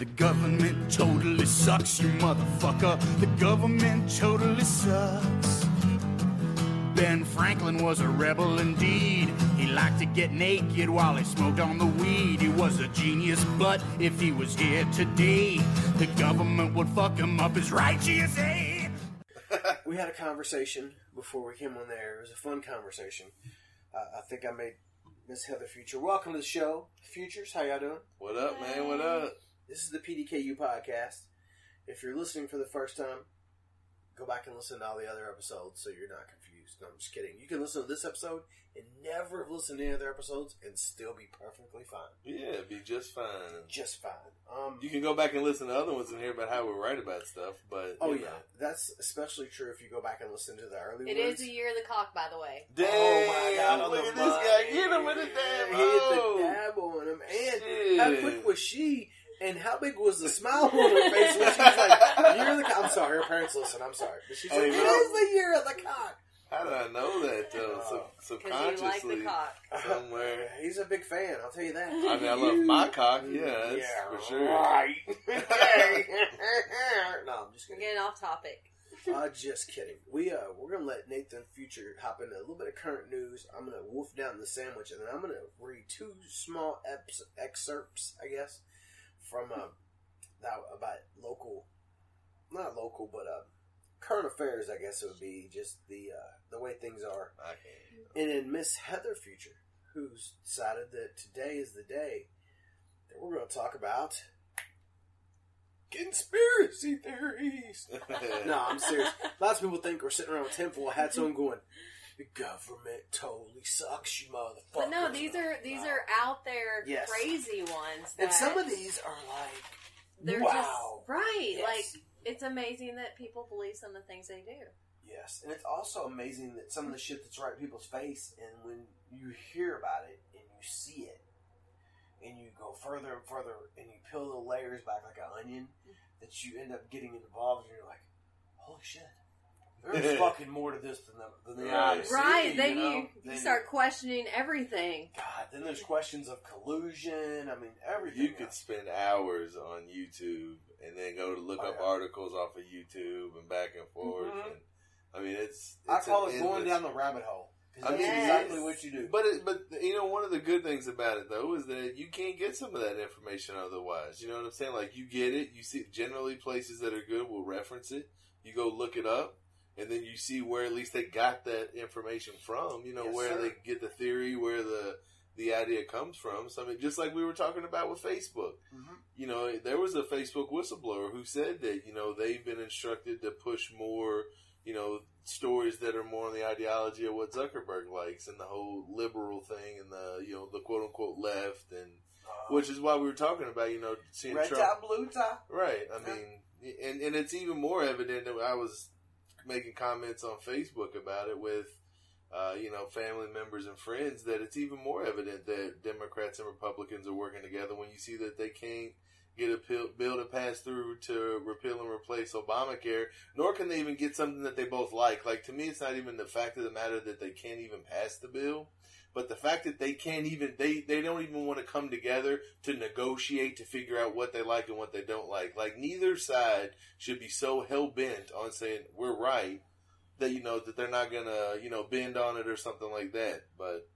The government totally sucks, you motherfucker. The government totally sucks. Ben Franklin was a rebel indeed. He liked to get naked while he smoked on the weed. He was a genius, but if he was here today, the government would fuck him up his right, GSA. we had a conversation before we came on there. It was a fun conversation. Uh, I think I made Miss Heather Future. Welcome to the show, Futures. How y'all doing? What up, man? What up? This is the PDKU podcast. If you're listening for the first time, go back and listen to all the other episodes so you're not confused. No, I'm just kidding. You can listen to this episode and never have listened to any other episodes and still be perfectly fine. Yeah, be just fine. Just fine. Um, You can go back and listen to other ones and hear about how we write about stuff, but oh yeah, know. that's especially true if you go back and listen to the early It ones. is the year of the cock, by the way. Damn, Oh my God, on look at this guy. Get him with the damn Hit the dab on him. And Shit. how quick was she? And how big was the smile on her face when she was like, "Year of the cock." I'm sorry, her parents listen. I'm sorry, but she's Oh, like, you "It know? is the year of the cock." How did I know that though? Oh. Sub- Because you like subconsciously, the cock. somewhere. He's a big fan. I'll tell you that. I mean, I love my cock. Yeah, yeah, for sure. Right. No, I'm just We're kidding. getting off topic. Uh, just kidding. We uh, we're gonna let Nathan Future hop into a little bit of current news. I'm gonna wolf down the sandwich, and then I'm gonna read two small eps- excerpts, I guess, from uh, that about local, not local, but uh, current affairs. I guess it would be just the uh, the way things are. Can't. And then Miss Heather Future, who's decided that today is the day that we're going to talk about conspiracy theories. no, I'm serious. Lots of people think we're sitting around with tinfoil hats on going, the government totally sucks, you motherfucker. But no, these are these are out there Yes. crazy ones. And some of these are like, they're wow. just right. Yes. Like it's amazing that people believe some of the things they do. Yes, and it's also amazing that some of the shit that's right in people's face, and when you hear about it and you see it, and you go further and further, and you peel the layers back like an onion, mm. that you end up getting involved, and you're like, holy shit, there's fucking more to this than the, than the eye Right. see, right. Then know? you, you Then- start questioning everything. God, then there's questions of collusion. I mean, everything. You could spend hours on YouTube and then go to look Oh, up yeah. articles off of YouTube and back and forth. Mhm. And I mean, it's, I call an it going down the rabbit hole. I that's mean, exactly what you do. But it, but you know, one of the good things about it though is that you can't get some of that information otherwise. You know what I'm saying? Like you get it, you see generally places that are good will reference it. You go look it up, and then you see where at least they got that information from. You know Yes, where sir. they get the theory, where the the idea comes from. So I mean, just like we were talking about with Facebook. Mhm. You know, there was a Facebook whistleblower who said that you know they've been instructed to push more you know, stories that are more on the ideology of what Zuckerberg likes and the whole liberal thing and the, you know, the quote unquote left and, Uh, which is why we were talking about, you know, seeing red Trump. top, blue top. Right. I mean, and, and it's even more evident that I was making comments on Facebook about it with, uh, you know, family members and friends that it's even more evident that Democrats and Republicans are working together when you see that they can't get a pill, bill to pass through to repeal and replace Obamacare, nor can they even get something that they both like. Like, to me, it's not even the fact of the matter that they can't even pass the bill. But the fact that they can't even they they don't even want to come together to negotiate to figure out what they like and what they don't like. Like neither side should be so hell bent on saying we're right that you know that they're not gonna you know bend on it or something like that. But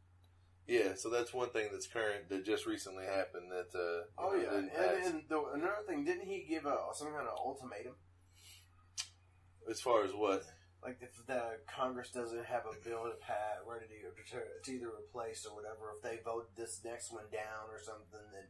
yeah, so that's one thing that's current that just recently happened. That uh, Oh know, yeah, and, and the, another thing, didn't he give a, some kind of ultimatum? as far as what Like if the Congress doesn't have a bill to pass, ready to, to, to either replace or whatever, if they vote this next one down or something, then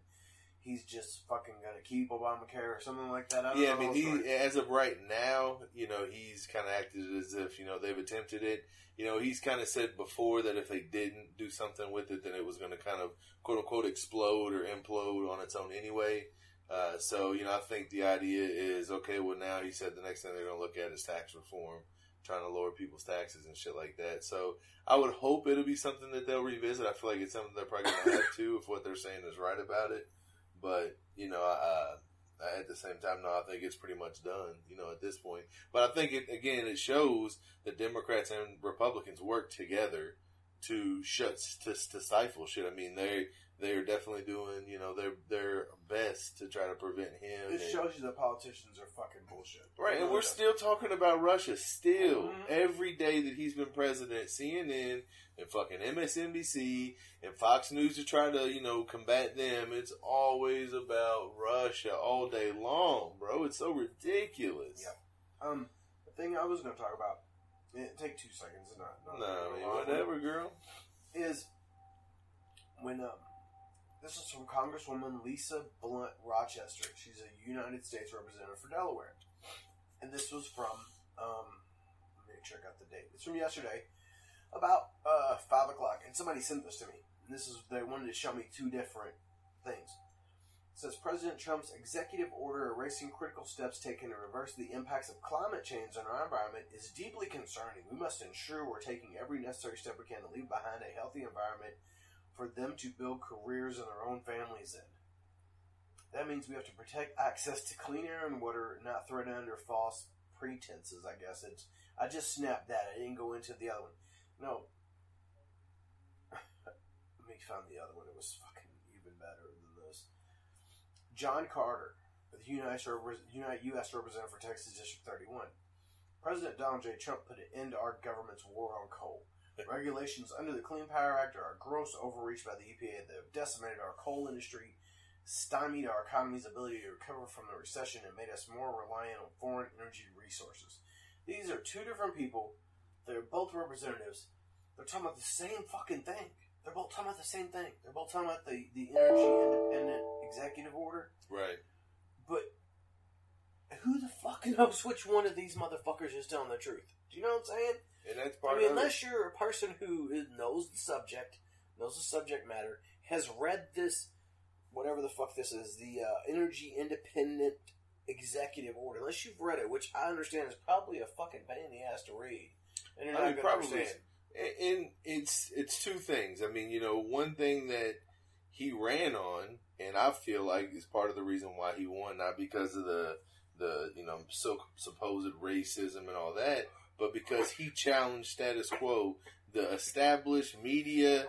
he's just fucking gonna keep Obamacare or something like that. I don't Yeah, know I mean, he as of right now, you know, he's kind of acted as if you know they've attempted it. You know, he's kind of said before that if they didn't do something with it, then it was going to kind of quote unquote explode or implode on its own anyway. Uh, so you know, I think the idea is okay. Well, now he said the next thing they're going to look at is tax reform, trying to lower people's taxes and shit like that. So I would hope it'll be something that they'll revisit. I feel like it's something they're probably going to have to if what they're saying is right about it. But you know, uh, at the same time, no, I think it's pretty much done. You know, at this point. But I think it again, it shows that Democrats and Republicans work together to shut to, to stifle shit. I mean, they they are definitely doing you know their their best to try to prevent him. It and- shows you that politicians are fucking bullshit. Right, and we're still talking about Russia. Still, Mhm. every day that he's been president, CNN and fucking MSNBC and Fox News are trying to, you know, combat them. It's always about Russia all day long, bro. It's so ridiculous. Yeah. Um, the thing I was going to talk about, it take two seconds, not, not No, I mean, whatever, girl. Is when um, this is from Congresswoman Lisa Blunt Rochester. She's a United States representative for Delaware, and this was from um, let me check out the date. It's from yesterday, about uh five o'clock, and somebody sent this to me. And this is they wanted to show me two different things. It says President Trump's executive order erasing critical steps taken to reverse the impacts of climate change on our environment is deeply concerning. We must ensure we're taking every necessary step we can to leave behind a healthy environment for them to build careers and their own families in. That means we have to protect access to clean air and water, not thread under false pretenses. I guess it's. I just snapped that. I didn't go into the other one. No. Let me find the other one. It was fucking even better than this. John Carter, the United U.S. representative for Texas District 31. President Donald J. Trump put an end to our government's war on coal. Regulations under the Clean Power Act are a gross overreach by the EPA that have decimated our coal industry, stymied our economy's ability to recover from the recession, and made us more reliant on foreign energy resources. These are two different people. They're both representatives. They're talking about the same fucking thing. They're both talking about the same thing. They're both talking about the, the energy independent executive order. Right. But who the fuck knows which one of these motherfuckers is telling the truth? Do you know what I'm saying? And that's I mean, of it. unless you're a person who knows the subject, knows the subject matter, has read this, whatever the fuck this is, the uh, Energy Independent Executive Order. Unless you've read it, which I understand is probably a fucking pain in the ass to read, and you're I not mean, probably. understand. And- And it's it's two things. I mean, you know, one thing that he ran on, and I feel like is part of the reason why he won, not because of the the you know so supposed racism and all that, but because he challenged status quo, the established media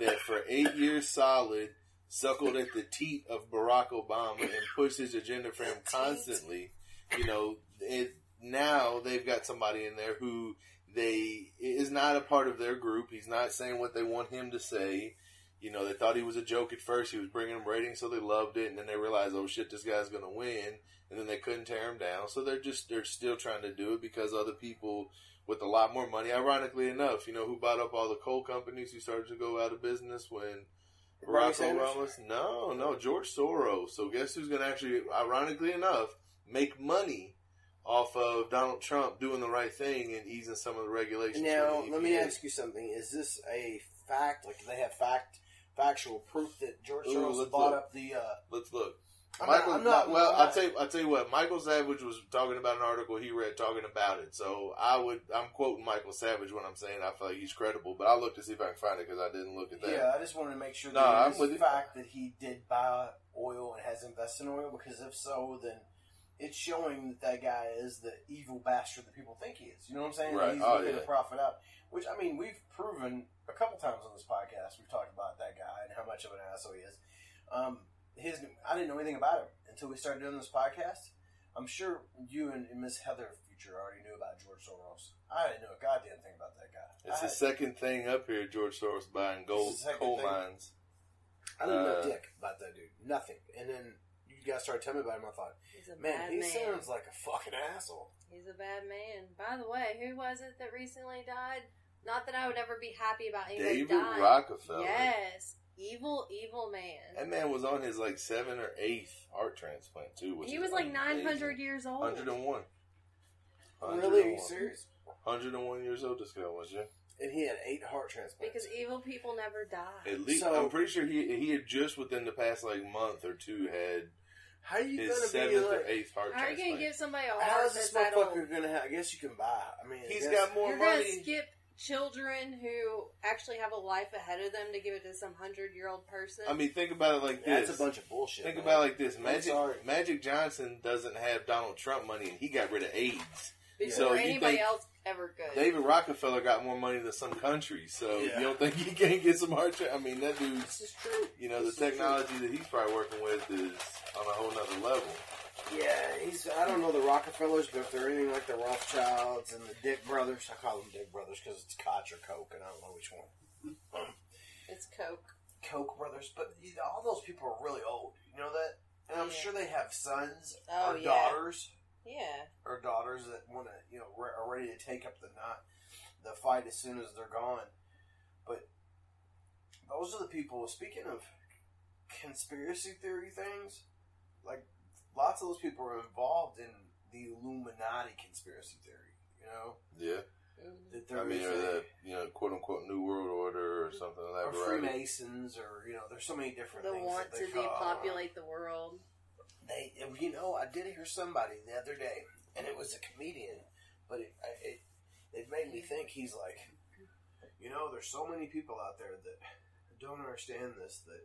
that for eight years solid suckled at the teat of Barack Obama and pushed his agenda for him constantly. You know, it, now they've got somebody in there who they is not a part of their group. He's not saying what they want him to say. You know, they thought he was a joke at first. He was bringing them ratings, so they loved it, and then they realized, oh shit, this guy's going to win, and then they couldn't tear him down. So they're just they're still trying to do it because other people with a lot more money, ironically enough, you know, who bought up all the coal companies who started to go out of business when Barack? Obama's no, no, George Soros. So guess who's going to actually, ironically enough, make money off of Donald Trump doing the right thing and easing some of the regulations. Now, the let me ask you something. Is this a fact? Like, they have fact, factual proof that George Ooh, Soros bought look. up the. Uh, Let's look. I'm Michael, not- well, I'll tell you, I'll tell you what. Michael Savage was talking about an article he read talking about it. So I would, I'm quoting Michael Savage when I'm saying I feel like he's credible. But I'll look to see if I can find it because I didn't look at that. Yeah, I just wanted to make sure No, that I'm with you. fact that he did buy oil and has invested in oil. Because if so, then it's showing that that guy is the evil bastard that people think he is. You know what I'm saying? Right. He's Oh, looking yeah. to profit out. Which I mean, we've proven a couple times on this podcast. We've talked about that guy and how much of an asshole he is. Um, his, I didn't know anything about him until we started doing this podcast. I'm sure you and, and Miss Heather Future already knew about George Soros. I didn't know a goddamn thing about that guy. It's I, the second thing up here. George Soros buying gold It's the coal thing. mines. I didn't know uh, dick about that dude. Nothing. And then you guys started telling me about him. I thought, He's a man, bad he man. sounds like a fucking asshole. He's a bad man. By the way, who was it that recently died? Not that I would ever be happy about anybody David dying. Rockefeller. Yes, evil, evil man. That man was on his like seven or eighth heart transplant too. Which he was like 900 years old. 101. Really? Are you serious? 101 years old this guy was, yeah. And he had eight heart transplants. Because evil people never die. At least So- I'm pretty sure he he had just within the past like month or two had how are you his gonna be seventh or eighth heart How are you transplant. gonna give somebody a heart is this that's that old? motherfucker gonna have? I guess you can buy. I mean, I He's guess- got more You're money. gonna skip children who actually have a life ahead of them to give it to some hundred year old person. I mean, think about it like That's this. a bunch of bullshit. Think man. about it like this: Magic. Magic Johnson doesn't have Donald Trump money, and he got rid of AIDS. before so you anybody think- else ever good. David Rockefeller got more money than some countries, so Yeah. you don't think he can't get some hard? Tra- I mean, that dude's This is true. you know the This is true. technology that he's probably working with is on a whole nother level. Yeah, he's. I don't know the Rockefellers, but if they're anything like the Rothschilds and the Dick brothers, I call them Dick brothers because it's Koch or Coke, and I don't know which one. it's Coke. Coke brothers, but all those people are really old. You know that, and I'm Yeah. sure they have sons Oh, or yeah. daughters Yeah. or daughters that want to, you know, re- are ready to take up the knot, the fight as soon as they're gone. But those are the people. Speaking of conspiracy theory things, like lots of those people are involved in the Illuminati conspiracy theory. You know Yeah, that there I mean, or a- the you know quote unquote New World Order or mm-hmm. something like that or variety. Freemasons, or you know, there's so many different The things. want that to call- uh, depopulate the world. They, you know, I did hear somebody the other day, and it was a comedian, but it it, it made me think. He's like, you know, there's so many people out there that don't understand this. That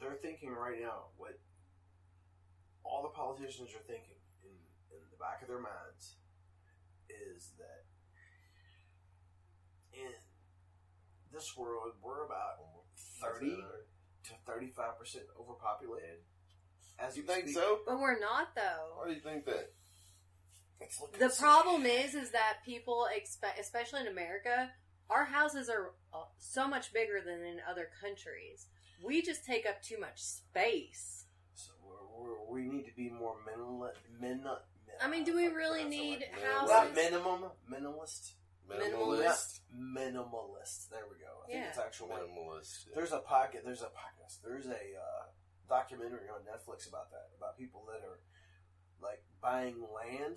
they're thinking right now what all the politicians are thinking in in the back of their minds is that in this world we're about thirty to thirty five percent overpopulated. As You think speak. so? But we're not though. Why do you think that? It's looking The so- problem is, is that people expect, especially in America, our houses are uh, so much bigger than in other countries. We just take up too much space. So we're, we're, need to be more minimal. Min, I mean, do we really need right. houses? Not minimum, minimalist. Minimalist. Minimalist. There we go. I think Yeah. it's actually. Minimalist. yeah. There's a pocket. There's a podcast. There's a uh, documentary on Netflix about that. About people that are like buying land,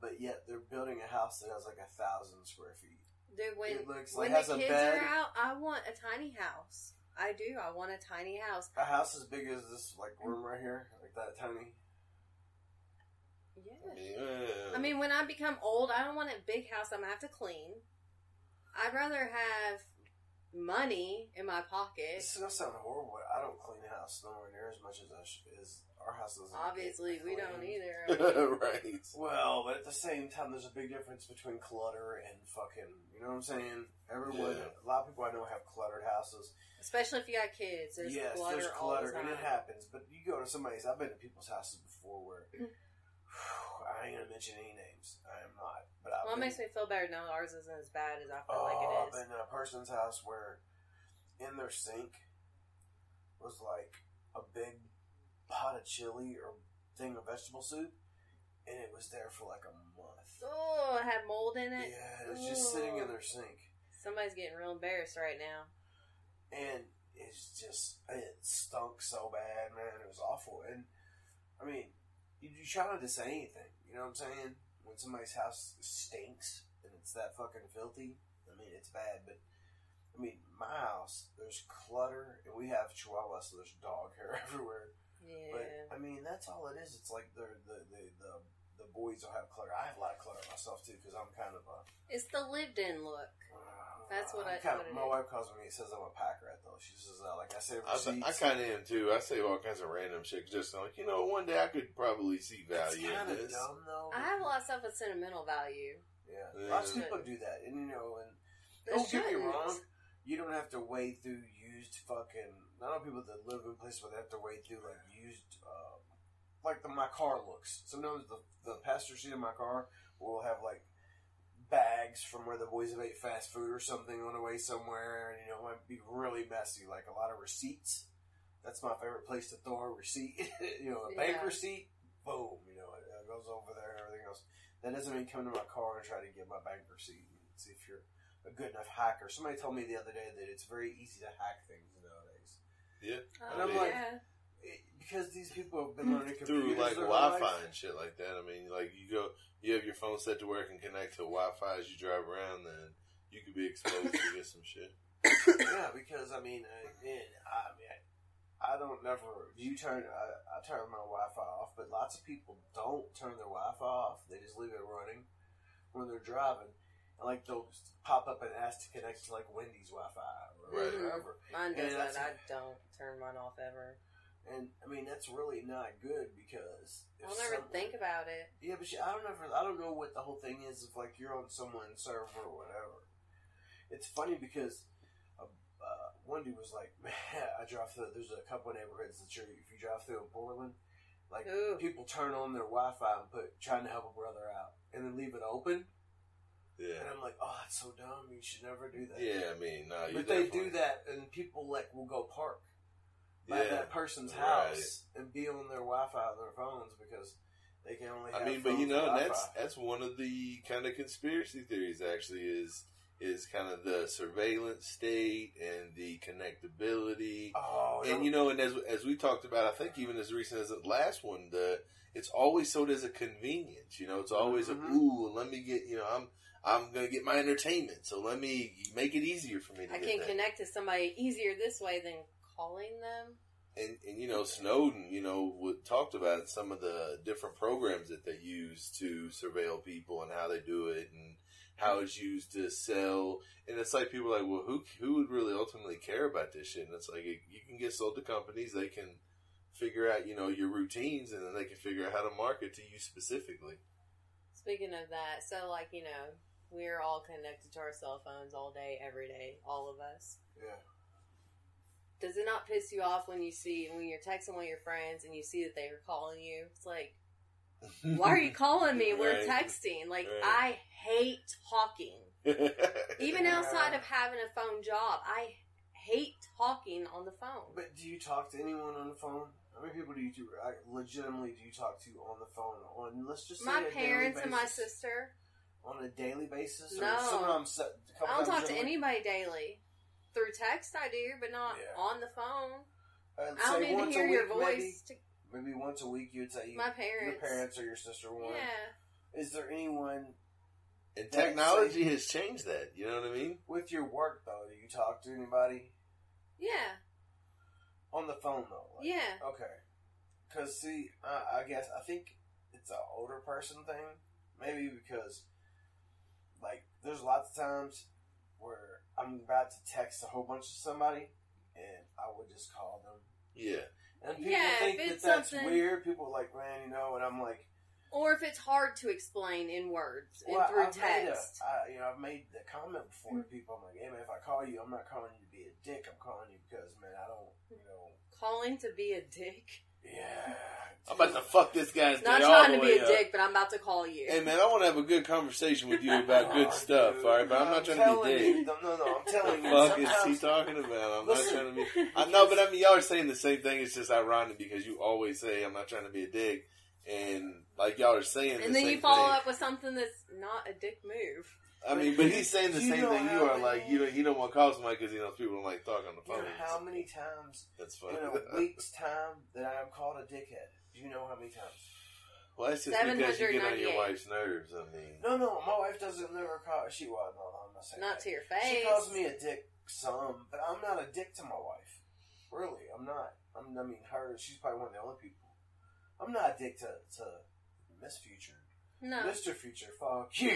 but yet they're building a house that has like a thousand square feet. Dude, when, It looks when like has the a kids bed. are out, I want a tiny house. I do. I want a tiny house. A house as big as this like room right here, like that tiny. Yeah. Yeah. I mean, when I become old, I don't want a big house I'm gonna have to clean. I'd rather have money in my pocket. This is gonna sound horrible, I don't clean the house nowhere near as much as I sh- as our house doesn't. get Obviously, we don't cleaned. either. right. Well, but at the same time, there's a big difference between clutter and fucking. You know what I'm saying? Everyone, Yeah. a lot of people I know have cluttered houses. Especially if you got kids. There's yes, clutter, there's all clutter, the and it happens. But you go to somebody's. I've been to people's houses before where. Mm. I ain't gonna mention any names. I am not. But I've Well, it makes me feel better knowing ours isn't as bad as I feel Oh, like I've it is. been in a person's house where in their sink was like a big pot of chili or thing of vegetable soup, and it was there for like a month. Oh, it had mold in it. Yeah, it was just sitting in their sink, Somebody's getting real embarrassed right now. And it's just it stunk so bad, man. It was awful, and I mean, you, you try not to say anything. You know what I'm saying? When somebody's house stinks and it's that fucking filthy, I mean, it's bad. But I mean, my house, there's clutter, and we have chihuahuas, so there's dog hair everywhere. Yeah. But I mean, that's all it is. It's like the the the the, the boys will have clutter. I have a lot of clutter myself too because I'm kind of a. it's the lived in look. Ah, That's what I'm I- kinda, it my is. wife calls me. Says I'm a pack rat though. She says uh, like I say I, receipts. I kind of am too. I say all kinds of random shit. Just like you know, one day I could probably see value in of this. dumb though. I have a lot of stuff with sentimental value. Yeah, Yeah. lots of people do that, and you know, and They don't get me wrong. You don't have to wade through used fucking. I know people that live in places where they have to wade through like used, uh, like the my car looks. Sometimes the the passenger seat of my car will have like bags from where the boys have ate fast food or something on the way somewhere, and you know, it might be really messy. Like a lot of receipts. That's my favorite place to throw a receipt. you know, a bank Yeah. receipt. Boom. You know, it, it goes over there and everything else. That doesn't mean come to my car and try to get my bank receipt and see if you're a good enough hacker. Somebody told me the other day that it's very easy to hack things nowadays. Yeah, Oh, And I'm like, yeah. It, because these people have been hmm. learning through like Wi-Fi life. and shit like that. I mean, like you go, you have your phone set to where it can connect to Wi-Fi as you drive around, then you could be exposed to get some shit. yeah, because I mean, man, I mean, I don't never. You turn, I, I turn my Wi-Fi off, but lots of people don't turn their Wi-Fi off. They just leave it running when they're driving, and like they'll pop up and ask to connect to like Wendy's Wi-Fi or Right. whatever. Mine does Yeah, that. I don't turn mine off ever. And I mean that's really not good because if I'll never someone- think about it. Yeah, but she, I don't ever. I don't know what the whole thing is. If like you're on someone's server or whatever, it's funny because uh, uh, one dude was like, "Man, I drive through. There's a couple of neighborhoods that you're if you drive through in Portland, like Ooh. people turn on their Wi-Fi and put trying to help a brother out, and then leave it open. Yeah. And Yeah. I'm like, oh, that's so dumb. You should never do that. Yeah, I mean, no, you but they do that, and people like will go park by Yeah. that person's Right. house and be on their Wi-Fi on their phones because they can only. I mean, but you know, and that's that's one of the kind of conspiracy theories. Actually, is is kind of the surveillance state and the connectability. Oh, and you know, and as as we talked about, I think even as recent as the last one, the it's always sold as a convenience. You know, it's always Mhm. a ooh, let me get you know, I'm I'm gonna get my entertainment, so let me make it easier for me to I get can that. connect to somebody easier this way than calling them. and and you know Snowden, you know, would, talked about some of the different programs that they use to surveil people and how they do it and how it's used to sell. And it's like people are like, well, who who would really ultimately care about this shit? And it's like it, you can get sold to companies, they can figure out you know your routines, and then they can figure out how to market to you specifically. Speaking of that, so like you know, we're all connected to our cell phones all day, every day, all of us. yeah. Does it not piss you off when you see when you're texting one of your friends and you see that they are calling you? It's like, why are you calling me? We're Right. texting. Like Right. I hate talking. Even outside of having a phone job, I hate talking on the phone. But do you talk to anyone on the phone? How many people do you do, I, legitimately do you talk to on the phone? On let's just say my parents and my sister. on a daily basis. No. or sometimes I don't talk to anybody daily. Through text, I do, but not Yeah. on the phone. I'd I don't say need to once a hear your week, maybe. voice. To, Maybe once a week you'd say you, my your parents. parents or your sister one. Yeah. Is there anyone and technology has changed that. You know what I mean? with your work though? Do you talk to anybody Yeah. on the phone though? Like- Yeah. Okay. Because see, I, I guess I think it's an older person thing. Maybe because, like, there's lots of times where I'm about to text a whole bunch of somebody, and I would just call them. Yeah. And people Yeah, think that that's weird. People are like, man, you know, and I'm like, Or if it's hard to explain in words and through I've text. I, you know, I've made the comment before to people. I'm like, hey man, if I call you, I'm not calling you to be a dick. I'm calling you because, man, I don't, you know, Calling to be a dick. Yeah. I'm about to fuck this guy's Not day all trying the to be way a up. dick, but I'm about to call you. Hey man, I want to have a good conversation with you about good oh, stuff, all right? But I'm not trying to be a dick. No, no, no, I'm The telling you. fuck is he sometimes- talking about? I'm Listen. not trying to be. I know, but I mean, y'all are saying the same thing. It's just ironic because you always say I'm not trying to be a dick, and like y'all are saying, the and then same you follow thing. up with something that's not a dick move. I mean, but he's saying the same thing you how are. Like you, don't, he don't want to call somebody because he knows people don't like talking on the You phone. know how many times That's in funny. a week's time that I am called a dickhead? Do you know how many times? well, that's just because you get on your wife's nerves. I mean, No, no, my wife doesn't never call. She well, no, no, I'm not saying Not that. to your face. She calls me a dick some, but I'm not a dick to my wife. Really, I'm not. I'm, I mean, her. She's probably one of the only people. I'm not a dick to to Miss Future. No. Mr. Future, fuck you.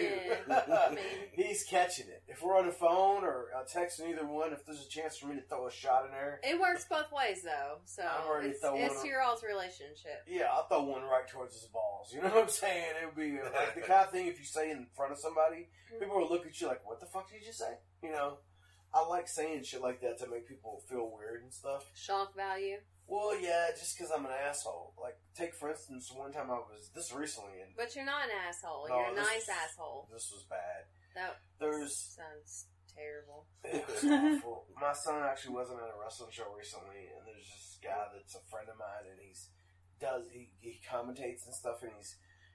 Yeah. He's catching it. If we're on the phone or uh, texting either one, if there's a chance for me to throw a shot in there, It works both ways, though. So I'm already it's, throwing it's your all's relationship. yeah, I'll throw one right towards his balls. You know what I'm saying? It would be uh, like the kind of thing if you say in front of somebody, people will look at you like, "What the fuck did you say?" You know. I like saying shit like that to make people feel weird and stuff. Shock value. Well, yeah, just because I'm an asshole. Like, take for instance, one time I was this recently, and But you're not an asshole. No, you're a nice was- asshole. this was bad. That There's sounds terrible. It was awful. My son actually wasn't at a wrestling show recently, and there's this guy that's a friend of mine, and he's does he he commentates and stuff, and he's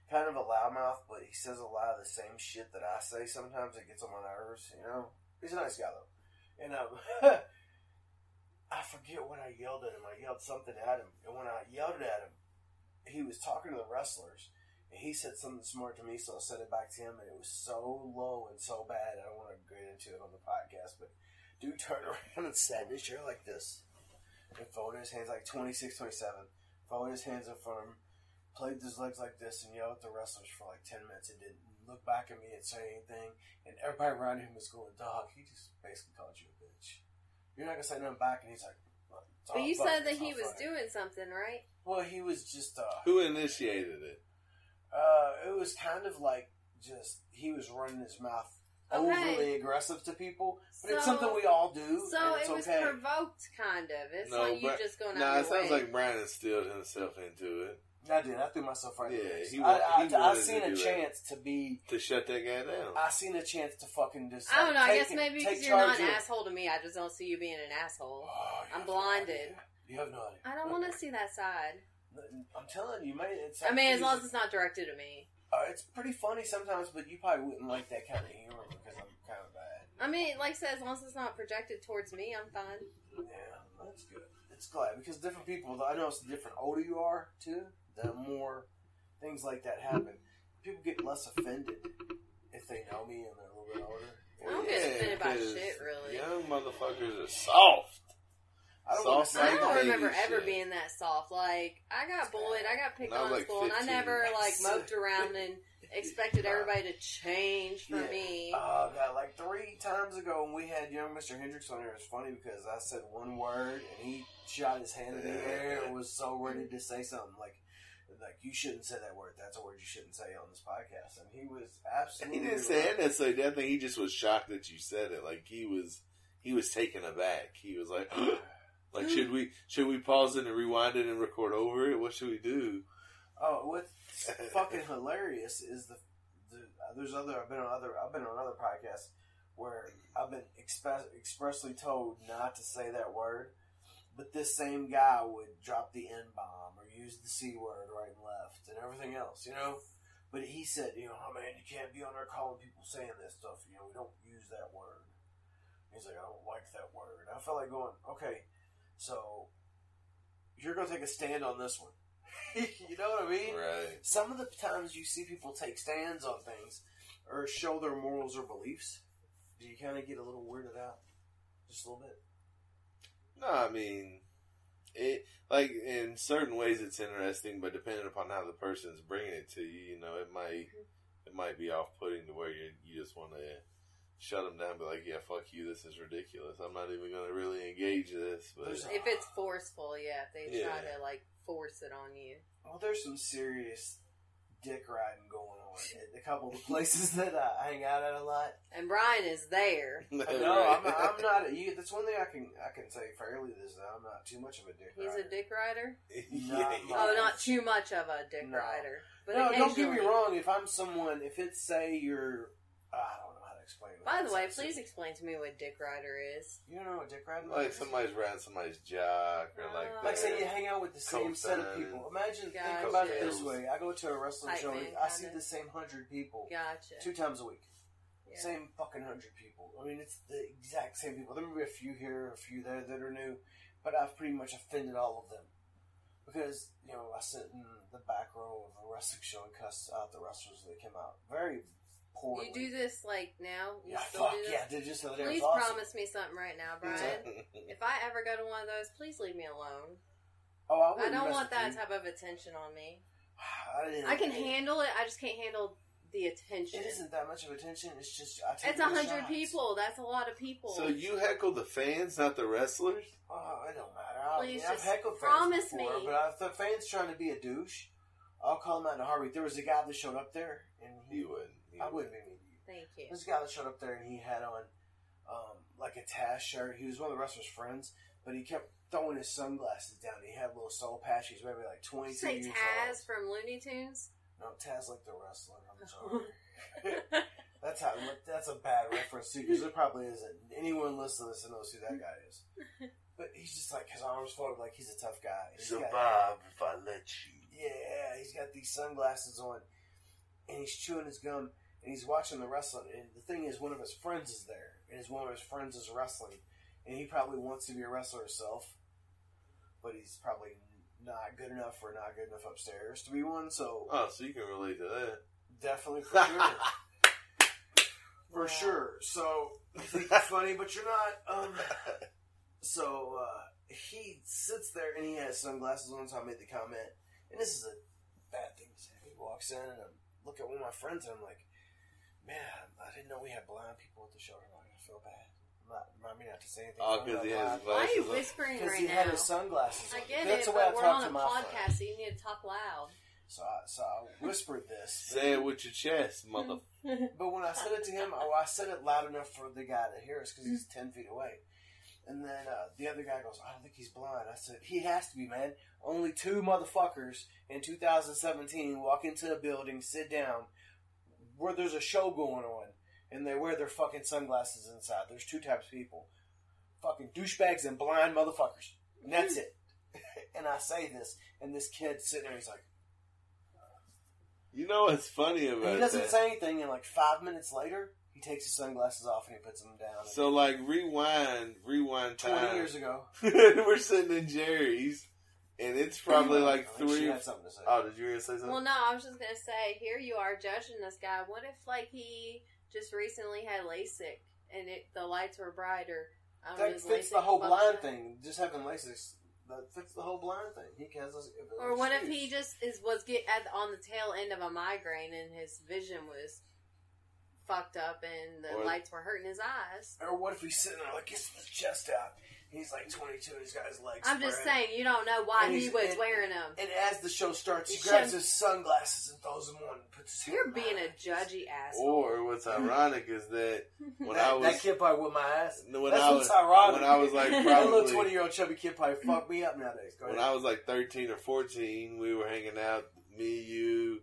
kind of a loudmouth, but he says a lot of the same shit that I say. Sometimes it gets on my nerves, you know. He's a nice guy though, and um, I forget what I yelled at him. I yelled something at him, and when I yelled at him, he was talking to the wrestlers. And he said something smart to me, so I said it back to him, and it was so low and so bad. I don't want to get into it on the podcast, but dude turned around and sat in his chair like this, and folded his hands like 26, 27, folded his hands in front of him, played his legs like this, and yelled at the wrestlers for like 10 minutes, and didn't look back at me and say anything. And everybody around him was going, "Dog, he just basically called you a bitch. You're not gonna say nothing back." And he's like, But you fuck, said that he was funny. doing something, right? Well, he was just. uh Who initiated it? Uh, it was kind of like just he was running his mouth Okay. overly aggressive to people, but it's something we all do. So and it's it was okay. provoked, kind of. It's No, not you Bri- just going Nah, out it sounds way. like Brian instilled himself into it I did. I threw myself right in Yeah, the race. he I, wa- I, he I, wanted seen to a do that. chance to be. to shut that guy down. I seen a chance to fucking just. I don't know. I take guess it- maybe take because you're not charge an of- asshole to me, I just don't see you being an asshole. Oh, I'm have no blinded. You have no idea. I don't want to see that side. I'm telling you, man. It's I mean, as long as it's not directed at me. uh, it's pretty funny sometimes, but you probably wouldn't like that kind of humor because I'm kind of bad. I mean, like I said, as long as it's not projected towards me, I'm fine. Yeah, that's good. It's glad because different people. I notice the different older you are too, the more things like that happen. People get less offended if they know me and they're a little bit older. I don't get offended by 'cause shit, really. Young motherfuckers are soft. I don't Soft to I say like don't baby remember ever shit. being that soft. Like I got bullied, I got picked When I on in like school, and I never like moped around and expected everybody to change for Yeah. me. Uh, God, like three times ago when we had young Mr. Hendricks on here, it was funny because I said one word and he shot his hand in the air and was so ready to say something like, like you shouldn't say that word. That's a word you shouldn't say on this podcast. And he was absolutely. He didn't say it necessarily. I think he just was shocked that you said it. Like he was, he was taken aback. He was like, like should we should we pause it and rewind it and record over it? What should we do? Oh, what's fucking hilarious is the, the uh, there's other I've been on other I've been on other podcasts where I've been express, expressly told not to say that word, but this same guy would drop the n bomb or use the c word right and left and everything else, you know. But he said, you know, oh man, you can't be on there calling people saying this stuff. You know, we don't use that word. He's like, I don't like that word. I felt like going, okay, so you're gonna take a stand on this one. you know what I mean? Right. Some of the times you see people take stands on things or show their morals or beliefs, do you kind of get a little weirded out? Just a little bit. No, I mean, it like in certain ways it's interesting, but depending upon how the person's bringing it to you, you know, it might mm-hmm. it might be off putting to where you you just want to shut them down, and be like, yeah, fuck you, this is ridiculous. I'm not even going to really engage this, but If it's forceful, yeah, if they try to like force it on you. Well, there's some serious dick riding going on at a couple of places that I hang out at a lot. And Brian is there. No, I'm not. I'm not you, that's one thing I can I can say fairly is that I'm not too much of a dick He's rider. a dick rider. Not yeah. Oh, not too much of a dick No. rider. But no, don't get me wrong. If I'm someone, if it's say you're, I don't know how to explain. By the way, please explain to me what dick rider is. You don't know what dick riding like is? somebody's riding somebody's jock or like Oh. Like say you hang out with the same set of Co-signing. people. Imagine, think about it this way: I go to a wrestling Hype show, man, I see kinda. the same hundred people Gotcha. two times a week. Yeah. Same fucking hundred people. I mean, it's the exact same people. There may be a few here, a few there that are new, but I've pretty much offended all of them because you know I sit in the back row of a wrestling show and cuss out the wrestlers that came out very poorly. You do this like now? You Yeah, still fuck do this? yeah, I did just the other day. It Please awesome. promise me something right now, Brian. If I ever go to one of those, please leave me alone. Oh, I, I don't want that you. type of attention on me. I, didn't, I can handle it. I just can't handle the attention. It isn't that much of attention. It's just I take It's a hundred people. That's a lot of people. so you heckle the fans, not the wrestlers? Oh, it don't matter. I'll, Please I've just heckled promise fans before, me. but if the fan's trying to be a douche, I'll call him out in a heartbeat. There was a guy that showed up there, and he, You wouldn't. You I wouldn't be mean to you. Thank you. This guy that showed up there, and he had on um, like a Taz shirt. He was one of the wrestlers' friends, but he kept throwing his sunglasses down. He had little soul patch. He's maybe like 22 Say years Taz old. from Looney Tunes. No, Taz like the wrestler. I'm sorry. That's how. That's a bad reference too, because there probably isn't anyone listening to this knows who that guy is. But he's just like his arms folded, like he's a tough guy. He's got- Survive if I let you. yeah, he's got these sunglasses on, and he's chewing his gum, and he's watching the wrestling. And the thing is, one of his friends is there, and his one of his friends is wrestling, and he probably wants to be a wrestler himself, but he's probably not good enough or not good enough upstairs to be one. So Oh, so you can relate to that. definitely for sure. For Wow. sure. So you think you're funny, but you're not. Um, so uh, he sits there and he has sunglasses on. So I made the comment, and this is a bad thing to say. He walks in and I'm looking at one of my friends, and I'm like, "Man, I didn't know we had blind people at the show. I'm like, I feel bad." Not, I mean, not to say anything. Oh, funny 'cause he has loud. his Why are you Glasses on. whispering Because right he had his sunglasses. I on. get That's it, the way I but we're talk on to a my podcast, friend. so you need to talk loud. So I, so I whispered this. Say it with your chest, mother. But when I said it to him, oh, I said it loud enough for the guy to hear us because he's 10 feet away. And then uh, the other guy goes, I don't think he's blind. I said, he has to be, man. Only two motherfuckers in 2017 walk into a building, sit down, where there's a show going on, and they wear their fucking sunglasses inside. There's two types of people fucking douchebags and blind motherfuckers. And that's it. and I say this, and this kid sitting there, he's like, You know what's funny about he doesn't that? say anything, and like five minutes later, he takes his sunglasses off and he puts them down. so like rewind, rewind time. 20 years ago. We're sitting in Jerry's, and it's probably like I think three. had something to say. Oh, did you gonna say something? Well, no, I was just gonna say, here you are judging this guy. What if, like, he just recently had LASIK and it, the lights were brighter? I don't that does fits the LASIK whole blind thing. Just having LASIK, that fits the whole blind thing. He has. Those, Or what if he just is was get at on the tail end of a migraine and his vision was fucked up and the Or- lights were hurting his eyes? Or what if he's sitting there like gets his chest out? He's like 22. and He's got his legs. I'm just spread. saying, you don't know why And he he's- was and- wearing them. And as the show starts, he You grabs should- his sunglasses and throws them on and puts his. You're hand being a judgy asshole. Or what's ironic is that when that, I was that kid probably whipped my ass. when That's I what's was ironic. when I was like that little probably 20 year old chubby kid probably fucked me up nowadays. Go when ahead. I was like thirteen or fourteen, we were hanging out. Me, you,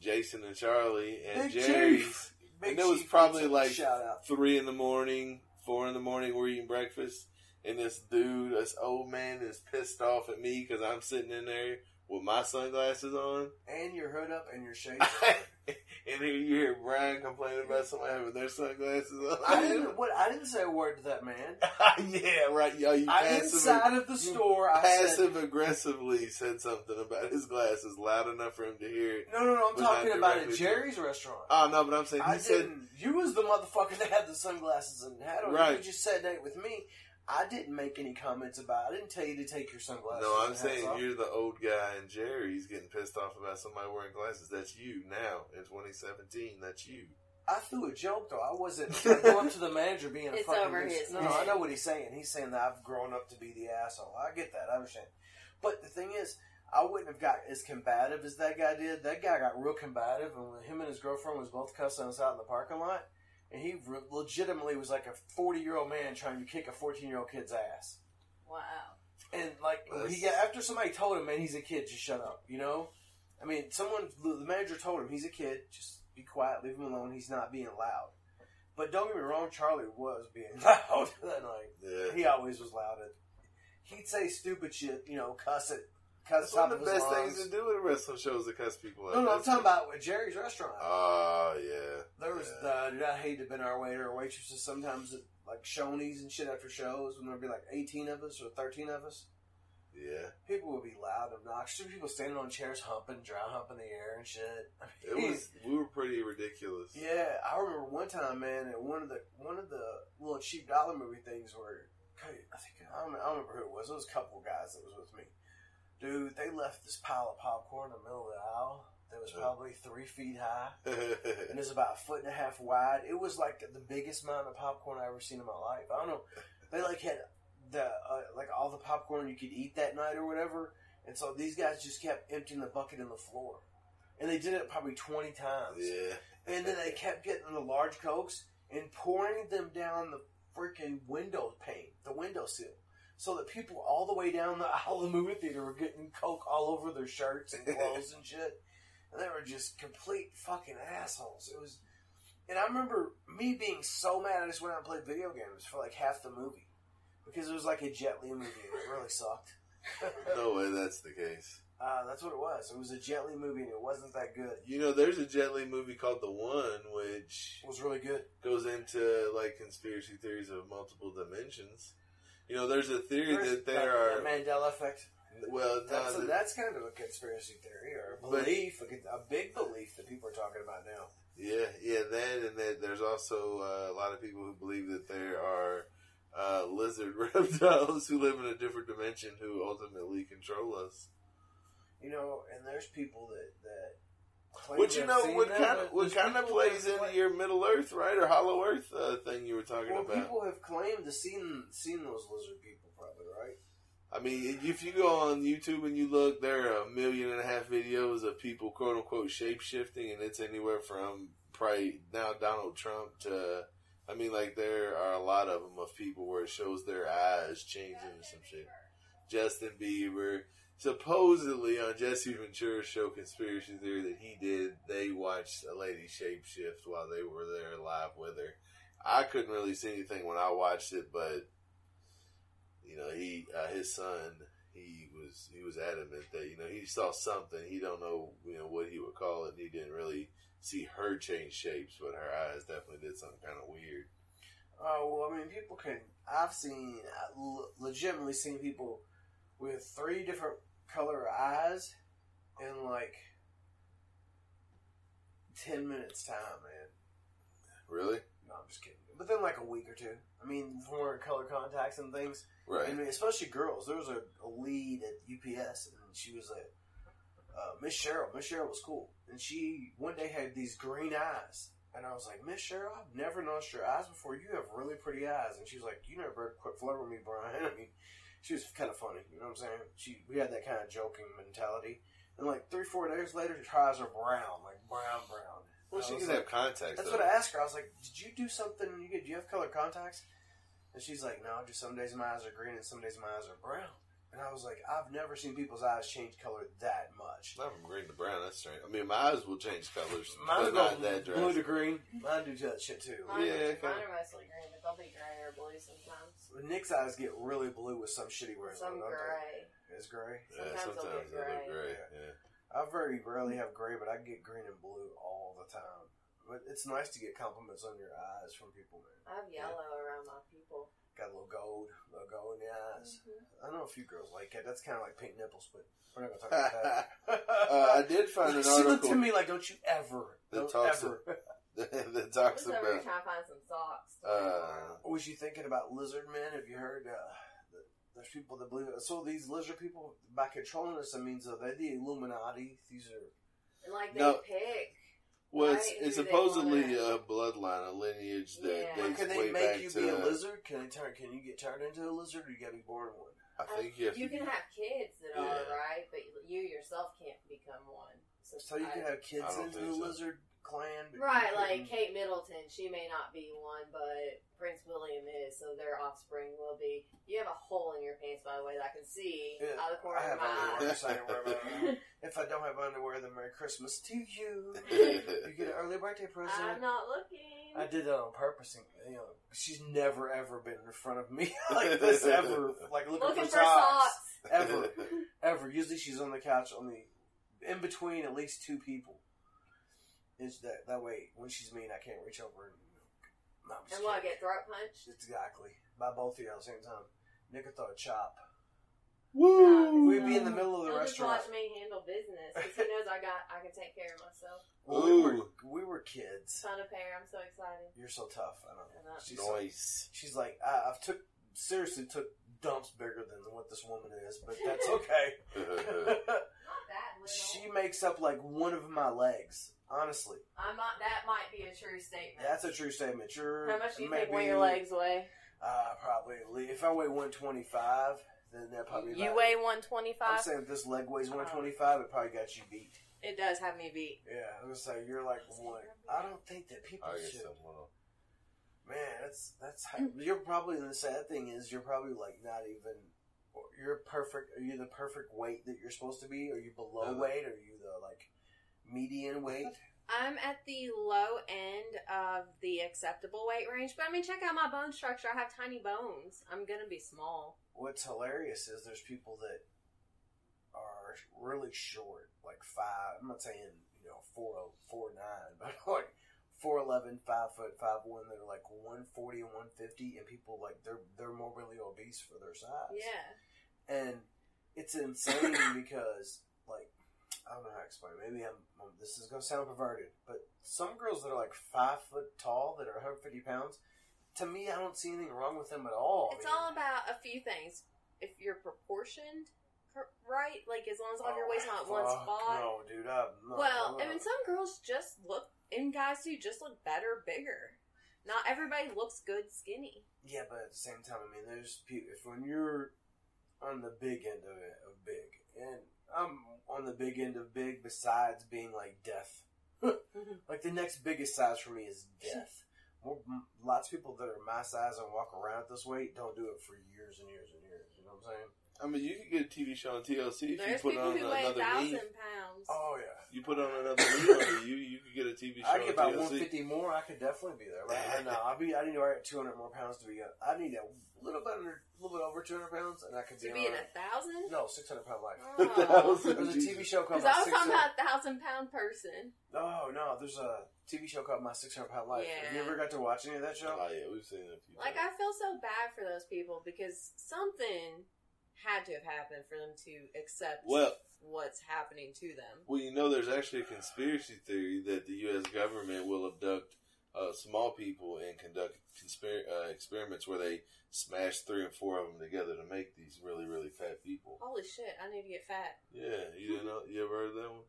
Jason, and Charlie, and Big Jerry's. Chief. Big and it was Chief probably like shout out. three in the morning, four in the morning. We're eating breakfast, and this dude, this old man, is pissed off at me because I'm sitting in there with my sunglasses on. And your hood up and your shades. and here you hear Brian complaining about somebody having their sunglasses on. I didn't. What I didn't say a word to that man. yeah, right. Yo, you I passive, inside of the store. I said, passive aggressively said something about his glasses loud enough for him to hear it. "No, no, no. I'm talking about at Jerry's restaurant." Oh no, but I'm saying I said didn't. You was the motherfucker that had the sunglasses and hat on. Right. You just sat there with me. I didn't make any comments about. it. I didn't tell you to take your sunglasses. No, I'm saying off. you're the old guy and Jerry's getting pissed off about somebody wearing glasses. That's you now in 2017. That's you. I threw a joke though. I wasn't like, going to the manager being a It's fucking. over his no, no, I know what he's saying. He's saying that I've grown up to be the asshole. I get that. I understand. But the thing is, I wouldn't have got as combative as that guy did. That guy got real combative, and when him and his girlfriend was both cussing us out in the parking lot, and he re- legitimately was like a forty year old man trying to kick a fourteen year old kid's ass. Wow. And like he got after somebody told him, man, he's a kid. Just shut up. You know. I mean, someone the manager told him he's a kid. Just be quiet. Leave him alone. He's not being loud. But don't get me wrong, Charlie was being loud that night. Yeah. He always was loud. He'd say stupid shit. You know, cuss it, cuss That's one of the best lungs. things to do at a wrestling shows to cuss people out. No, no, I'm talking about Jerry's restaurant. Oh yeah. There was yeah. the I hated been our waiter or waitresses sometimes at like Shoney's and shit after shows when there'd be like 18 of us or 13 of us. yeah. People would be loud, obnoxious. People standing on chairs, humping, dry humping the air and shit. I It was we were pretty ridiculous. Yeah, I remember one time, man, at one of the one of the little cheap dollar movie things where I think I don't, I don't remember who it was. It was a couple guys that was with me. Dude, they left this pile of popcorn in the middle of the aisle that was probably three feet high and it's about a foot and a half wide. It was like the biggest amount of popcorn I ever seen in my life. I don't know. They like had the uh, like all the popcorn you could eat that night or whatever, and so these guys just kept emptying the bucket in the floor, and they did it probably twenty times. yeah. And then they kept getting the large cokes and pouring them down the freaking window pane, the window sill. So that people all the way down the aisle of the movie theater were getting coke all over their shirts and clothes and shit. And they were just complete fucking assholes. It was, and I remember me being so mad. I just went out and played video games for like half the movie because it was like a Jet Li movie and it really sucked. No way that's the case. Uh, that's what it was. It was a Jet Li movie and it wasn't that good. You know, there's a Jet Li movie called The One, which It was really good. goes into like conspiracy theories of multiple dimensions. You know, there's a theory There's that there are Mandela effect. well, That's, no, a, that's kind of a conspiracy theory or a belief, a, a big belief that people are talking about now. Yeah, yeah, that and that. There's also uh, a lot of people who believe that there are uh, lizard reptiles who live in a different dimension who ultimately control us. You know, and there's people that, that Which you know, what kind of what kind of plays into claim- your Middle Earth, right, or Hollow Earth uh, thing you were talking Well, about? people have claimed to seen seen those lizard people, probably right. I mean, if you go on YouTube and you look, there are a million and a half videos of people quote unquote shape shifting, and it's anywhere from probably now Donald Trump to. I mean, like there are a lot of them of people where it shows their eyes changing and some shit. Justin Bieber, supposedly on Jesse Ventura's show Conspiracy Theory that he did, they watched a lady shapeshift while they were there live with her. I couldn't really see anything when I watched it, but you know, he uh, his son, he was he was adamant that you know he saw something. He don't know you know what he would call it. He didn't really see her change shapes, but her eyes definitely did something kind of weird. Oh well, I mean, people can. I've seen, l- legitimately seen people with three different color eyes in like ten minutes time, man. Really? No, I'm just kidding. Within like a week or two. I mean, from wearing color contacts and things. Right. I mean, especially girls. There was a, a lead at UPS, and she was like, uh, Miss Cheryl. Miss Cheryl was cool, and she one day had these green eyes, and I was like, Miss Cheryl, I've never noticed your eyes before. You have really pretty eyes, and she was like, You never quit flirting with me, Brian. I mean, she was kind of funny. You know what I'm saying? She we had that kind of joking mentality, and like three, four days later, her eyes are brown, like brown, brown. well, she can like- have contacts. that's though. what I asked her. I was like, "Did you do something? You get? Do you have color contacts?" And she's like, "No, just some days my eyes are green and some days my eyes are brown." And I was like, "I've never seen people's eyes change color that much." Not from green to brown. That's strange. I mean, my eyes will change colors, Mine but go not that blue to green. Mine do that shit too. Mine, Yeah, mine kinda. are mostly green, but they'll be gray or blue sometimes. Nick's eyes get really blue with some shit he wears. Some don't gray. they? It's gray. Yeah, Sometimes sometimes they'll they get look gray. gray. Yeah. I very rarely have gray, but I get green and blue all the time. But it's nice to get compliments on your eyes from people, man. I have yellow around my pupil. Got a little gold, a little gold in the eyes. I know a few girls like it. That's kind of like pink nipples, but we're not gonna talk about that. uh, I did find an she looked article to me like, "Don't you ever, That don't talks ever." that talks I was about. trying to find some socks. to Uh. Was you thinking about lizard men? Have you heard? Uh, there's people that believe it. So these lizard people, by controlling us, it means that they're the Illuminati. These are like they No. pick. Well, it's, it's supposedly wanna- a bloodline, a lineage that Yeah. dates can they way make back you to. be a lizard? Can they turn? Can you get turned into a lizard, or you got to be born one? I um, think you have you to. can have kids that Yeah. are right, but you yourself can't become one. So so you I- can have kids into think the so. lizard clan, Right, like Kate Middleton, she may not be one, but Prince William is, so their offspring will be. You have a hole in your pants, by the way, that I can see Yeah, out of the corner I of have my underwear, eye. so I about. If I don't have underwear, then Merry Christmas to you. You get an early birthday present. I'm not looking. I did that on purpose. And, you know, she's never ever been in front of me like this ever. Like looking, looking for, for socks. socks. Ever, ever. Usually she's on the couch on the in between at least two people. Is that that way? When she's mean, I can't reach over and. No, I'm just And what, kidding. get throat punched? Exactly by both of y'all at the same time. Nick would throw a chop. Woo! We'd be in the middle of the He'll just restaurant. watch me handle business because he knows I got I can take care of myself. Well, we were Ooh. we were kids. Son of pair, I'm so excited. You're so tough. I know. And, uh, She's so, Nice. she's like I, I've took seriously took dumps bigger than what this woman is, but that's okay. Not that little. she makes up like one of my legs. Honestly, I'm not. That might be a true statement. that's a true statement. You're How much do you maybe, think one of your legs weigh? Uh, probably if I weigh 125, then that probably You about- weigh I'm saying if this leg weighs 125, it probably got you beat. It does have me beat. Yeah, I was gonna say you're like one. I don't think that people I should. someone. Man, that's that's how, you're probably the sad thing is you're probably like not even. You're perfect. Are you the perfect weight that you're supposed to be? Are you below Uh-huh. weight? Are you the like median weight? I'm at the low end of the acceptable weight range, but I mean, check out my bone structure. I have tiny bones. I'm gonna be small. What's hilarious is there's people that are really short, like five. I'm not saying you know four four nine, but like four eleven, five foot, five one. That are like one forty and one fifty, and people like they're they're morbidly obese for their size. Yeah. and it's insane because like I don't know how to explain. it. Maybe I'm, I'm this is gonna sound perverted, but some girls that are like five foot tall that are 150 pounds. To me, I don't see anything wrong with them at all. I It's mean, all about a few things. If you're proportioned right? Like as long as all your oh, waist not one Oh, spot. No, dude. I'm not, Well, I'm I mean, some girls just look, and guys do just look better, bigger. Not everybody looks good skinny. Yeah, but at the same time, I mean, there's people. If when you're on the big end of it, of big, and I'm on the big end of big, besides being like death. Mm-hmm. like the next biggest size for me is death. More, m- lots of people that are my size and walk around this weight don't do it for years and years and years. You know what I'm saying? I mean, you could get a TV show on TLC if There's you put people on who weigh a another thousand knee. pounds. Oh yeah. You put on another knee on you, you could get a TV show I get about TLC. 150 more. I could definitely be there. But no, I'll be. I need to weigh 200 more pounds to be. I need a little bit under, a little bit over 200 pounds, and I could to be, be in on a thousand? No, 600 pound life. Oh. There's a TV show called Because My I was talking about a thousand pound person. No, no, there's a TV show called My 600 Pound Life. Have you Yeah. ever got to watch any of that show? Oh yeah, we've seen it. a few Like, times. I feel so bad for those people because something had to have happened for them to accept Well, what's happening to them. well, you know, there's actually a conspiracy theory that the U.S. government will abduct uh, small people and conduct conspir- uh, experiments where they smash three and four of them together to make these really, really fat people. Holy shit, I need to get fat. Yeah, you didn't know? You ever heard of that one?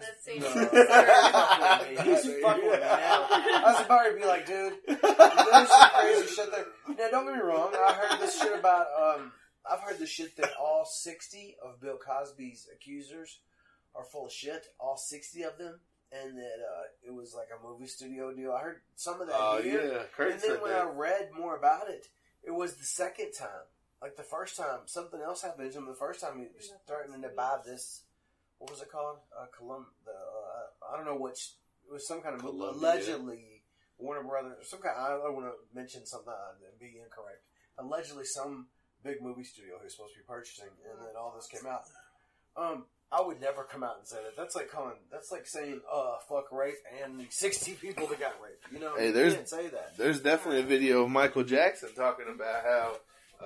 That seems No. absurd. He's with me now. I was about to be like, dude, there's some crazy shit there. Now, don't get me wrong. I heard this shit about. um I've heard the shit that all 60 of Bill Cosby's accusers are full of shit. All 60 of them. And that uh, it was like a movie studio deal. I heard some of that Oh here. yeah, Kurt and then when that. I read more about it, it was the second time. Like the first time, something else happened to him. The first time he was starting to buy this. What was it called? Uh, Colum. The uh, I don't know which. It was some kind of. Columbia. Allegedly, Warner Brothers. Some kind. I don't want to mention something and be incorrect. Allegedly, some big movie studio who's supposed to be purchasing, and then all this came out. Um, I would never come out and say that. That's like calling. That's like saying, "Uh, fuck rape," and the sixty people that got raped. You know, Hey, you there's- can't say that. There's definitely a video of Michael Jackson talking about how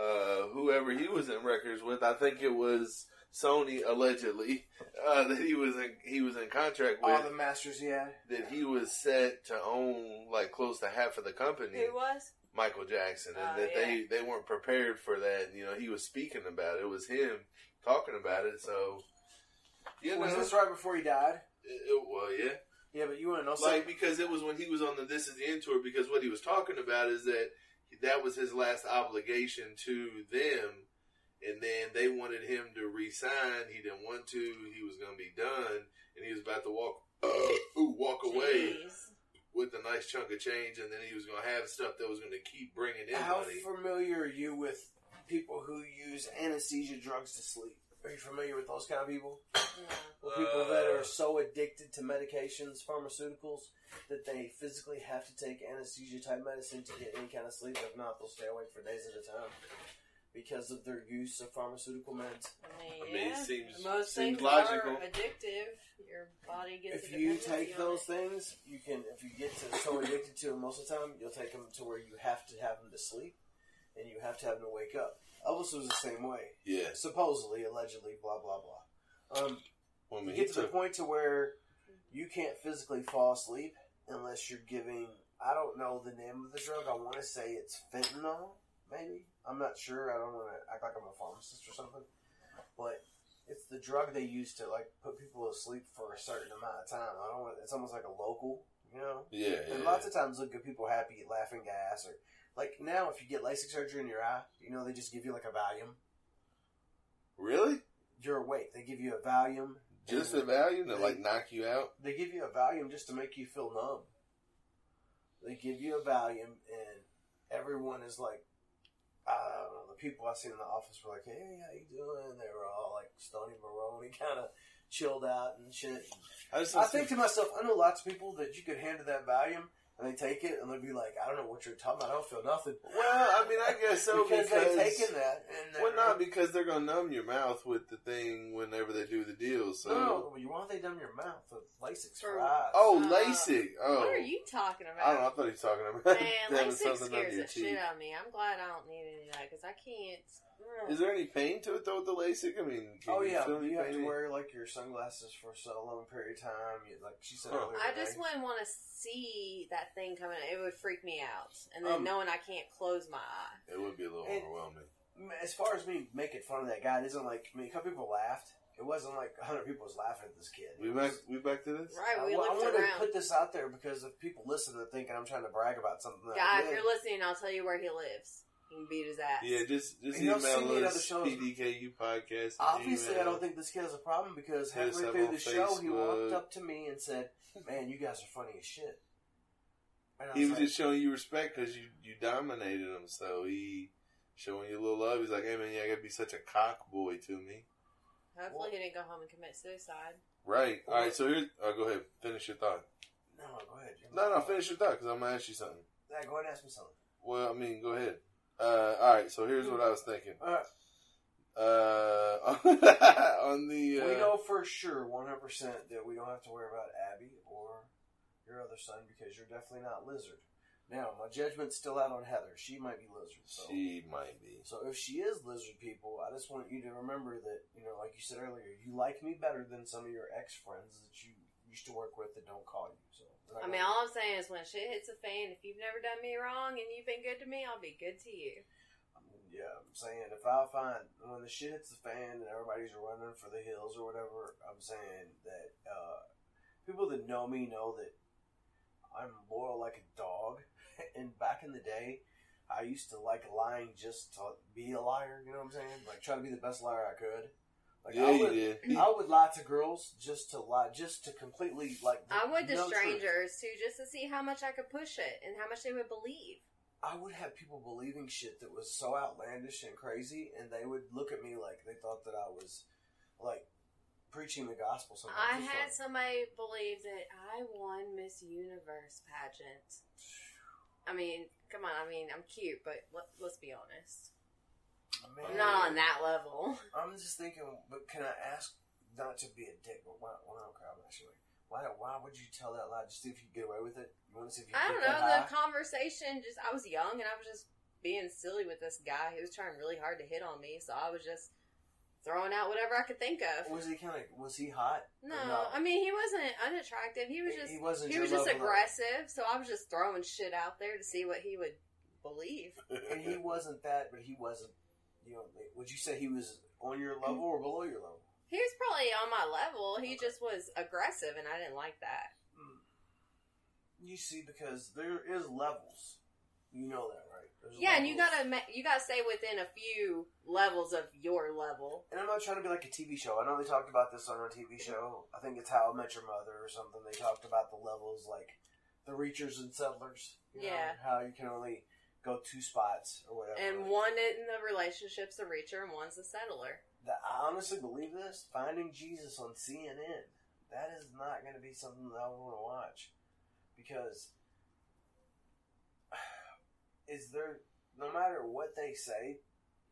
uh, whoever he was in records with, I think it was Sony allegedly, uh, that he was in he was in contract with, All the masters he had. that he was set to own like close to half of the company, He was? Michael Jackson, and Oh, that yeah. they they weren't prepared for that. You know, he was speaking about it. It was him talking about it. So, you know, Was this right before he died? it, it- well, yeah. Yeah, but you want to know like because it was when he was on the This Is the End tour. Because what he was talking about is that that was his last obligation to them, and then they wanted him to resign. He didn't want to. He was going to be done, and he was about to walk ooh, walk away Jeez. With a nice chunk of change, and then he was going to have stuff that was going to keep bringing in How money. familiar are you with people who use anesthesia drugs to sleep? Are you familiar with those kind of people? No. With people that Uh. are so addicted to medications, pharmaceuticals, that they physically have to take anesthesia type medicine to get any kind of sleep. If not, they'll stay awake for days at a time because of their use of pharmaceutical meds. I mean, I mean, it seems- Most seems things logical. are addictive. Your body gets. if you take those it. things, you can. If you get to so addicted to them most of the time, you'll take them to where you have to have them to sleep, and you have to have them to wake up. Elvis was the same way, yeah, supposedly, allegedly, blah blah blah. Um, I mean, you get to the took, point to where you can't physically fall asleep unless you're giving. I don't know the name of the drug. I want to say it's fentanyl. Maybe I'm not sure. I don't want to act like I'm a pharmacist or something, but it's the drug they use to like put people to sleep for a certain amount of time. I don't. want It's almost like a local, you know. yeah, And yeah. lots of times they'll get people happy, laughing gas, or like now if you get LASIK surgery in your eye, you know they just give you like a Valium. really You're awake. They give you a Valium. just a value to like knock you out. They give you a Valium just to make you feel numb. They give you a Valium, and everyone is like, I don't know. The people I seen in the office were like, "Hey, how you doing?" They were all like Stony Maroney, kind of chilled out and shit. I I think to myself, I know lots of people that you could hand to that Valium, and they take it, and they'll be like, "I don't know what you're talking about. I don't feel nothing." Well, I mean, I guess so because, because, they've taken that, and Well, they're- not because they're gonna numb your mouth with the thing whenever they do the deal. So, No, you want they numb your mouth with LASIK's for For- eyes. oh, Uh, LASIK. Oh, What are you talking about? I don't know. I thought he was talking about Man, having LASIK something under scares your the shit teeth. out of me. I'm glad I don't need any of that because I can't. Is there any pain to it though with the LASIK? I mean, can Oh you yeah, feel any you have to wear like your sunglasses for so long period of time. You, like she said Huh. earlier. I just wouldn't want to see that thing coming. It would freak me out, and then Um, knowing I can't close my eye. It would be a little It- overwhelming. As far as me making fun of that guy, it isn't like I mean, a couple people laughed. It wasn't like hundred people was laughing at this kid. We It back. was- We back to this. Right, I, we I looked wanted to around. put this out there because if people listen to thinking I'm trying to brag about something that Guy, if did, you're listening, I'll tell you where he lives. You can beat his ass. Yeah, just just And you'll see me email at us other shows. PDKU podcast. Obviously, Gmail. I don't think this kid has a problem because Hit us halfway up through on the show, he walked up to me and said, "Man, you guys are funny as shit." And He was like, just showing you respect because you you dominated him. So he showing you a little love. He's like, hey man, you gotta be such a cock boy to me. Hopefully, he didn't go home and commit suicide. Right. All right. So here, Oh, go ahead. Finish your thought. "No, go ahead." Jim. No, no. Finish your thought because I'm gonna ask you something. Yeah, go ahead and ask me something. Well, I mean, go ahead. Uh, all right. So here's what I was thinking. All right. Uh, on the. Uh, we know for sure, 100 percent, that we don't have to worry about Abby or your other son because you're definitely not lizard. Now, my judgment's still out on Heather. She might be lizard. So. she might be. So if she is lizard people, I just want you to remember that, you know, like you said earlier, you like me better than some of your ex friends that you used to work with that don't call you. So I mean, all I'm saying is when shit hits a fan, if you've never done me wrong and you've been good to me, I'll be good to you. yeah, I'm saying if I find when the shit hits the fan and everybody's running for the hills or whatever, I'm saying that uh, people that know me know that I'm loyal like a dog. and back in the day, I used to like lying just to be a liar. You know what I'm saying? Like try to be the best liar I could. Like yeah, I you would, did. I would lie to girls just to lie, just to completely like. I would to no truth. strangers too, just to see how much I could push it and how much they would believe. I would have people believing shit that was so outlandish and crazy, and they would look at me like they thought that I was like preaching the gospel. Sometimes I had like, somebody believe that I won Miss Universe pageant. I mean, come on. I mean, I'm cute, but let, let's be honest. man, I'm not on that level. I'm just thinking, but can I ask not to be a dick? But why? Well, okay, I'm actually. Why? Why would you tell that lie? Just see if you get away with it. You want to see if you I don't know. The conversation just, I was young and I was just being silly with this guy. He was trying really hard to hit on me, so I was just throwing out whatever I could think of. Was he kind of? Was he hot? No, I mean he wasn't unattractive. He was just He wasn't he was just aggressive. So I was just throwing shit out there to see what he would believe. and he wasn't that, but he wasn't. You know, would you say he was on your level or below your level? He was probably on my level. He just was aggressive, and I didn't like that. Hmm. You see, because there is levels. You know that, Yeah, and you gotta ma- you gotta stay within a few levels of your level. And I'm not trying to be like a TV show. I know they talked about this on a TV mm-hmm. show. I think it's How I Met Your Mother or something. They talked about the levels, like the reachers and settlers. You know, Yeah. How you can only go two spots or whatever. And one in the relationship's a reacher, and one's a settler. That- I honestly believe this. Finding Jesus on CNN. That is not going to be something that I want to watch because is there no matter what they say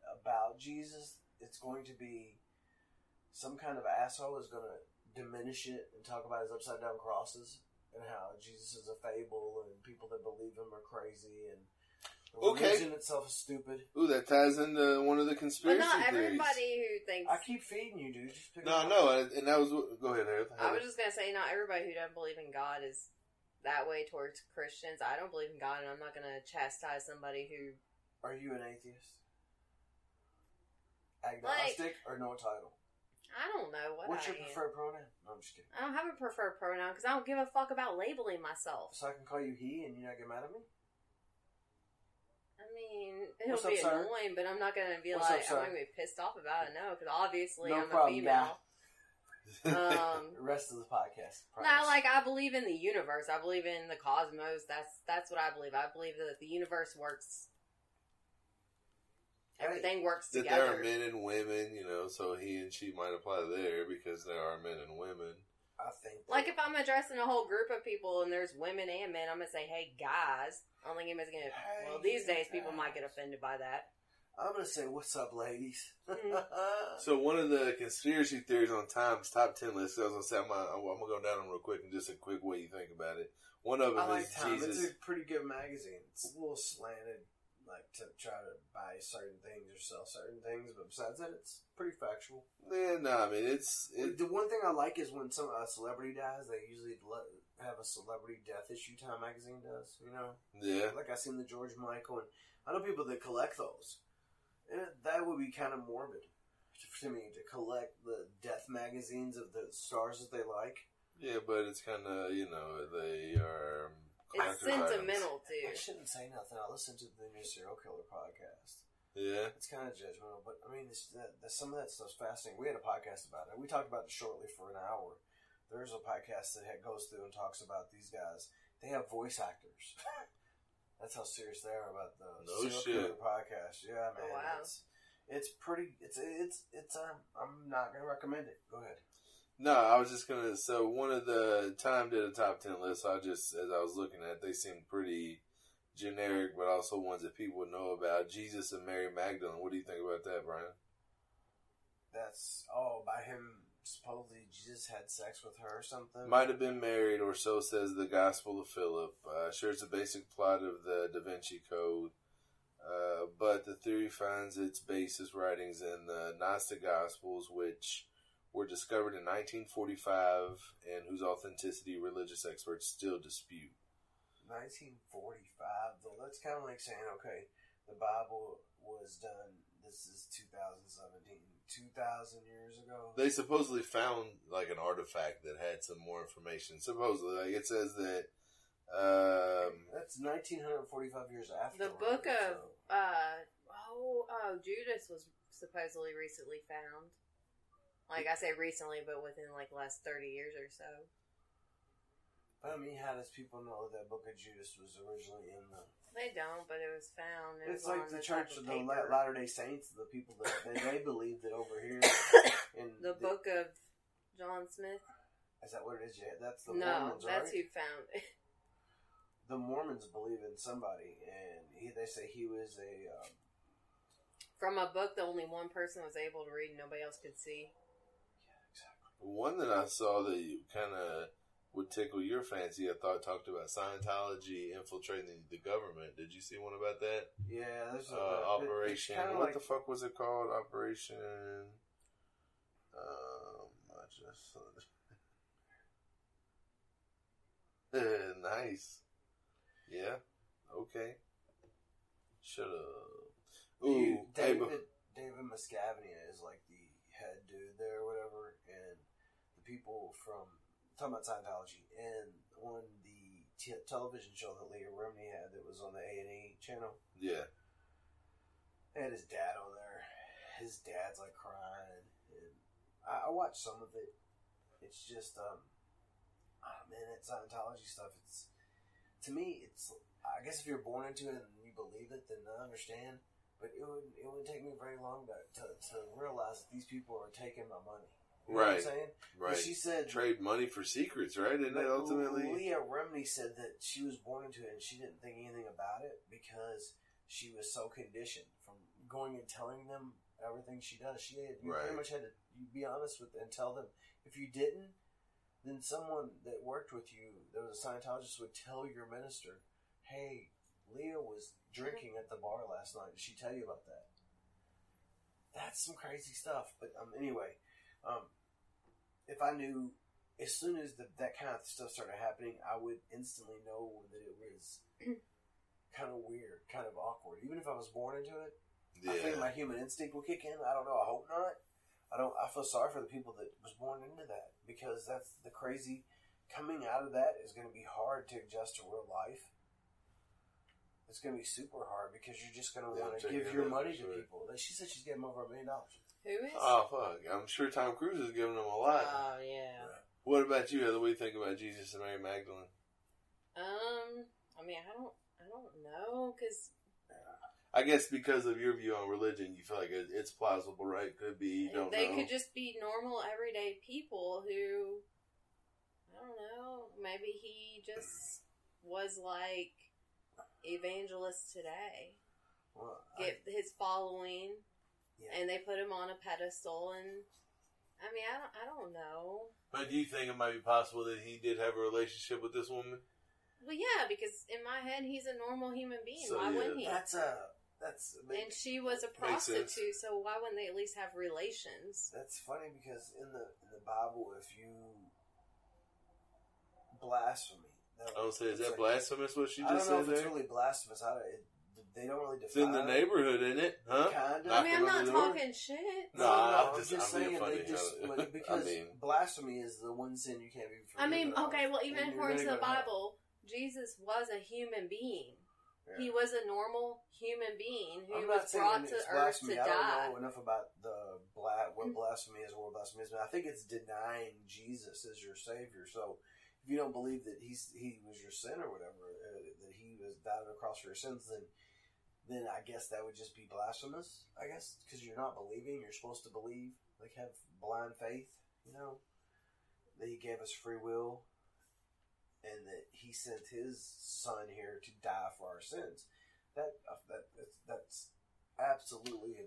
about Jesus, it's going to be some kind of asshole is going to diminish it and talk about his upside down crosses and how Jesus is a fable and people that believe him are crazy and the Okay. religion itself is stupid. Ooh, that ties into one of the But conspiracy not theories. everybody who thinks. I keep feeding you, dude. Just pick No, up. no, and and that was what- go ahead, Heather. I was just gonna say, not everybody who doesn't believe in God is that way towards Christians. I don't believe in God, and I'm not gonna chastise somebody who. Are you an atheist? Agnostic or no title? I don't know what What's I your am. preferred pronoun? No, I'm just kidding. I don't have a preferred pronoun because I don't give a fuck about labeling myself. So I can call you he and you're not get mad at me? I mean, it'll What's up, be sir? annoying, but I'm not gonna be What's like up. I'm gonna be pissed off about it. No, because obviously No I'm problem, a female. Um, The rest of the podcast. No, like I believe in the universe. I believe in the cosmos. That's that's what I believe. I believe that the universe works. Everything works that together. there are men and women, you know, so he and she might apply there because there are men and women. I think. that- Like if I'm addressing a whole group of people and there's women and men, I'm gonna say, "Hey guys." I don't think anybody's gonna. Hey, well, these days people might get offended by that. I'm gonna say, "What's up, ladies?" Mm. So one of the conspiracy theories on Time's top ten list, I was gonna say, I'm gonna, I'm gonna go down them real quick and just a quick way you think about it. One of them I like is Time. Jesus. It's a pretty good magazine. It's a little slanted, like to try to buy certain things or sell certain things, but besides that, it's pretty factual. Yeah, no, I mean it's it, the one thing I like is when some a celebrity dies, they usually let, have a celebrity death issue. Time magazine does, you know. yeah. Like I seen the George Michael, and I know people that collect those. And it- that would be kind of morbid to me to collect the death magazines of the stars that they like. Yeah, but it's kind of you know they are. Um, it's sentimental items. sentimental I shouldn't say nothing. I listen to the new serial killer podcast. Yeah, It's kind of judgmental, but I mean, it's, that, that, some of that stuff's fascinating. We had a podcast about it. We talked about it shortly for an hour. There's a podcast that goes through and talks about these guys. They have voice actors. That's how serious they are about the No serial shit. killer podcast. Yeah, man. Oh, wow. It's it's pretty. It's it's it's. Um, I'm not gonna recommend it. Go ahead. No, I was just gonna. So one of the Time did a top ten list. I just, as I was looking at, it, they seemed pretty generic, but also ones that people would know about. Jesus and Mary Magdalene. What do you think about that, Brian? That's oh, by him supposedly Jesus had sex with her or something. Might have been married, or so says the Gospel of Philip. Uh, shares the basic plot of the Da Vinci Code, uh, but the theory finds its basis writings in the Gnostic Gospels, which were discovered in 1945 and whose authenticity religious experts still dispute. 1945 though. That's kind of like saying, okay, the Bible was done. This is 2017, 2,000 years ago. They supposedly found like an artifact that had some more information. Supposedly, like it says that. Um, That's 1945 years after. The book of uh oh oh Judas was supposedly recently found. Like I say recently, but within like last thirty years or so. But I mean, how does people know that book of Judas was originally in the? They don't, but it was found. It It's was like on the church of of the paper. Latter Day Saints. The people that they, they believe that over here in the book of John Smith. Is that what it is? Yeah, that's the no, Mormons, that's right? who found it. The Mormons believe in somebody, and he, they say he was a. Um, From a book that only one person was able to read and nobody else could see. Yeah, exactly. One that I saw that you kind of would tickle your fancy, I thought talked about Scientology infiltrating the government. Did you see one about that? Yeah, there's a uh, Operation. What like, the fuck was it called? Operation. Um, I just. nice. Yeah. Okay. Shut up. Ooh, David, but- David Miscavige is like the head dude there, or whatever, and the people from talking about Scientology and on the t- television show that Leah Remini had that was on the A and E channel. yeah. They had his dad on there. His dad's like crying, and I, I watched some of it. It's just, um, oh man, that Scientology stuff. It's to me, it's. I guess if you're born into it and you believe it, then I understand. But it would it wouldn't take me very long to, to, to realize that these people are taking my money. You Right. what I'm saying? Right. She said Trade money for secrets, right? Isn't it ultimately? Leah Remini said that she was born into it and she didn't think anything about it because she was so conditioned from going and telling them everything she does. She had, you Right. pretty much had to be honest with and tell them. If you didn't, then someone that worked with you, that was a Scientologist, would tell your minister, "Hey, Leah was drinking at the bar last night. Did she tell you about that?" That's some crazy stuff. But um, anyway, um, if I knew as soon as the, that kind of stuff started happening, I would instantly know that it was kind of weird, kind of awkward. Even if I was born into it, I think my human instinct will kick in. I don't know. I hope not. I don't. I feel sorry for the people that was born into that because that's the crazy. Coming out of that is going to be hard to adjust to real life. It's going to be super hard because you're just going to want to give your money to sure. people. She said she's getting over a million dollars. Who is? Oh fuck! I'm sure Tom Cruise is giving them a lot. Oh, yeah. what about you, Heather? What do you think about Jesus and Mary Magdalene? Um, I mean, I don't, I don't know, because I guess because of your view on religion, you feel like it's plausible, right? Could be. You they know. could just be normal, everyday people who, I don't know, maybe he just was like evangelist today. Well, I- Get his following, yeah. and they put him on a pedestal, and I mean, I don't, I don't know. But do you think it might be possible that he did have a relationship with this woman? Well, yeah, because in my head, he's a normal human being. So, why yeah, wouldn't he? that's a that's And she was a prostitute, so why wouldn't they at least have relations? That's funny because in the in the Bible, if you blasphemy, that oh, I would say, is that like- blasphemous? What she just I don't just know said if it's there? really blasphemous. I, it, they don't really It's in the neighborhood, isn't it? Huh? Kind of. I mean, I'm not the door? talking shit. No, No, no, I'm I'm just- just, I'm saying funny. they just like, because I mean- blasphemy is the one sin you can't be. I mean, of, okay, well, even according to the go to hell. Bible, Jesus was a human being. Yeah. He was a normal human being who was brought to it's earth to blasphemy. I die. don't know enough about the bla- what blasphemy is, or what blasphemy is, but I think it's denying Jesus as your savior. So if you don't believe that he's he was your sin or whatever, uh, that he was died on the cross for your sins, then then I guess that would just be blasphemous. I guess because you're not believing, you're supposed to believe, like have blind faith. You know that he gave us free will, and that he sent his son here to die for our sins. That uh, that that's, that's absolutely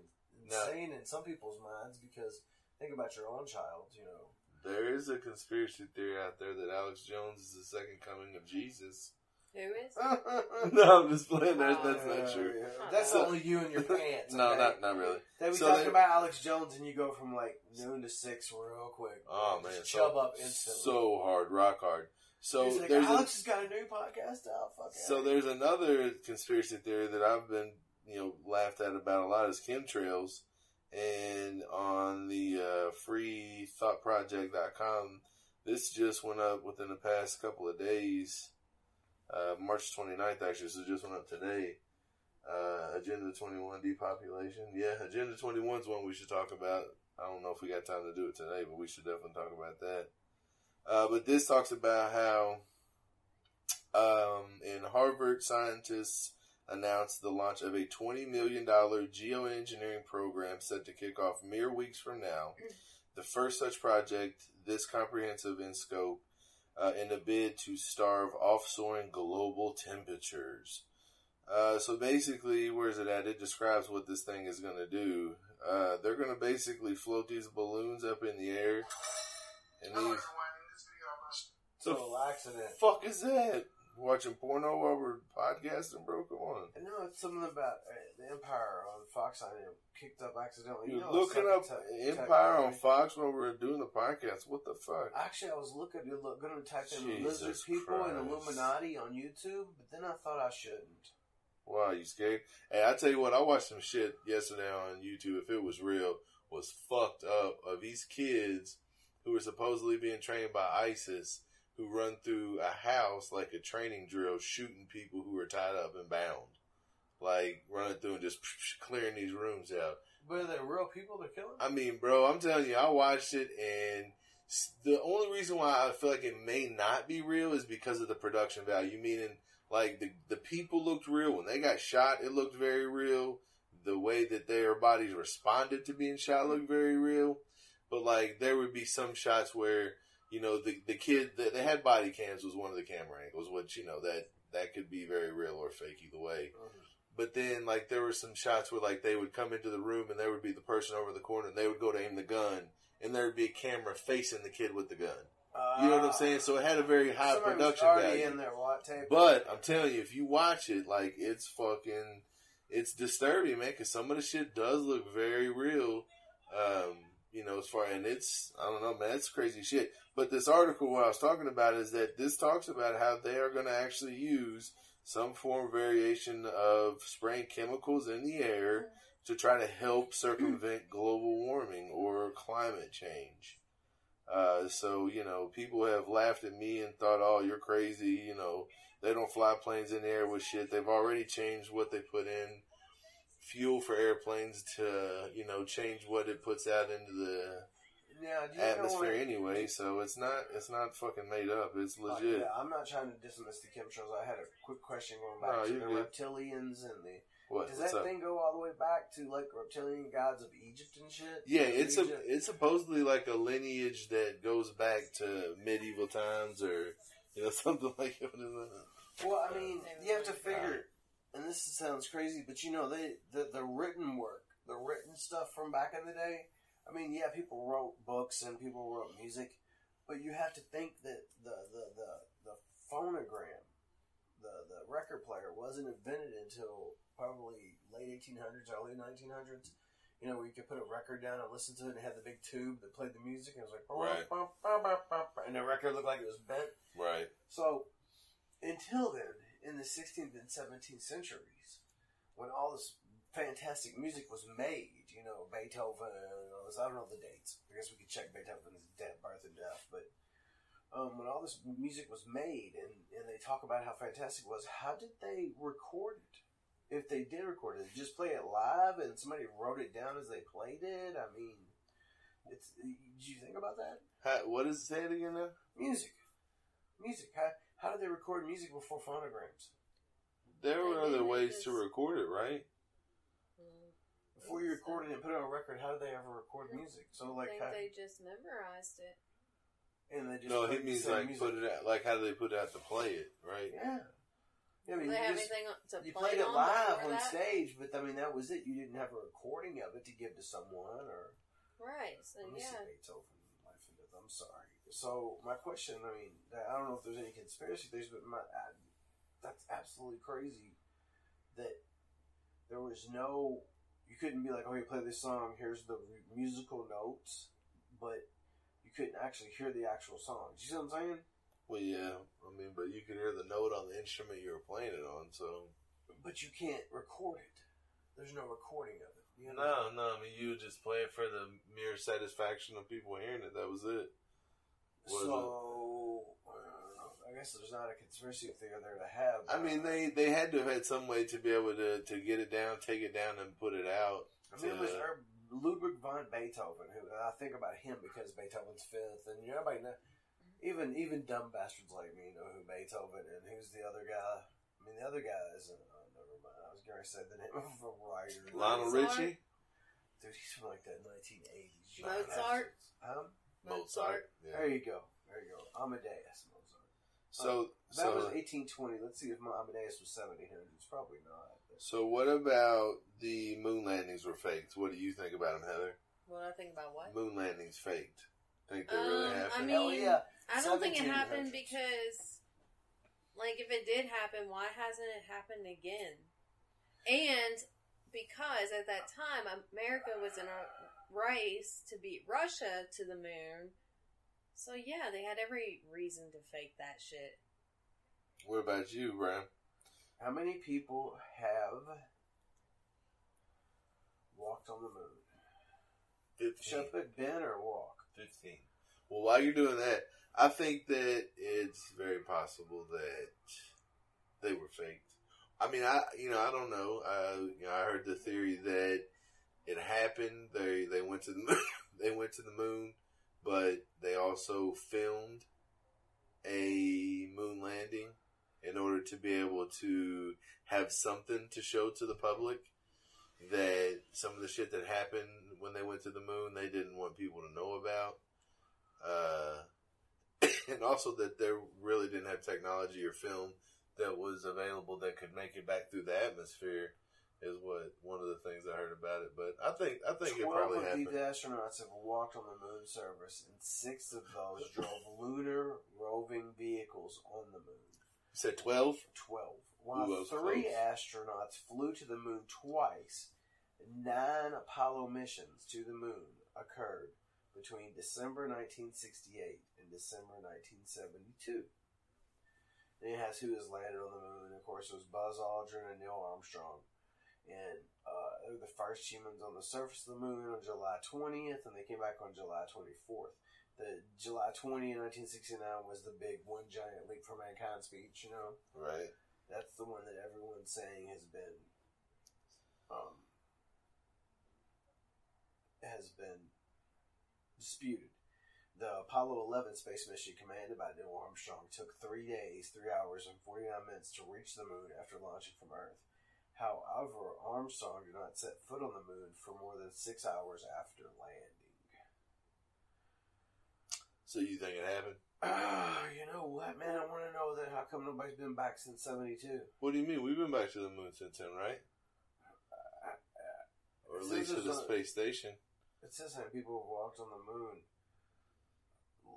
No. insane in some people's minds because think about your own child. You know, There is a conspiracy theory out there that Alex Jones is the second coming of Jesus. Who is? no, I'm just playing. That's, Oh, that's not true. Yeah, That's So- only you and your pants. No, okay? not not really. They be So talking they- about Alex Jones, and you go from like noon to six real quick. Oh man, Just so, chub up instantly. so hard, rock hard. So He's like, there's a, Alex has got a new podcast out. Fuck so it. there's another conspiracy theory that I've been you know laughed at about a lot is chemtrails, and on the uh, freethoughtproject.com, this just went up within the past couple of days. Uh, March 29th, actually, so it just went up today. Uh, Agenda 21 depopulation. Yeah, Agenda 21 is one we should talk about. I don't know if we got time to do it today, but we should definitely talk about that. Uh, but this talks about how um, in Harvard, scientists announced the launch of a $20 million geoengineering program set to kick off mere weeks from now. The first such project, this comprehensive in scope, uh, in a bid to starve off-soaring global temperatures. Uh, so basically, where is it at? It describes what this thing is going to do. Uh, they're going to basically float these balloons up in the air, and these. so the accident. fuck is that? Watching porno while we're podcasting, bro? Come on. I know it's something about uh, the Empire on Fox. I kicked up accidentally. You You're know, looking up te- Empire on. Fox while we were doing the podcast. What the fuck? Actually, I was looking, look, going to type in lizard people and Illuminati on YouTube, but then I thought I shouldn't. Why you scared? Hey, I tell you what, I watched some shit yesterday on YouTube. If it was real, was fucked up of these kids who were supposedly being trained by ISIS, who run through a house like a training drill, shooting people who are tied up and bound, like running through and just clearing these rooms out. But are they real people they're killing? I mean, bro, I'm telling you, I watched it, and the only reason why I feel like it may not be real is because of the production value. Meaning, like the the people looked real when they got shot. It looked very real. The way that their bodies responded to being shot looked very real. But like, there would be some shots where you know the the kid that they had body cams was one of the camera angles, which you know that that could be very real or fake either way. But then, like, there were some shots where, like, they would come into the room and there would be the person over the corner and they would go to aim the gun and there would be a camera facing the kid with the gun. You know what I'm saying? So it had a very high production value. in there. But I'm telling you, if you watch it, like, it's fucking, it's disturbing, man, because some of the shit does look very real. Um, you know, as far, and it's, I don't know, man, it's crazy shit. But this article, what I was talking about is that this talks about how they are going to actually use some form of variation of spraying chemicals in the air to try to help circumvent global warming or climate change. Uh, so, you know, people have laughed at me and thought, oh, you're crazy. You know, they don't fly planes in the air with shit. They've already changed what they put in fuel for airplanes to, you know, change what it puts out into the yeah, do you know atmosphere anyway. So it's not, it's not fucking made up. It's Like, legit. yeah, I'm not trying to dismiss the chemtrails. I had a quick question going No, back to you're the good. reptilians and the. What? Does What's that up? thing go all the way back to like reptilian gods of Egypt and shit? Yeah, it's a it's supposedly like a lineage that goes back to medieval times or you know something like that. Well, I mean, you have to figure, and this sounds crazy, but you know, they the, the written work, the written stuff from back in the day. I mean, yeah, people wrote books and people wrote music, but you have to think that the the the, the phonogram, the the record player, wasn't invented until probably late 1800s, early 1900s. You know, where you could put a record down and listen to it, and it had the big tube that played the music, and it was like, Right. and the record looked like it was bent. Right. So, until then, in the 16th and 17th centuries, when all this fantastic music was made, you know, Beethoven and all this. I don't know the dates. I guess we could check Beethoven's death, birth and death, but um, when all this music was made and, and they talk about how fantastic it was, how did they record it? If they did record it, just play it live and somebody wrote it down as they played it? I mean, it's. Did you think about that? How, what is it saying again now? Music, music. How how did they record music before phonograms? There were other ways to record it, right? Mm. Before you recorded it and put it on a record, how did they ever record music? So like, how, they just memorized it. and they just No, played it means like music. put it out. Like how do they put it out to play it, right? Yeah. Yeah, I mean, they you, have just, to you play played it on live on that? stage, but I mean that was it. You didn't have a recording of it to give to someone, or Right. So yeah. Beethoven I'm sorry. So my question, I mean, I don't know if there's any conspiracy theories, but my, I, that's absolutely crazy that there was no. You couldn't be like, oh, you play this song. Here's the musical notes, but you couldn't actually hear the actual song. You see what I'm saying? Well, yeah. I mean, but you could hear the note on the instrument you were playing it on. So But you can't record it. There's no recording of it. You know? no, no. I mean, you would just play it for the mere satisfaction of people hearing it. That was it. Was so uh, I guess there's not a conspiracy theory there to have. I mean, they they had to have had some way to be able to to get it down, take it down, and put it out. I mean, it was to- Ludwig von Beethoven. Who I think about him because Beethoven's fifth, and you know, everybody know, even even dumb bastards like me know who Beethoven and who's the other guy. I mean, the other guy is. Uh, never mind. I was going to say the name of a writer. Lionel Mozart? Richie, Dude, he's from like the 1980s. Mozart? Um, Mozart. there Yeah. you go. There you go. Amadeus Mozart. So That so was 1820. Let's see if my Amadeus was 1700s. Probably not. so what about the moon landings were faked? What do you think about them, Heather? What I think about what? Moon landings faked. Think they really Um, I happened? mean- Hell yeah. I don't think it happened because, like, if it did happen, why hasn't it happened again? And because at that time, America was in a race to beat Russia to the moon. So, yeah, they had every reason to fake that shit. what about you, Brian? How many people have walked on the moon? Should I Fifteen. put Ben or walk? Fifteen. Well, while you're doing that, I think that it's very possible that they were faked. I mean, I you know I don't know. Uh, you know, I heard the theory that it happened. They they went to the moon. they went to the moon, but they also filmed a moon landing in order to be able to have something to show to the public that some of the shit that happened when they went to the moon they didn't want people to know about uh, and also that they really didn't have technology or film that was available that could make it back through the atmosphere is what one of the things I heard about it. But I think I think it probably of happened. these astronauts have walked on the moon surface, and six of those drove lunar roving vehicles on the moon. You said twelve. Twelve. While Ooh, three close. astronauts flew to the moon twice, nine Apollo missions to the moon occurred between December 1968 and December 1972. Then it has who has landed on the moon. Of course, it was Buzz Aldrin and Neil Armstrong. And uh, they were the first humans on the surface of the moon on July 20th, and they came back on July 24th. The July 20 in 1969 was the big one giant leap for mankind speech, you know? Right. That's the one that everyone's saying has been um, has been disputed. The Apollo 11 space mission commanded by Neil Armstrong took three days, three hours, and 49 minutes to reach the moon after launching from Earth. However, Armstrong did not set foot on the moon for more than six hours after landing. So you think it happened? Ah, you know what, man? I want to know that. How come nobody's been back since '72? What do you mean? We've been back to the moon since then, right? Or at least to the space station. It says how people have walked on the moon.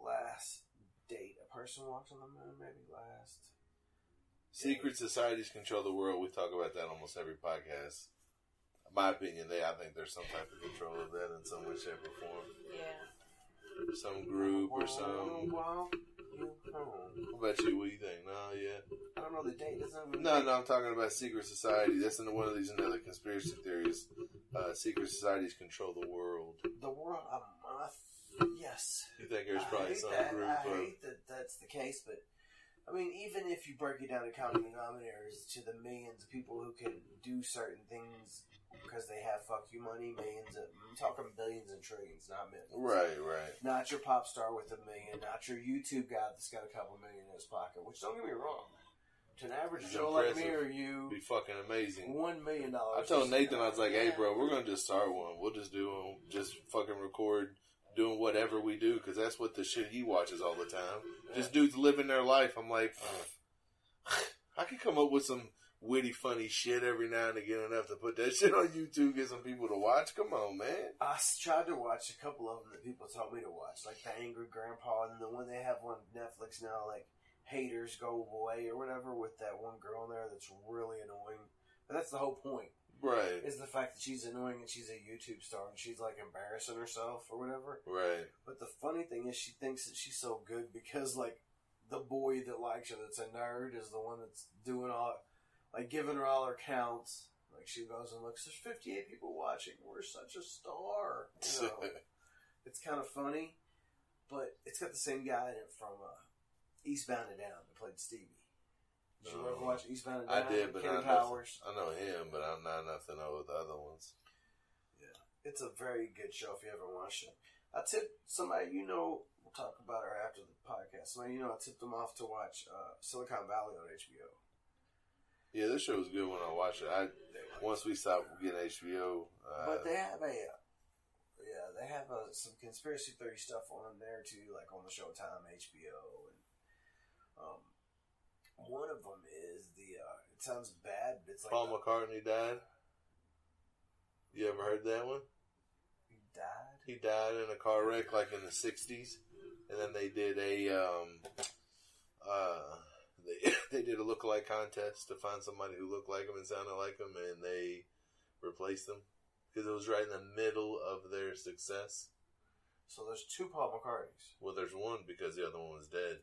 Last date, a person walked on the moon, maybe last. Secret societies control the world. We talk about that almost every podcast. My opinion, they I think there's some type of control of that in some way, shape, or form. Yeah. Some group or some. Walk you home. What about you? What do you think? No, yeah. I don't know the date doesn't even No, no, I'm talking about secret society. That's in one of these another conspiracy theories. Uh, secret societies control the world. the world. Um, uh, yes, You think there's probably some that. group I of hate that that's the case, but I mean, even if you break it down to common denominators to the millions of people who can do certain things because they have fuck you money, millions. Of, I'm talking billions and trillions, not millions. right, right. Not your pop star with a million, not your YouTube guy that's got a couple million in his pocket. Which don't get me wrong, to an average Joe like me or you, Be fucking amazing. one million dollars. I told Nathan, I was like, "Hey, bro, we're gonna just start one. We'll just do one. Just fucking record doing whatever we do because that's what the shit he watches all the time. Just dudes living their life. I'm like, I could come up with some witty, funny shit every now and again enough to put that shit on YouTube, get some people to watch. Come on, man. I tried to watch a couple of them that people told me to watch, like the Angry Grandpa, and the one they have on Netflix now, like Haters Go Away or whatever, with that one girl in there that's really annoying. But that's the whole point Right, is the fact that she's annoying and she's a YouTube star and she's like embarrassing herself or whatever. right. But the funny thing is, she thinks that she's so good because like the boy that likes her, that's a nerd, is the one that's doing all, like giving her all her counts. Like she goes and looks, there's 58 people watching. We're such a star. You know? it's kind of funny, but it's got the same guy in it from uh, Eastbound and Down that played Stevie. Did you ever watch Eastbound and I did, but Kenny I know, Powers. I know him, but I'm not enough to know the other ones. Yeah, it's a very good show if you ever watched it. I tipped somebody you know. We'll talk about her after the podcast. Somebody you know, I tipped them off to watch uh, Silicon Valley on HBO. Yeah, this show was good when I watched it. I once we stopped getting HBO, uh, but they have a, yeah, they have uh, some conspiracy theory stuff on there too, like on the Showtime HBO, and um, one of them is the. Uh, it sounds bad, but it's like Paul McCartney died. You ever heard that one? he died. He died in a car wreck like in the '60s, and then they did a um, uh, they they did a lookalike contest to find somebody who looked like him and sounded like him, and they replaced them because it was right in the middle of their success. So there's two Paul McCartneys. Well, there's one because the other one was dead.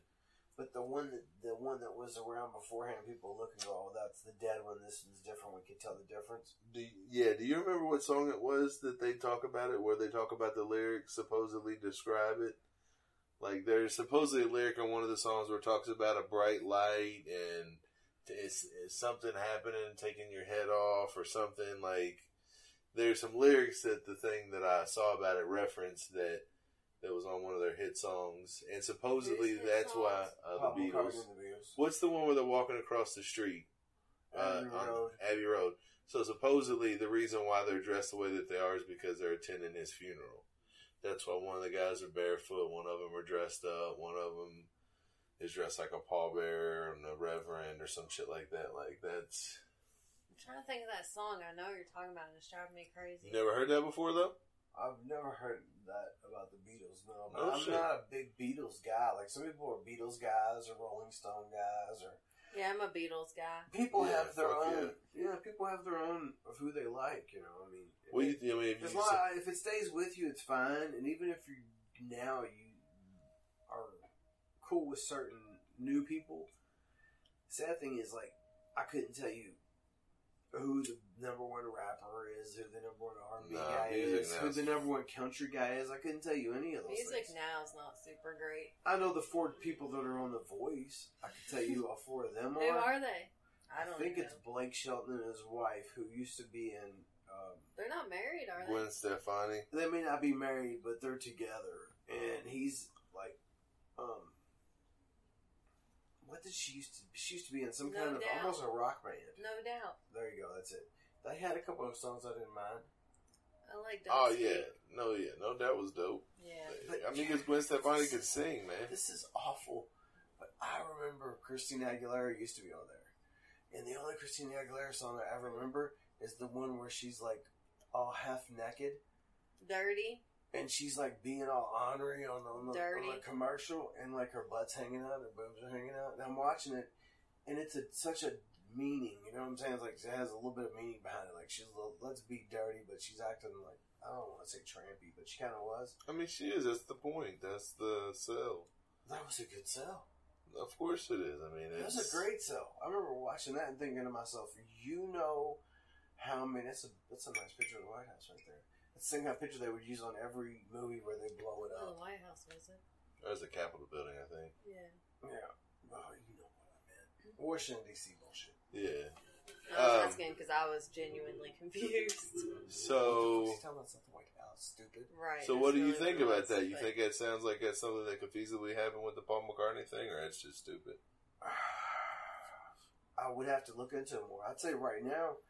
But the one that the one that was around beforehand, people look and go, "Oh, that's the dead one. This one's different. We can tell the difference." Do yeah, do you remember what song it was that they talk about it, where they talk about the lyrics, supposedly describe it? Like, there's supposedly a lyric on one of the songs where it talks about a bright light and it's, it's something happening, taking your head off, or something. Like, there's some lyrics that the thing that I saw about it referenced that that was on one of their hit songs, and supposedly Whose hit that's why uh, the Beatles. the Beatles. What's the one where they're walking across the street? Abbey uh, on Road. Abbey Road. So supposedly the reason why they're dressed the way that they are is because they're attending his funeral. That's why one of the guys are barefoot, one of them are dressed up, one of them is dressed like a pallbearer and a reverend or some shit like that. Like that's I'm trying to think of that song. I know you're talking about, and it's driving me crazy. you never heard that before though. I've never heard that about the Beatles. No, but Oh, I'm shit. not a big Beatles guy. Like some people are Beatles guys or Rolling Stone guys, or Yeah, I'm a Beatles guy. people Yeah, have their fuck own. Yeah. people have their own of who they like. You know, I mean, Well, you, I mean, if As you, long if it stays with you, it's fine. And even if you now you are cool with certain new people, sad thing is like I couldn't tell you who the number one rapper is, who the number one R and B No, guy music is, now who is- the number one country guy is. I couldn't tell you any of those Music things. now is not super great. I know the four people that are on The Voice. I can tell you all four of them Who are. are they? I don't think know. it's Blake Shelton and his wife, who used to be in. Um, They're not married, are they? Gwen Stefani. they may not be married, but they're together, and he's like, um, what did she used to? She used to be in some No kind of almost a rock band. No doubt. There you go. That's it. They had a couple of songs I didn't mind. I like. Oh Dusty. yeah, no yeah, no that was dope. Yeah. But- I mean, because Gwen Stefani could sing, man. This is awful, but I remember Christina Aguilera used to be on there, and the only Christina Aguilera song I ever remember is the one where she's like all half naked. Dirty. And she's like being all ornery on, on, the, on the commercial, and like her butt's hanging out, her boobs are hanging out. And I'm watching it, and it's a, such a meaning. You know what I'm saying? It's like it has a little bit of meaning behind it. Like she's a little, let's be dirty, but she's acting like I don't want to say trampy, but she kind of was. I mean, she is. That's the point. That's the sell. That was a good sell. Of course it is. I mean, It it's was a great sell. I remember watching that and thinking to myself, you know how many that's a that's a nice picture of the White House right there. That's the same kind of picture they would use on every movie where they blow it Oh, the up. White House was it? There's a Capitol building, I think. Yeah. Yeah. Oh, you know what I meant. Washington DC bullshit. Yeah. I was Um, asking because I was genuinely confused. So, What the fuck's telling us at the White House, stupid. Right. so what do you think about that? You think that sounds like that's something that could feasibly happen with the Paul McCartney thing, or it's just stupid? I would have to look into it more. I'd say right now,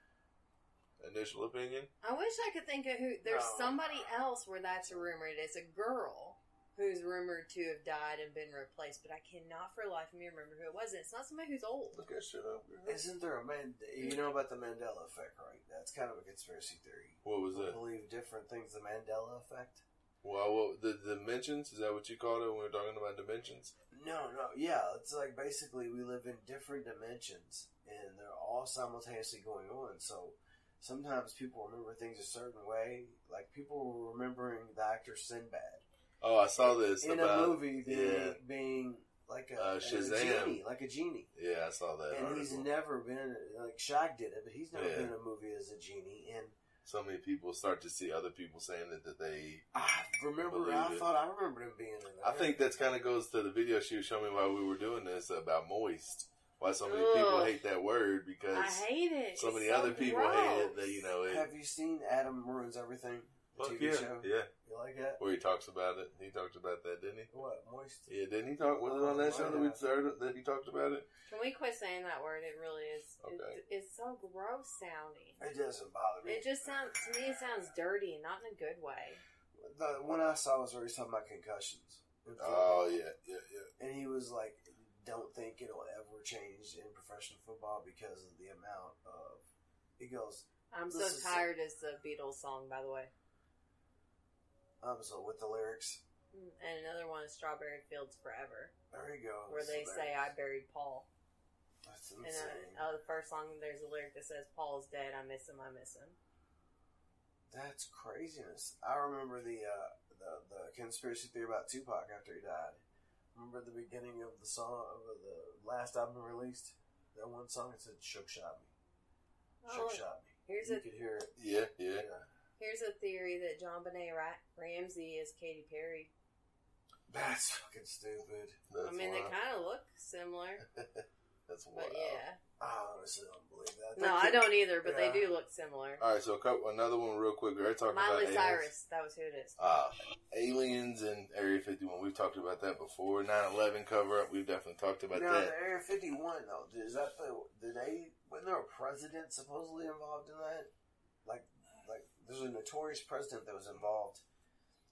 Initial opinion? I wish I could think of who. There's No. somebody else where that's a rumor. It is a girl who's rumored to have died and been replaced, but I cannot for life of me remember who it was. And it's not somebody who's old. Look that shit up. girl. isn't there a man? You know about the Mandela effect, right? That's kind of a conspiracy theory. What was I that? believe different things. The Mandela effect. Well, what, the dimensions? Is that what you called it when we were talking about dimensions? No, no, yeah. It's like basically we live in different dimensions, and they're all simultaneously going on. So sometimes people remember things a certain way. Like people were remembering the actor Sinbad Oh, I saw this in about a movie being, yeah. being like a, Uh, a Shazam. genie, like a genie. Yeah, I saw that. and he's never been like Shaq did it, but he's never Yeah. been in a movie as a genie. And so many people start to see other people saying that, that they. I remember, I it. thought I remember him being in it. I think that's kind of goes to the video she was showing me while we were doing this about moist. Why so many people hate that word because I hate it. so It's many other people hate it. That you know it. Have you seen Adam ruins everything? The Fuck TV yeah, show. yeah. You like that? Where he talks about it. He talked about that, didn't he? What moist? Yeah, didn't he talk? Was it on that oh, show that we started that he talked about it? Can we quit saying that word? It really is. Okay. It, it's so gross sounding. It doesn't bother me. It just sounds to me. It sounds dirty and not in a good way. the one I saw was where he's talking about concussions. Oh yeah, yeah, yeah. and he was like, "Don't think it'll ever change in professional football because of the amount of." He goes, I'm so tired. Is the Beatles song, by the way, "Um, so with the lyrics, and another one is "Strawberry Fields Forever," there you go." where they So say, "I buried Paul." That's And insane. uh, uh, the first song, there's a lyric that says, "Paul's dead. I miss him. I miss him." That's craziness. I remember the uh, the the conspiracy theory about Tupac after he died. Remember the beginning of the song of the last album released? That one song it said "Suge shot me." Oh, Shook look, shot me. here's you a could hear it. Yeah, yeah. here's a theory that JonBenét Ra- Ramsey is Katy Perry. That's fucking stupid. That's I mean, they kind of look similar, That's wild. but yeah. I honestly don't believe that. No, That I don't either, but yeah. they do look similar. All right, so a couple, another one real quick. We're talking about Miley aliens. Cyrus, that was who it is. Uh, aliens and Area 51. We've talked about that before. 9/11 cover up. We've definitely talked about Now that. the Area 51 though, is that the did they wasn't there a president supposedly involved in that? Like, like there's a notorious president that was involved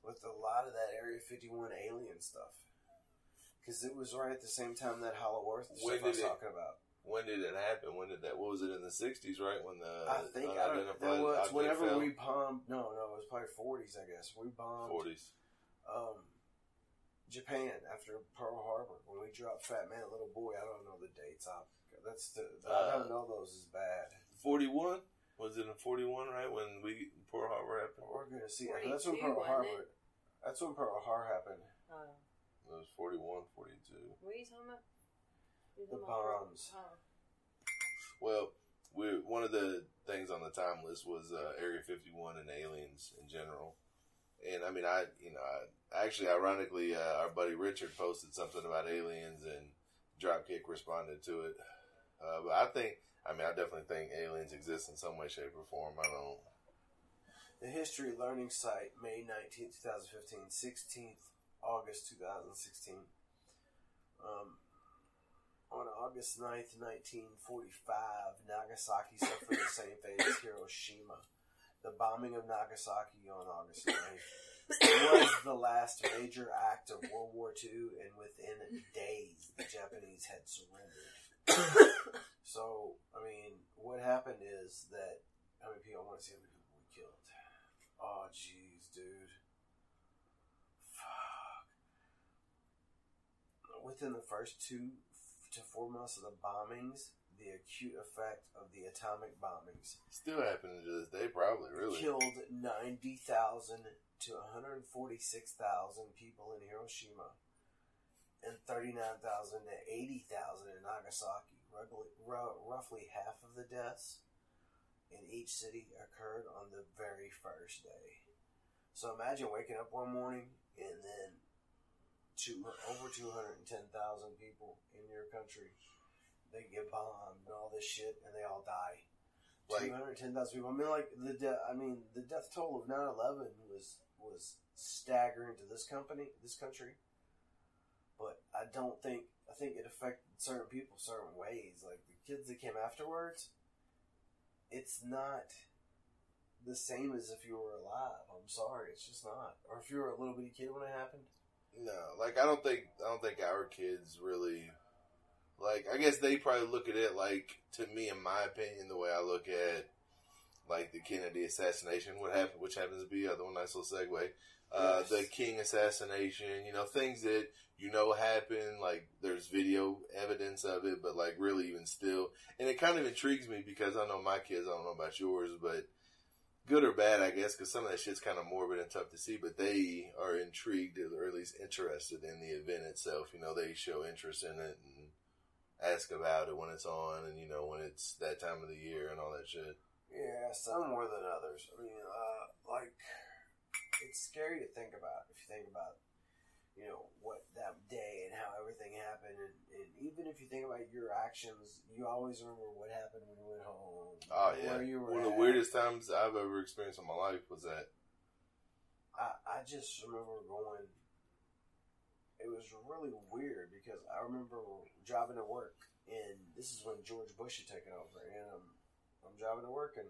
with a lot of that Area 51 alien stuff. Because it was right at the same time that Hollow Earth stuff I was it- talking about. When did it happen? When did that? What was it in the 60s? Right when the I think I don't, unidentified there was whenever fell? we bombed. No, no, it was probably 40s, I guess. We bombed 40s. um, Japan after Pearl Harbor when we dropped Fat Man, Little Boy. I don't know the dates. I, that's the I Uh, don't know those is bad. 41. Was it in 41? Right when we Pearl Harbor happened. We're gonna see. That's when Pearl Harbor. it? That's when Pearl Harbor happened. Uh, It was 41, 42. what are you talking about? You The talking bombs. Oh. Well, we one of the things on the time list was uh, Area 51 and aliens in general. And I mean, I you know, I, actually, ironically, uh, our buddy Richard posted something about aliens, and Dropkick responded to it. Uh, but I think, I mean, I definitely think aliens exist in some way, shape, or form. I don't. The History Learning Site, May 19th, 2015, 16th August 2016. Um, on August 9th, 1945, Nagasaki suffered the same fate as Hiroshima. The bombing of Nagasaki on August 9th was the last major act of World War II, and within days, the Japanese had surrendered. so, I mean, what happened is that, how many people, I want to see how many people we killed. Oh, jeez, dude. Fuck. Within the first two to four months of the bombings, the acute effect of the atomic bombings Still happening to this day, probably. Really. killed 90,000 to 146,000 people in Hiroshima and thirty nine thousand to eighty thousand in Nagasaki. Roughly, roughly half of the deaths in each city occurred on the very first day. So imagine waking up one morning and then two over two hundred and ten thousand people in your country they get bombed and all this shit and they all die. Like- Two hundred ten thousand people. I mean, like the de- I mean the death toll of 9-11 was was staggering to this company, this country. But I don't think I think it affected certain people certain ways. Like the kids that came afterwards, it's not the same as if you were alive. I'm sorry, it's just not. Or if you were a little bitty kid when it happened. No, like I don't think I don't think our kids really like. I guess they probably look at it like to me, in my opinion, the way I look at like the Kennedy assassination, what happened, which happens to be the other one. Nice little segue. Uh, Yes. The King assassination, you know, things that you know happened. Like there's video evidence of it, but like really, even still, and it kind of intrigues me because I know my kids. I don't know about yours, but good or bad, I guess, because some of that shit's kind of morbid and tough to see, but they are intrigued or at least interested in the event itself. You know, they show interest in it and ask about it when it's on and, you know, when it's that time of the year and all that shit. Yeah, some more than others. I mean, uh, like it's scary to think about if you think about you know what that day and how everything happened, and, and even if you think about your actions, you always remember what happened when you went home. Oh, yeah. where you were. One of the weirdest times I've ever experienced in my life was that. I, I just remember going. It was really weird because I remember driving to work, and this is when George Bush had taken over, and I'm, I'm driving to work, and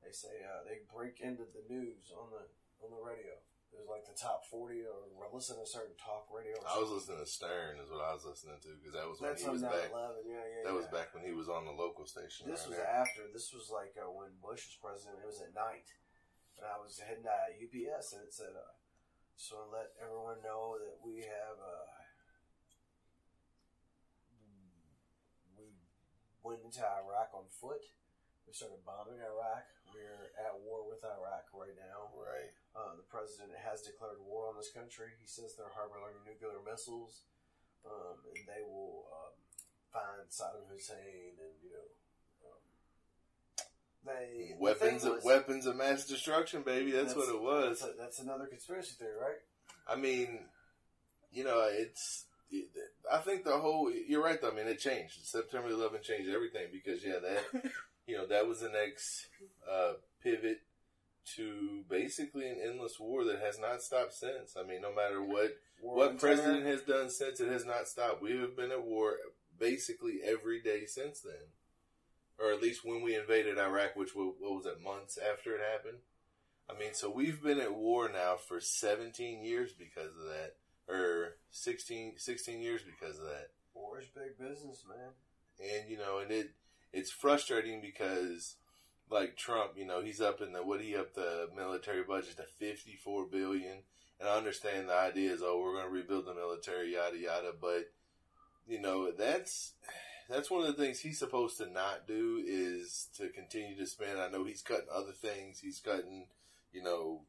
they say uh, they break into the news on the on the radio. It was like the top forty, or we're listening to certain talk radio. I was listening to Stern, is what I was listening to, because that was when That's he was back. 9/11. Yeah, yeah. That was back when he was on the local station. This right was there. after. This was like uh, when Bush was president. It was at night, and I was heading to UPS, and it said, uh, "Just want to let everyone know that we have uh, we went into Iraq on foot. We started bombing Iraq. We're at war with Iraq right now. Right. Uh, the president has declared war on this country. He says they're harboring nuclear missiles, um, and they will um, find Saddam Hussein, and you know, um, they the Weapons thing of was- weapons of mass destruction, baby. That's, what it was. That's, a- that's another conspiracy theory, right? I mean, you know, it's. It, I think the whole. You're right, though. I mean, it changed. September 11 changed everything because, yeah, that you know that was the next uh, pivot to basically an endless war that has not stopped since. I mean, no matter what War what president has done since, it has not stopped. We have been at war basically every day since then, or at least when we invaded Iraq, which wa- what was it months after it happened. I mean, so we've been at war now for 17 years because of that, or 16, 16 years because of that. War is big business, man. And you know, and it it's frustrating because like Trump, you know, he's up in the what he up the military budget to 54 billion. And I understand the idea is, oh, we're going to rebuild the military, yada yada. But you know, that's that's one of the things he's supposed to not do is to continue to spend. I know he's cutting other things. He's cutting, you know,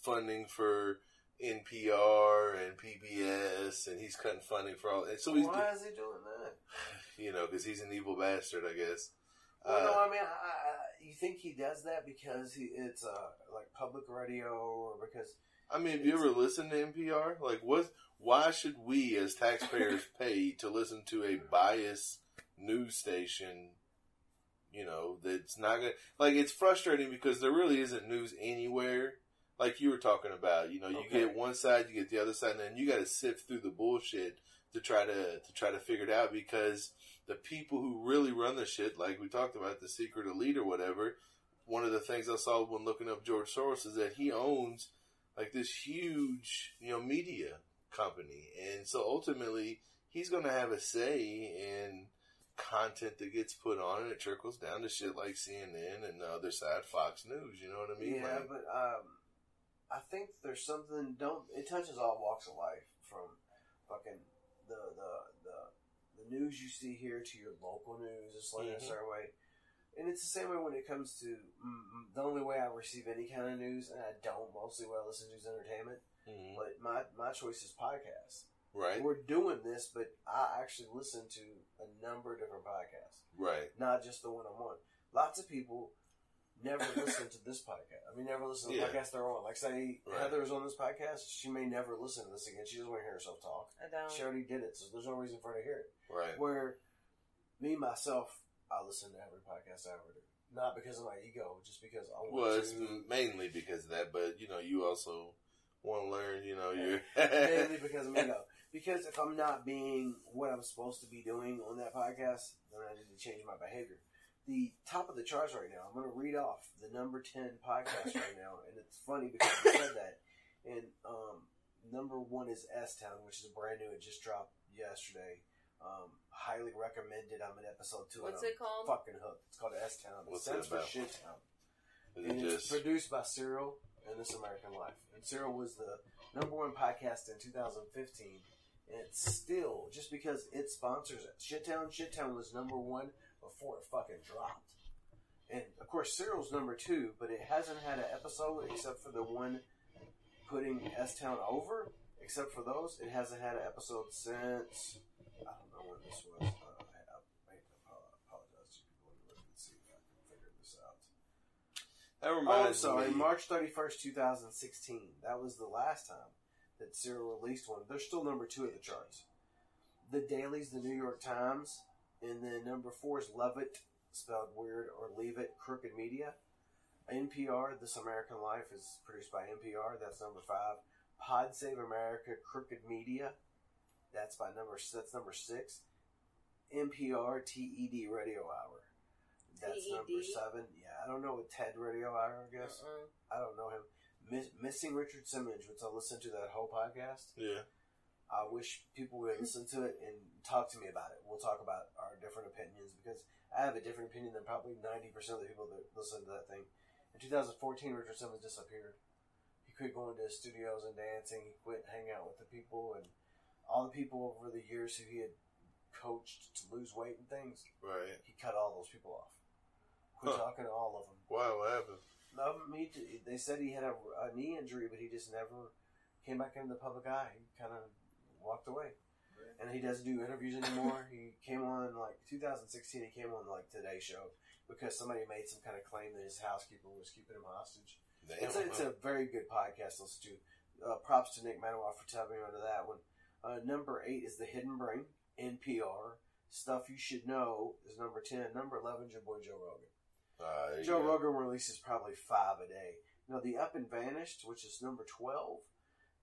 funding for NPR and PBS, and he's cutting funding for all. And so he's, Why is he doing that? you know, because he's an evil bastard, I guess. Well, Uh, no, I mean, I, you think he does that because he it's uh, like public radio, or because I mean, have you ever listened to NPR? Like, what? Why should we, as taxpayers, pay to listen to a biased news station? You know, that's not gonna like. It's frustrating because there really isn't news anywhere. Like you were talking about, you know, you Okay. get one side, you get the other side, and then you got to sift through the bullshit to try to to try to figure it out because the people who really run the shit, like we talked about, the secret elite or whatever. One of the things I saw when looking up George Soros is that he owns like this huge, you know, media company. And so ultimately, he's going to have a say in content that gets put on and it trickles down to shit like CNN and the other side, Fox News. You know what I mean? yeah, Like, but um, I think there's something. Don't it touches all walks of life from fucking the the news you see here to your local news. It's like Mhm. a certain way. And it's the same way when it comes to mm, mm, the only way I receive any kind of news, and I don't mostly what I listen to is entertainment. mhm. But my my choice is podcasts. Right. We're doing this, but I actually listen to a number of different podcasts, Right. not just the one I'm on. Lots of people never listen to this podcast. I mean, never listen to the Yeah. podcast they're on. Like, say Right. Heather's on this podcast, she may never listen to this again. She doesn't want to hear herself talk. I don't. She already did it, so there's no reason for her to hear it. Right. Where me myself, I listen to every podcast I ever do. Not because of my ego, just because I want Well, it's to. mainly because of that, but you know, you also want to learn. You know, you're Mainly because of me, no. Because if I'm not being what I'm supposed to be doing on that podcast, then I need to change my behavior. The top of the charts right now, I'm going to read off the number 10 podcast right now, and it's funny because I said that. And um, number one is S Town, which is a brand new. It just dropped yesterday. Um, highly recommended. I'm in episode two. What's it called? Fucking hooked. It's called S Town. It What's stands it for about? Shit Town. Is And it it's just produced by Serial and This American Life. And Serial was the number one podcast in 2015. And it's still, just because it sponsors it. Shittown, Shittown was number one before it fucking dropped. And of course, Serial's number two, but it hasn't had an episode except for the one putting S Town over. Except for those, it hasn't had an episode since. I don't know when this was. Uh, I, I, I apologize to people who look and see if I can figure this out. that Oh, sorry. me? March 31st, 2016. That was the last time that Cyril released one. They're still number two of the charts. The dailies, the New York Times. And then number four is Lovett, spelled weird, or Leave It, Crooked Media. NPR, This American Life, is produced by NPR. That's number five. Pod Save America, Crooked Media. That's by number. That's number six. NPR TED Radio Hour. That's number seven. Yeah, I don't know what TED Radio Hour. I guess Uh-uh. I don't know him. Miss, Missing Richard Simmons, which I listened to that whole podcast. Yeah. I wish people would mm-hmm. listen to it and talk to me about it. We'll talk about our different opinions because I have a different opinion than probably ninety percent of the people that listen to that thing. In 2014, Richard Simmons disappeared. He quit going to studios and dancing. He quit hanging out with the people and all the people over the years who he had coached to lose weight and things. Right. He cut all those people off. Quit Huh. talking to all of them. Why? What happened? No, me. too. They said he had a, a knee injury, but he just never came back into the public eye. He kind of walked away, and he doesn't do interviews anymore. he came on like 2016. He came on like Today Show because somebody made some kind of claim that his housekeeper was keeping him hostage. It's a, it's a very good podcast listen to. Uh, props to Nick Manoa for tapping me onto that one. Uh, number eight is The Hidden Brain, NPR. Stuff You Should Know is number 10. Number 11 is your boy Joe Rogan. Uh, Joe go. Rogan releases probably five a day. Now the Up and Vanished, which is number twelve,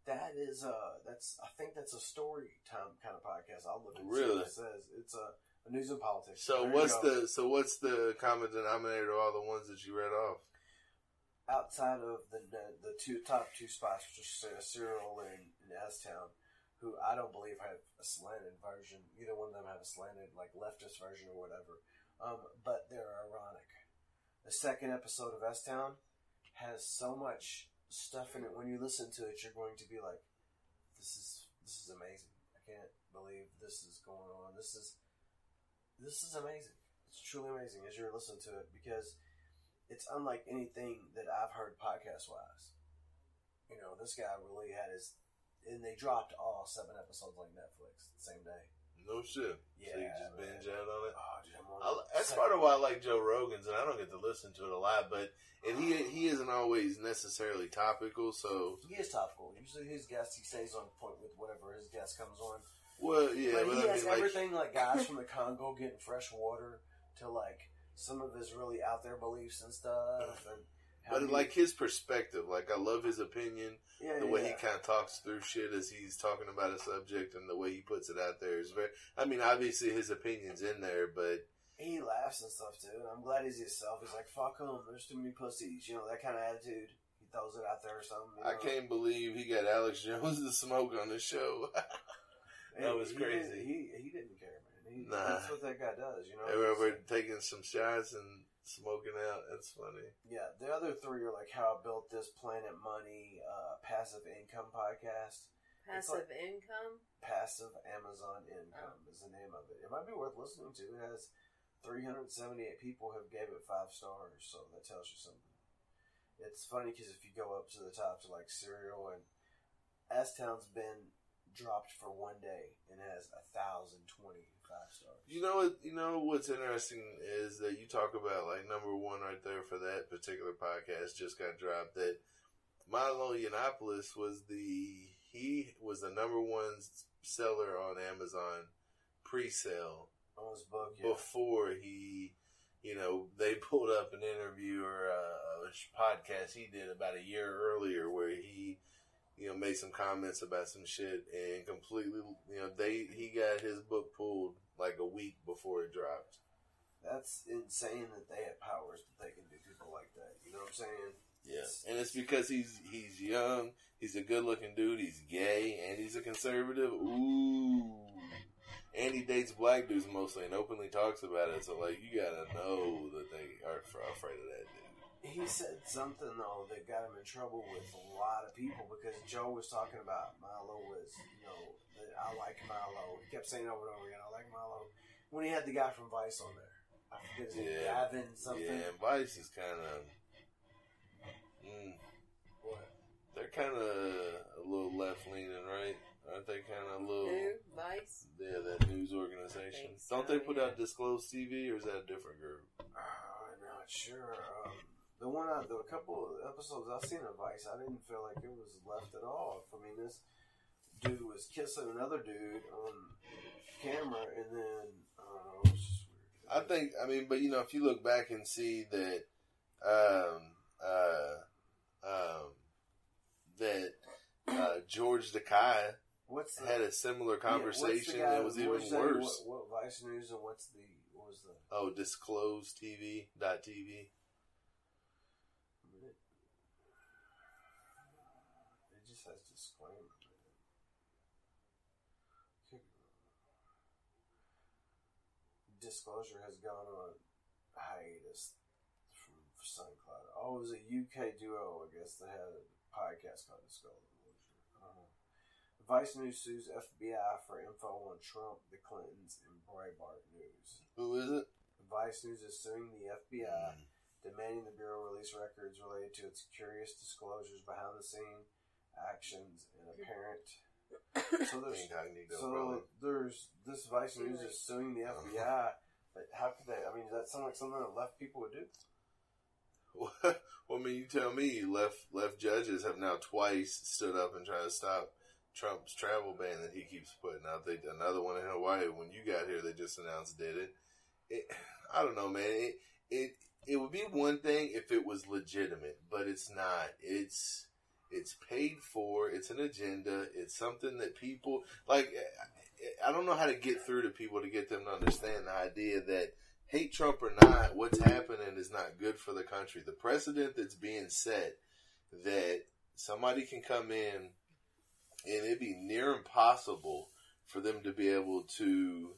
that is a that's I think that's a story time kind of podcast. I'll look and see what it says. It's a, a news and politics. So There what's the so what's the common denominator of all the ones that you read off? outside of the the, the two top two spots, which is uh, Serial and, and S Town, who I don't believe have a slanted version. Either one of them have a slanted like leftist version or whatever. Um, but they're ironic. The second episode of S Town has so much stuff in it. When you listen to it, you're going to be like, "This is this is amazing. I can't believe this is going on. This is this is amazing. It's truly amazing as you're listening to it because it's unlike anything that I've heard podcast wise. You know, this guy really had his, and they dropped all seven episodes like Netflix the same day. No shit. Yeah, so you just man. binge out on it. Oh, dude, I'm on I, that's part of why I like Joe Rogan's, and I don't get to listen to it a lot. But and he he isn't always necessarily topical. So He is topical. Usually, his guest he stays on point with whatever his guest comes on. well, yeah, but but, he I has mean, everything like guys from the Congo getting fresh water to like some of his really out there beliefs and stuff. And but he- like his perspective, like I love his opinion. yeah, the way yeah. he kind of talks through shit as he's talking about a subject and the way he puts it out there is very. I mean, obviously his opinions in there, but he laughs and stuff too, and I'm glad he's himself. He's like, "Fuck him, there's too many pussies," you know that kind of attitude. He throws it out there or something. you I know. can't believe he got Alex Jones to smoke on the show. Hey, that was he crazy. didn't- He he didn't care, man. He, Nah. That's what that guy does, you know. they were over taking some shots and smoking out. That's funny. Yeah, the other three are like how I built this Planet Money uh, passive income podcast. Passive income. Passive Amazon income is the name of it. It might be worth listening to. It has 378 people have gave it five stars, so that tells you something. It's funny because if you go up to the top to like Serial and S Town's been dropped for one day and has a thousand twenty five stars. You know what? You know what's interesting is that you talk about like number one right there for that particular podcast just got dropped. That Milo Yiannopoulos was the he was the number one seller on Amazon pre-sale on his book yeah. before he, you know, they pulled up an interview or a, a podcast he did about a year earlier where he you know, made some comments about some shit and completely, you know, they he got his book pulled like a week before it dropped. That's insane that they have powers that they can do people like that. You know what I'm saying? Yeah, and it's because he's he's young, he's a good looking dude, he's gay, and he's a conservative. Ooh, and he dates black dudes mostly and openly talks about it. So like, you gotta know that they are afraid of that dude he said something though that got him in trouble with a lot of people because Joe was talking about Milo was you know I like Milo. He kept saying over and over again, I like Milo. When he had the guy from Vice on there, I forget his name, Gavin something. Yeah, Vice is kind of. Mm, what? They're kind of a little left leaning, right? Aren't they kind of a little? Who? Vice? Yeah, that news organization. Don't they put yeah. out Disclosed TV, or is that a different group? Uh, I'm not sure. Um, the one, I, the couple of episodes I've seen of Vice, I didn't feel like it was left at all. I mean, this dude was kissing another dude on camera, and then I, know, I think, I mean, but you know, if you look back and see that, um, uh, um, that uh, George Takei what's the, had a similar conversation yeah, that was even worse. What, what, Vice News and what's the what was the oh disclosed TV dot TV. Disclosure has gone on hiatus from SoundCloud. Oh, it was a UK duo, I guess, that had a podcast called Disclosure. Uh, Vice News sues FBI for info on Trump, the Clintons, and Breitbart News. Who is it? Vice News is suing the FBI, mm. demanding the Bureau release records related to its curious disclosures behind the scene actions and apparent so there's, so there's this Vice News is suing the uh-huh. FBI. But how could they? I mean, does that sound like something that left people would do? well, I mean, you tell me. Left left judges have now twice stood up and tried to stop Trump's travel ban that he keeps putting out. They another one in Hawaii. When you got here, they just announced did it. it I don't know, man. It it it would be one thing if it was legitimate, but it's not. It's it's paid for. It's an agenda. It's something that people like. I don't know how to get through to people to get them to understand the idea that hate Trump or not, what's happening is not good for the country. The precedent that's being set that somebody can come in and it'd be near impossible for them to be able to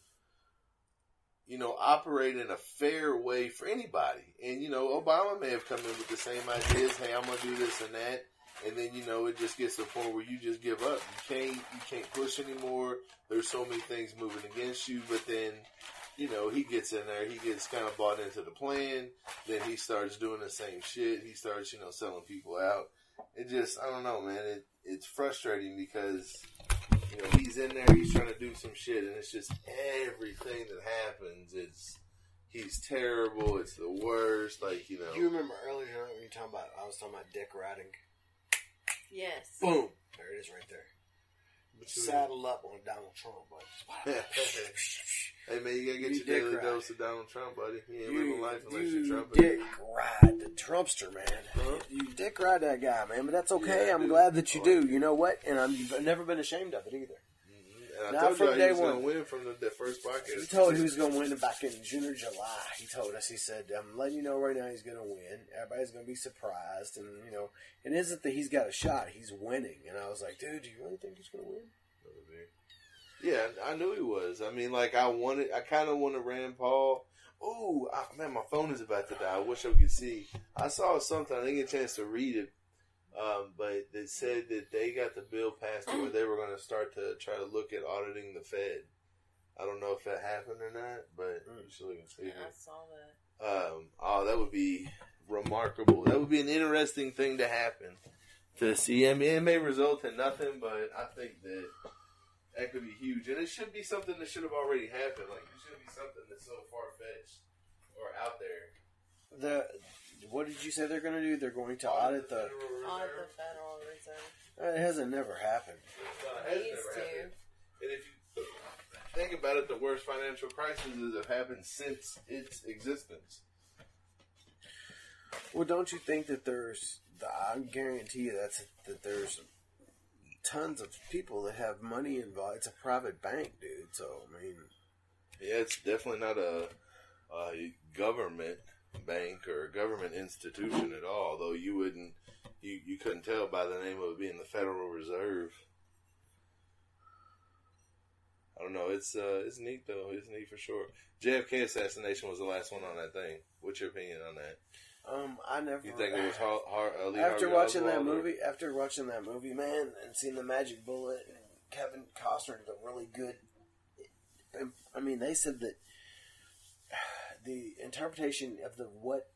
you know, operate in a fair way for anybody. And, you know, Obama may have come in with the same ideas. Hey, I'm going to do this and that and then you know it just gets to the point where you just give up. You can't you can't push anymore. There's so many things moving against you, but then you know he gets in there, he gets kind of bought into the plan. Then he starts doing the same shit. He starts you know selling people out. It just I don't know, man. It it's frustrating because you know he's in there, he's trying to do some shit, and it's just everything that happens. It's he's terrible. It's the worst. Like you know. You remember earlier when you talking about I was talking about Dick riding Yes. Boom. There it is right there. Saddle up on Donald Trump, buddy. hey man, you gotta get you your daily ride. dose of Donald Trump, buddy. He ain't living life unless you Trump. Dick ride the Trumpster, man. Huh? You dick ride that guy, man. But that's okay. Yeah, I'm glad that you do. You know what? And I'm, I've never been ashamed of it either. And I Not told from day he was one. win from the, the first podcast. He told he was going to win back in June or July. He told us. He said, "I'm letting you know right now he's going to win. Everybody's going to be surprised, and you know, it isn't that he's got a shot. He's winning." And I was like, "Dude, do you really think he's going to win?" Yeah, I knew he was. I mean, like I wanted, I kind of wanted Rand Paul. Oh man, my phone is about to die. I wish I could see. I saw something. I didn't get a chance to read it, um, but they said that they got the bill passed where they were going to start to try to look at auditing the Fed. I don't know if that happened or not, but mm. you should look and see. Yeah, I saw that. Um, oh, that would be remarkable. That would be an interesting thing to happen to see. I mean, it may result in nothing, but I think that That could be huge, and it should be something that should have already happened. Like it shouldn't be something that's so far fetched or out there. The what did you say they're going to do? They're going to audit the. Federal On Reserve. the Federal Reserve. It hasn't never happened. Uh, it has These never two. happened. And if you think about it, the worst financial crises have happened since its existence. Well, don't you think that there's? I guarantee you that's that there's tons of people that have money involved. It's a private bank, dude. So I mean, Yeah, it's definitely not a, a government bank or a government institution at all. Though you wouldn't, you, you couldn't tell by the name of it being the Federal Reserve. I don't know. It's uh, it's neat though. It's neat for sure. JFK assassination was the last one on that thing. What's your opinion on that? um, I never. You think it was Har- Har- uh, after watching that Oswald or- movie, after watching that movie, man, and seeing the Magic Bullet and Kevin Costner did a really good. I mean, they said that the interpretation of the what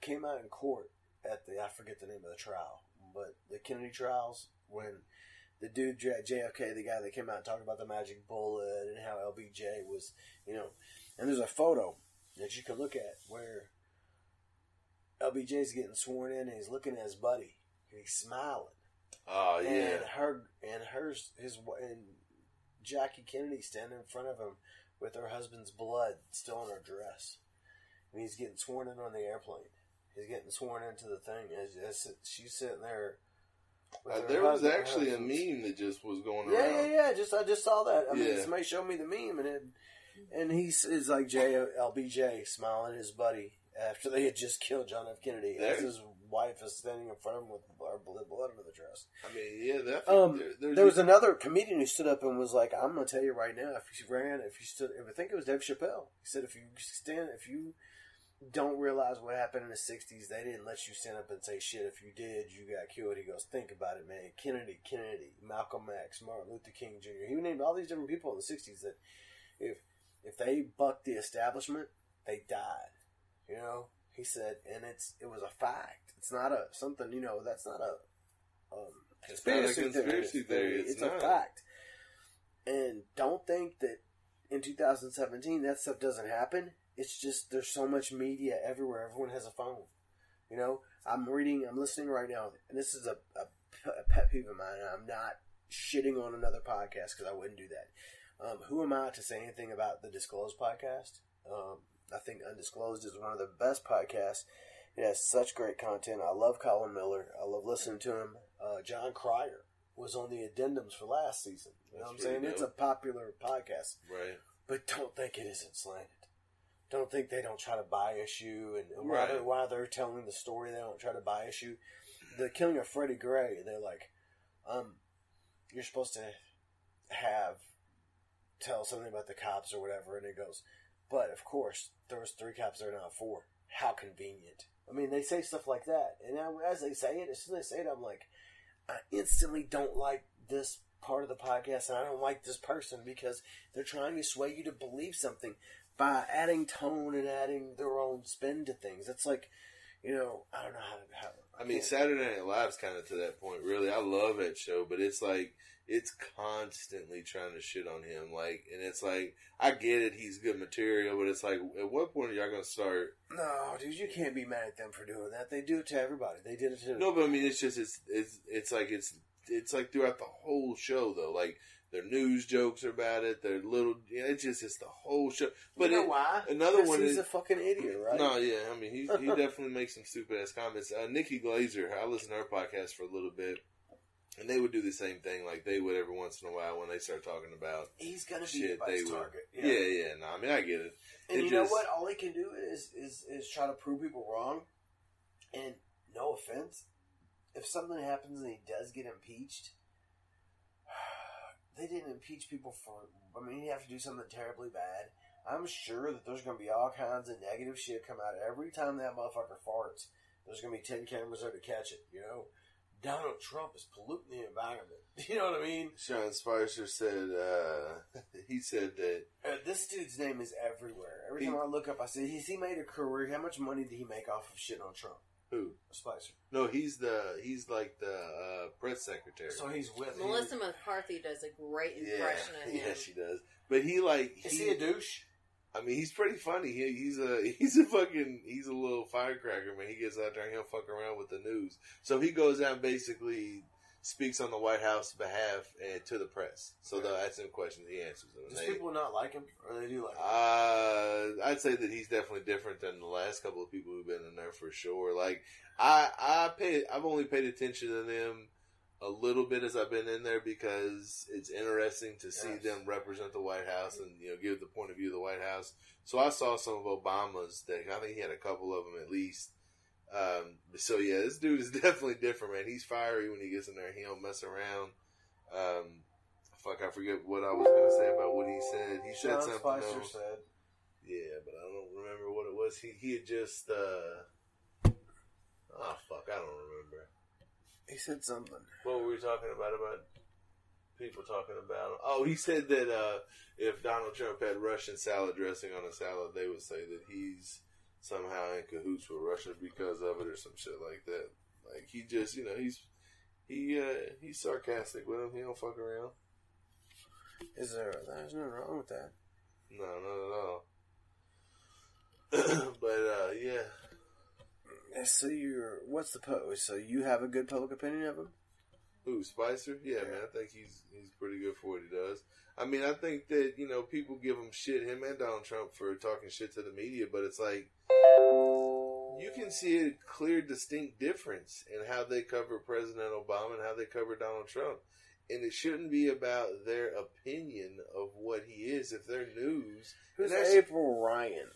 came out in court at the I forget the name of the trial, but the Kennedy trials when the dude JFK, the guy that came out and talked about the Magic Bullet and how LBJ was, you know, and there's a photo that you can look at where LBJ's getting sworn in and he's looking at his buddy and he's smiling. Oh yeah, And her and hers his and Jackie Kennedy standing in front of him with her husband's blood still on her dress. And he's getting sworn in on the airplane. He's getting sworn into the thing as, as she's sitting there. Uh, there was actually a meme that just was going Yeah, around. yeah, yeah. Just I just saw that. I mean, Yeah. somebody showed me the meme, and it, and he's is like J LBJ smiling at his buddy after they had just killed John F. Kennedy, as There- his wife is standing in front of him with blood blood under the dress. I mean, yeah, that. Um, there, There was another comedian who stood up and was like, "I'm going to tell you right now, if you ran, if you stood, if I think it was Dave Chappelle. He said, if you stand, if you don't realize what happened in the '60s, they didn't let you stand up and say shit. If you did, you got killed." He goes, "Think about it, man. Kennedy, Kennedy, Malcolm X, Martin Luther King Jr. He named all these different people in the '60s that if if they bucked the establishment, they died. You know." He said, and it's it was a fact. It's not a something you know. That's not a um, It's not a conspiracy, conspiracy theory, it's It's, a fact. And don't think that in 2017 that stuff doesn't happen. It's just there's so much media everywhere. Everyone has a phone. You know, I'm reading, I'm listening right now, and this is a a pet peeve of mine. And I'm not shitting on another podcast because I wouldn't do that. Um, who am I to say anything about the Disclosed podcast? Um, I think Undisclosed is one of the best podcasts. It has such great content. I love Colin Miller. I love listening to him. Uh, John Cryer was on the addendums for last season. You know That's what I'm saying? pretty It's a popular podcast. right. But don't think it isn't slanted. Don't think they don't try to bias you, and Right. while, they're, while they're telling the story, they don't try to bias you. The killing of Freddie Gray, they're like, um, you're supposed to have tell something about the cops or whatever, and it goes, but of course there was three cops there, are not four. How convenient. I mean, they say stuff like that, and I, as they say it, as soon as they say it, I'm like, I instantly don't like this part of the podcast, and I don't like this person because they're trying to sway you to believe something by adding tone and adding their own spin to things. It's like, you know, I don't know how to. How, I mean, Saturday Night Live's kind of to that point. Really, I love that show, but it's like it's constantly trying to shit on him. Like, and it's like I get it, he's good material, but it's like, at what point are y'all gonna start? no, dude, you can't be mad at them for doing that. They do it to everybody. They did it to No, but I mean, it's just it's it's it's like it's it's like throughout the whole show though. Like their news jokes are about it. Their little, yeah, it's just it's the whole show. But you know it, why? another one he's is a fucking idiot, right? No, yeah, I mean he he definitely makes some stupid ass comments. Uh, Nikki Glazer, I listened to her podcast for a little bit, and they would do the same thing. Like they would every once in a while when they start talking about He's gonna be shit, they would. target. Yeah, yeah, no, I mean I get it. And It you know just- what? All he can do is is is try to prove people wrong. And no offense, if something happens and he does get impeached, they didn't impeach people for. I mean, you have to do something terribly bad. I'm sure that there's going to be all kinds of negative shit come out every time that motherfucker farts. There's going to be ten cameras there to catch it. You know, Donald Trump is polluting the environment. You know what I mean? Sean Spicer said uh, he said that Uh, this dude's name is everywhere. Every He- time I look up, I say, "Has he made a career? How much money did he make off of shit on Trump?" Who? Spicer. No, he's the he's like the uh, press secretary. So he's with Melissa McCarthy does a great yeah, impression of him. yeah, she does. But he like Is he a douche? I mean, he's pretty funny. He, he's a he's a fucking he's a little firecracker man. He gets out there and he'll fuck around with the news. So he goes out and basically speaks on the White House behalf and to the press. So they'll ask him questions, he answers them. Does they- people not like him, or they do like him? uh, I'd say that he's definitely different than the last couple of people who've been in there for sure. Like I, I pay, I've only paid attention to them a little bit as I've been in there because it's interesting to see Yes. them represent the White House and you know give the point of view of the White House. So I saw some of Obama's that I think he had a couple of them at least. Um, so yeah, this dude is definitely different, man. He's fiery when he gets in there. He don't mess around. Um, fuck, I forget what I was gonna say about what he said. He said Sean something. Spicer else. said. Yeah, but I don't remember what it was. He he had just uh oh fuck, I don't remember. He said something. What were we talking about about people talking about Oh, he said that uh if Donald Trump had Russian salad dressing on a salad, they would say that he's somehow in cahoots with Russia because of it or some shit like that. Like he just, you know, he's he uh he's sarcastic with him. He don't fuck around. Is there? There's nothing wrong with that. No, not at all. but uh yeah. Yeah, So you're. What's the post? So you have a good public opinion of him? Who Spicer? Yeah, man, I think he's he's pretty good for what he does. I mean, I think that you know people give him shit, him and Donald Trump, for talking shit to the media, but it's like you can see a clear, distinct difference in how they cover President Obama and how they cover Donald Trump, and it shouldn't be about their opinion of what he is. If they're news, Who's and April Ryan?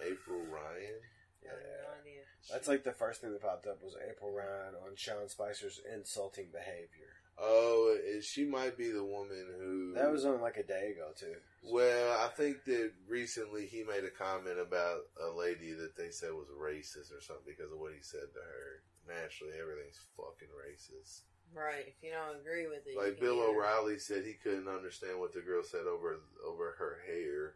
April Ryan. I have no idea. That's like the first thing that popped up was April Ryan on Sean Spicer's insulting behavior. Oh, she might be the woman who That was on like a day ago too. Well, I think that recently he made a comment about a lady that they said was racist or something because of what he said to her. Naturally, everything's fucking racist. Right. If you don't agree with it, Like Bill O'Reilly said, he couldn't understand what the girl said over over her hair,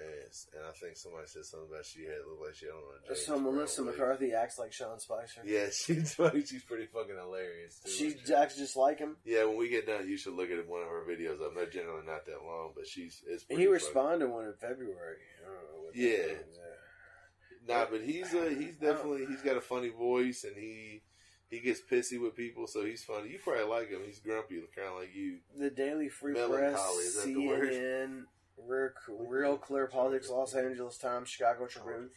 and, and I think somebody said something about she had looked like she don't know. James So Melissa. McCarthy acts like Sean Spicer. Yeah, she's funny. She's pretty fucking hilarious too. She acts just like him. yeah, when we get done, you should look at one of her videos. I'm not generally not that long, but she's it's he funny. responded one in February. I don't know what Yeah. Nah, but he's uh, he's definitely he's got a funny voice and he he gets pissy with people, so he's funny. You probably like him. He's grumpy, kind of like you. The Daily Free Melancholy, Press, is that the word? CNN, Real, Real Clear Politics, Los Angeles Times, Chicago Tribune.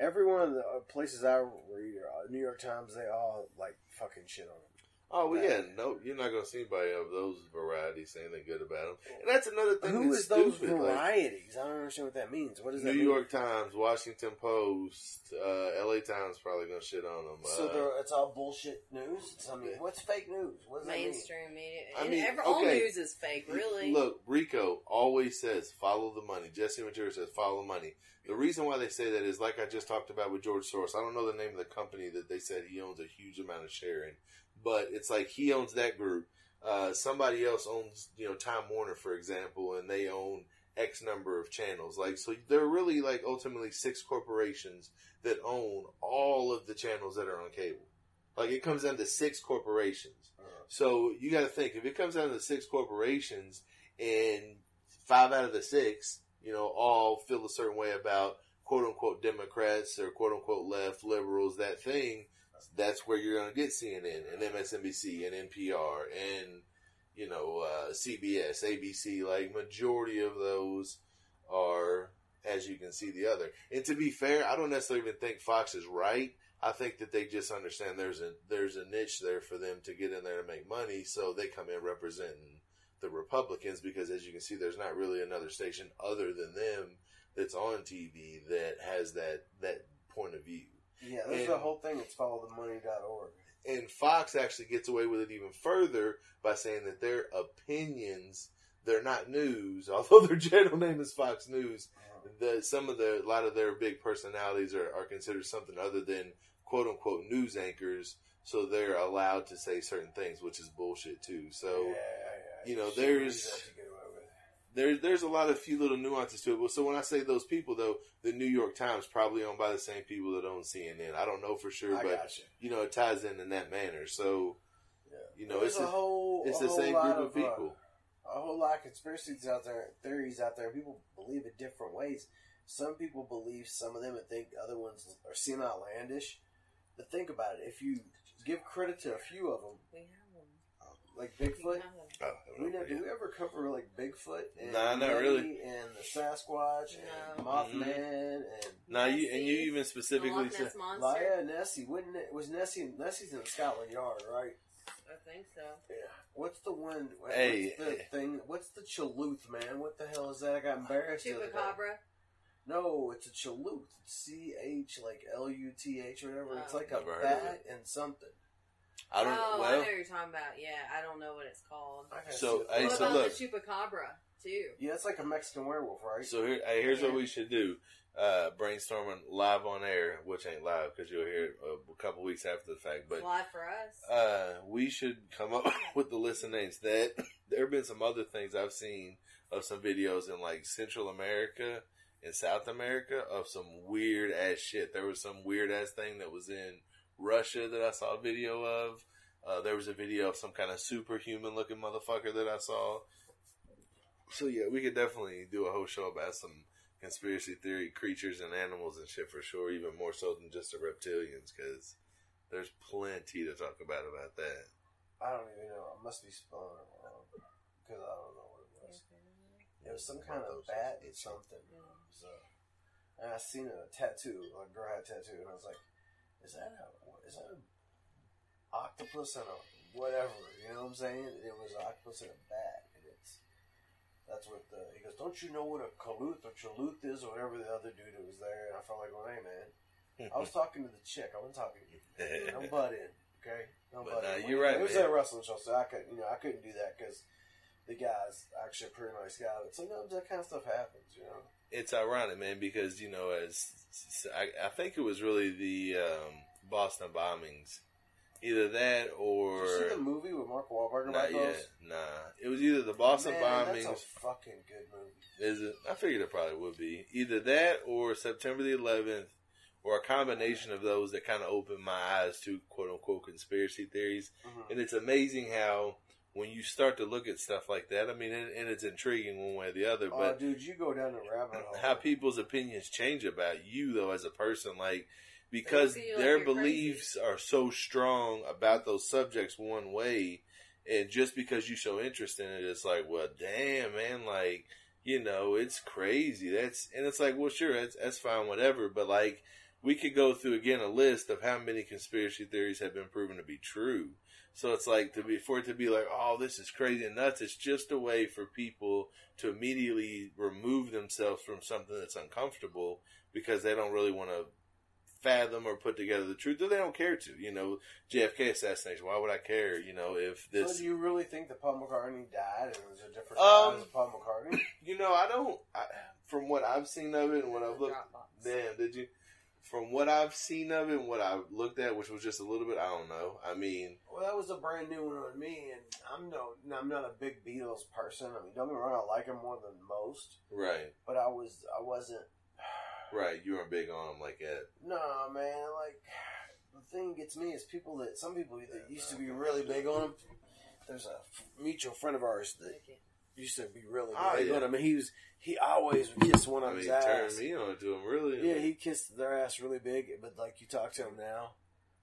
Every one of the uh, places I read, uh, New York Times, they all like fucking shit on him. Oh well, yeah, no, you're not gonna see anybody of those varieties saying anything good about them. And that's another thing. Who that's is those stupid. like, varieties? I don't understand what that means. What does that New mean? York Times, Washington Post, uh, L.A. Times probably gonna shit on them. So Uh, it's all bullshit news. It's- I mean, what's fake news? What does that mean? mainstream media. I and mean, every, all okay. news is fake, really. Look, Rico always says follow the money. Jesse Ventura says follow the money. The reason why they say that is like I just talked about with George Soros. I don't know the name of the company that they said he owns a huge amount of share in, but it's like he owns that group. Uh, somebody else owns, you know, Time Warner, for example, and they own X number of channels. Like, so there are really like ultimately six corporations that own all of the channels that are on cable. Like, it comes down to six corporations. So you got to think if it comes down to six corporations and five out of the six, you know, all feel a certain way about quote unquote Democrats or quote unquote left liberals, that thing, that's where you're going to get CNN and MSNBC and NPR and, you know, uh, CBS, ABC. Like, majority of those are, as you can see, the other. And to be fair, I don't necessarily even think Fox is right. I think that they just understand there's a there's a niche there for them to get in there and make money, so they come in representing the Republicans because, as you can see, there's not really another station other than them that's on TV that has that that point of view. Yeah, there's And- the whole thing. It's followthemoney.org. And Fox actually gets away with it even further by saying that their opinions they're not news, although their general name is Fox News. Uh-huh. The some of the a lot of their big personalities are, are considered something other than quote unquote news anchors, so they're allowed to say certain things, which is bullshit too. So yeah, yeah, you know, there's- really does get away with it. There's there's a lot of few little nuances to it. But so when I say those people, though, the New York Times probably owned by the same people that own CNN. I don't know for sure, I but gotcha. you know, it ties in in that manner. So Yeah. you know, There's it's a a, whole it's a the whole same lot group of uh, people. a whole lot of conspiracies out there, theories out there. People believe it different ways. Some people believe some of them and think other ones are seem outlandish. But think about it. If you give credit to a few of them, We have one. Like Bigfoot. Oh, we oh, never, do we ever cover like Bigfoot and Nah, not Yeti really. and the Sasquatch and No. Mothman mm-hmm. and now you and you even specifically said Ness monster. Laya and Nessie. Wouldn't it was Nessie? Nessie's in Scotland Yard, right? I think so. Yeah. What's the one? What's Hey, the hey. thing? What's the chaluth, man? What the hell is that? I got embarrassed. the. Chupacabra. No, it's a chaluth. C H like L U T H or whatever. It's Oh. like a Never heard of bat and something. I don't. oh, I know what you're talking about. Yeah, I don't know what it's called. I gotta So, see what hey, the- so about look. the chupacabra too? yeah, it's like a Mexican werewolf, right? So here, hey, here's what we should do: uh, brainstorming live on air, which ain't live because you'll hear it a couple weeks after the fact. But Live for us. uh, we should come up with the list of names. That there have been some other things I've seen of some videos in like Central America and South America of some weird ass shit. There was some weird ass thing that was in Russia that I saw a video of. Uh, there was a video of some kind of superhuman looking motherfucker that I saw. So yeah, we could definitely do a whole show about some conspiracy theory creatures and animals and shit for sure. Even more so than just the reptilians, because there's plenty to talk about about that. I don't even know. I must be spelling it wrong because I don't know what it was. It was some kind of bat or something. So, and I seen a tattoo. A girl had a tattoo, and I was like, "Is that a is that a octopus and a whatever?" You know what I'm saying? It was an octopus and a bat, and it's that's what the he goes. Don't you know what a kaluth or chaluth is, or whatever the other dude who was there? And I felt like, "Well, hey man, I was talking to the chick. I wasn't talking to you. Don't butt in, okay? Don't But, butt in. you're right, It was man. at a wrestling show, so I couldn't, you know, I couldn't do that because the guy's actually a pretty nice guy. But sometimes that kind of stuff happens, you know. it's ironic, man, because you know, as I, I think it was really the um, Boston bombings, either that or Did you see the movie with Mark Wahlberg not about those? yet. Nah, it was either the Boston Man, bombings. That's a fucking good movie. Is it? I figured it probably would be either that or September the 11th, or a combination of those that kind of opened my eyes to quote unquote conspiracy theories. Mhm. And it's amazing how when you start to look at stuff like that, I mean, and, and it's intriguing one way or the other, Oh, but dude, you go down the rabbit hole. how people's opinions change about you though as a person, like because They look at you like their you're crazy. beliefs are so strong about those subjects one way, and just because you show interest in it, it's like, well, damn, man, like you know, it's crazy. That's and it's like, well, sure, that's that's fine, whatever. But like, we could go through again a list of how many conspiracy theories have been proven to be true. So it's like to be for it to be like, oh, this is crazy and nuts. It's just a way for people to immediately remove themselves from something that's uncomfortable because they don't really want to fathom or put together the truth, or they don't care to. You know, JFK assassination. Why would I care? You know, if So this, do you really think that Paul McCartney died and it was a different Um, guy as Paul McCartney? you know, I don't. I, from what I've seen of it and what I've looked, Dropbox. damn, did you? From what I've seen of it and what I've looked at, which was just a little bit, I don't know. I mean, Well, that was a brand new one on me, and I'm no, I'm not a big Beatles person. I mean, don't get me wrong, I like them more than most, right, but I was, I wasn't. Right. You weren't big on them like that. No, man. Like the thing gets me is people that some people that used to be really big on him. There's a mutual friend of ours that used to be really Oh, big yeah. on him, and he was he always would kiss one I of mean, his turn ass. me on to them, really. Yeah, he kissed their ass really big, but like you talk to him now,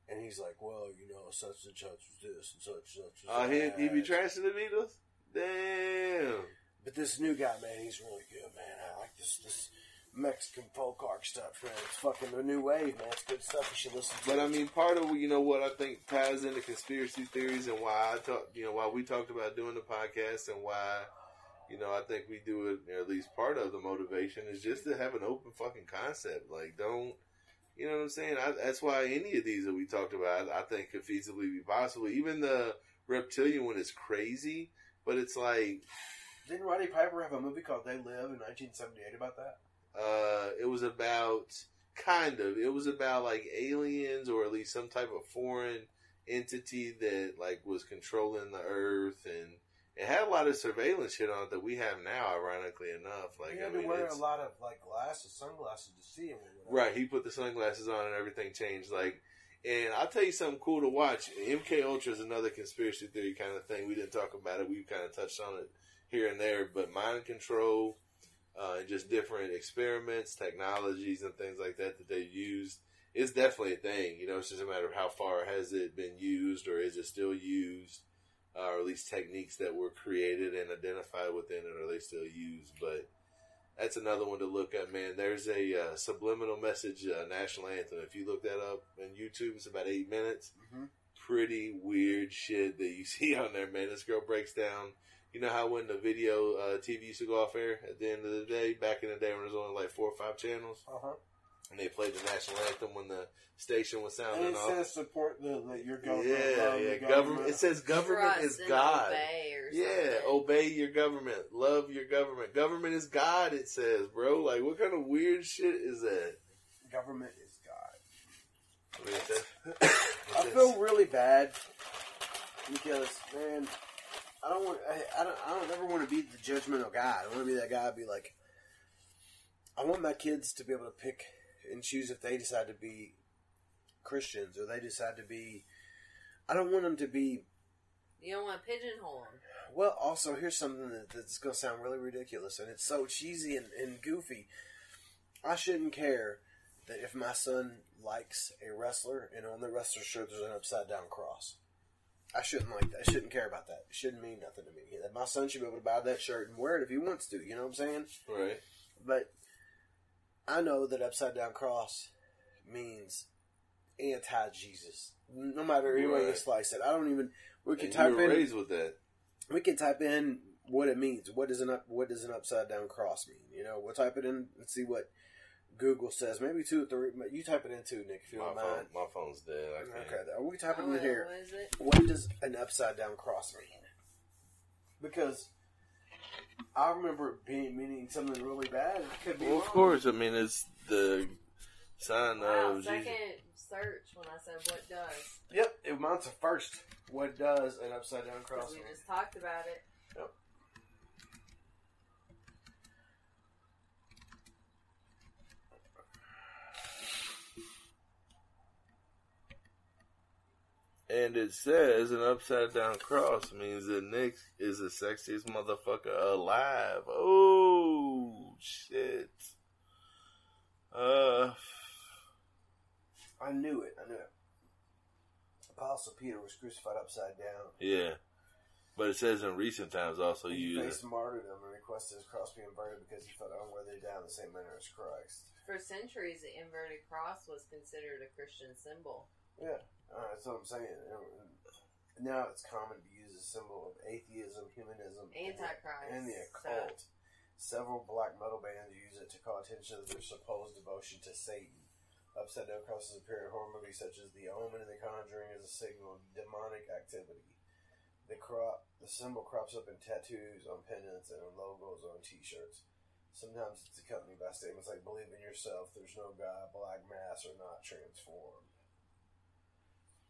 and he's like, "Well, you know, such and such was this and such and such." Was Oh, he that." he be trashing the Beatles. Damn. But this new guy, man, he's really good, man. I like this this Mexican folk art stuff, man. It's fucking the new wave, man. It's good stuff. You should listen to. But. I mean, part of you know what I think ties into conspiracy theories and why I talk, you know, why we talked about doing the podcast and why, you know, I think we do it. Or at least part of the motivation is just to have an open fucking concept. Like, don't, you know what I'm saying? I, that's why any of these that we talked about, I think could feasibly be possible. Even the reptilian one is crazy, but it's like, Didn't Roddy Piper have a movie called They Live in 1978 about that? Uh, it was about kind of it was about like aliens or at least some type of foreign entity that like was controlling the earth and it had a lot of surveillance shit on it that we have now. Ironically enough, like I mean, to wear it's- a lot of like glasses, sunglasses to see him. or. Right, he put the sunglasses on and everything changed. Like, and I'll tell you something cool to watch. MK Ultra is another conspiracy theory kind of thing. We didn't talk about it. We kind of touched on it here and there, but mind control uh, and just different experiments, technologies, and things like that that they used is definitely a thing. You know, it's just a matter of how far has it been used, or is it still used, uh, or at least techniques that were created and identified within it, are they still used? But that's another one to look at, man. There's a uh, subliminal message uh, national anthem. If you look that up on YouTube, it's about eight minutes. Mhm. Pretty weird shit that you see on there, man. This girl breaks down. You know how when the video uh, TV used to go off air at the end of the day, back in the day when there was only like four or five channels, Uh-huh. and they played the national anthem when the station was And sounding it off. says support the, the your government. yeah, yeah. your Government. It says government Trust is and God. obey or Yeah, obey your government. Love your government. Government is God, it says, bro. Like, what kind of weird shit is that? Government is God. I mean, that- I feel really bad because man, I don't want. I, I don't. I don't ever want to be the judgmental guy. I don't want to be that guy. Be like, I want my kids to be able to pick and choose if they decide to be Christians or they decide to be. I don't want them to be. You don't want to pigeonhole them. Well, also here's something that, that's going to sound really ridiculous, and it's so cheesy and, and goofy. I shouldn't care that if my son likes a wrestler and on the wrestler shirt there's an upside down cross. I shouldn't like that. I shouldn't care about that. It shouldn't mean nothing to me. My son should be able to buy that shirt and wear it if he wants to. You know what I'm saying? right. But I know that upside down cross means anti Jesus. No matter any way you slice it, I don't even. We can And type you were in raised with that. we can type in what it means. What does an up, what does an upside down cross mean? You know, we'll type it in and see what Google says. Maybe two or three. You type it in too, Nick, if you My, don't phone, mind. my phone's dead. I can't. Okay, we type it Oh, in here. What is it? What does an upside down cross mean? Because I remember it being meaning something really bad. It could be Well, of course. I mean, it's the sign Wow, of second Jesus. search when I said what does. Yep, it mine's a first. What does an upside down cross Because we mean? just talked about it. And it says an upside down cross means that Nick is the sexiest motherfucker alive. Oh shit. Uh, I knew it. I knew it. Apostle Peter was crucified upside down. yeah. But it says in recent times also He use faced martyrdom and requested his cross be inverted because he felt unworthy to die in the same manner as Christ. For centuries, the inverted cross was considered a Christian symbol. Yeah, uh, that's what I'm saying. Now it's common to use a symbol of atheism, humanism, and the- Antichrist. and the occult. Several black metal bands use it to call attention to their supposed devotion to Satan. Upside down crosses appear in horror movies such as The Omen and The Conjuring as a signal of demonic activity. The crop, the symbol crops up in tattoos, on pendants, and on logos on T-shirts. Sometimes it's accompanied by statements like "Believe in yourself," "There's no God," "Black Mass," or "Not transformed."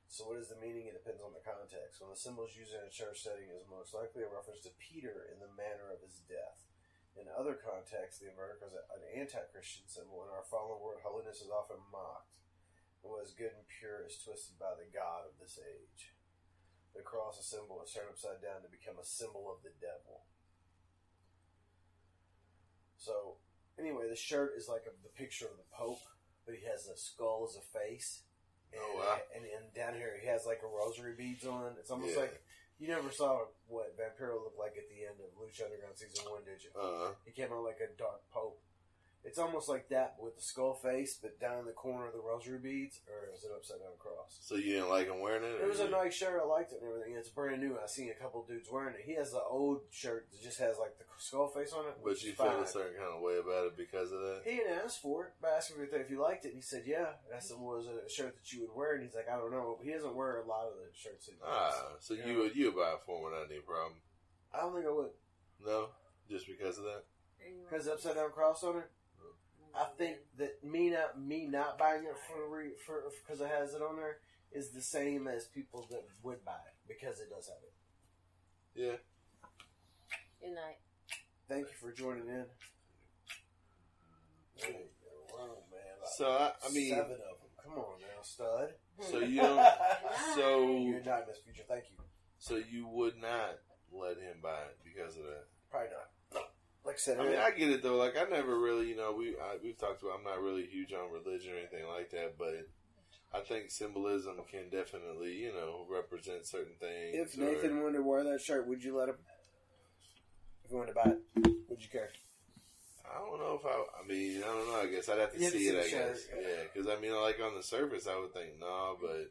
So, what is the meaning? It depends on the context. When the symbol is used in a church setting, it is most likely a reference to Peter in the manner of his death. In other contexts, the inverted cross is an anti-Christian symbol. In our fallen world, holiness is often mocked, and what is good and pure is twisted by the God of this age. The cross, a symbol, is turned upside down to become a symbol of the devil. So, anyway, the shirt is like a, the picture of the Pope, but he has a skull as a face. And, Oh, wow. and, and down here, he has like a rosary beads on. It's almost Yeah. like you never saw what Vampiro looked like at the end of Lucha Underground season one, did you? uh He came out like a dark Pope. It's almost like that with the skull face, but down in the corner of the rosary beads, or is it upside down cross? So you didn't like him wearing it? It was a nice shirt. I liked it and everything. It's brand new. I seen a couple dudes wearing it. He has the old shirt that just has like the skull face on it. But you is felt fine. a certain kind of way about it because of that. He didn't ask for it, but I asked him if he liked it. And he said, "Yeah." And I said, "Was it a shirt that you would wear?" And he's like, "I don't know." He doesn't wear a lot of the shirts that he wears. Ah, so Yeah. you would you would buy it for him without any problem? I don't think I would No, just because of that. because upside down cross on it. I think that me not me not buying it for re, for because it has it on there is the same as people that would buy it because it does have it. Yeah, Good night. Thank you for joining in. There you go. Wow, man. Like So I, I mean, seven of them. Come on now, stud. so you don't, so You're not Miss Future. Thank you. so you would not let him buy it because of that. Probably not. Like I said, I mean, I get it though. Like I never really, you know, we I, we've talked about. I'm not really huge on religion or anything like that, but I think symbolism can definitely, you know, represent certain things. if or- Nathan wanted to wear that shirt, would you let him? If he wanted to buy it, would you care? I don't know if I. I mean, I don't know. I guess I'd have to You have to see see it. I guess, yeah. yeah. Because I mean, like on the surface, I would think no, but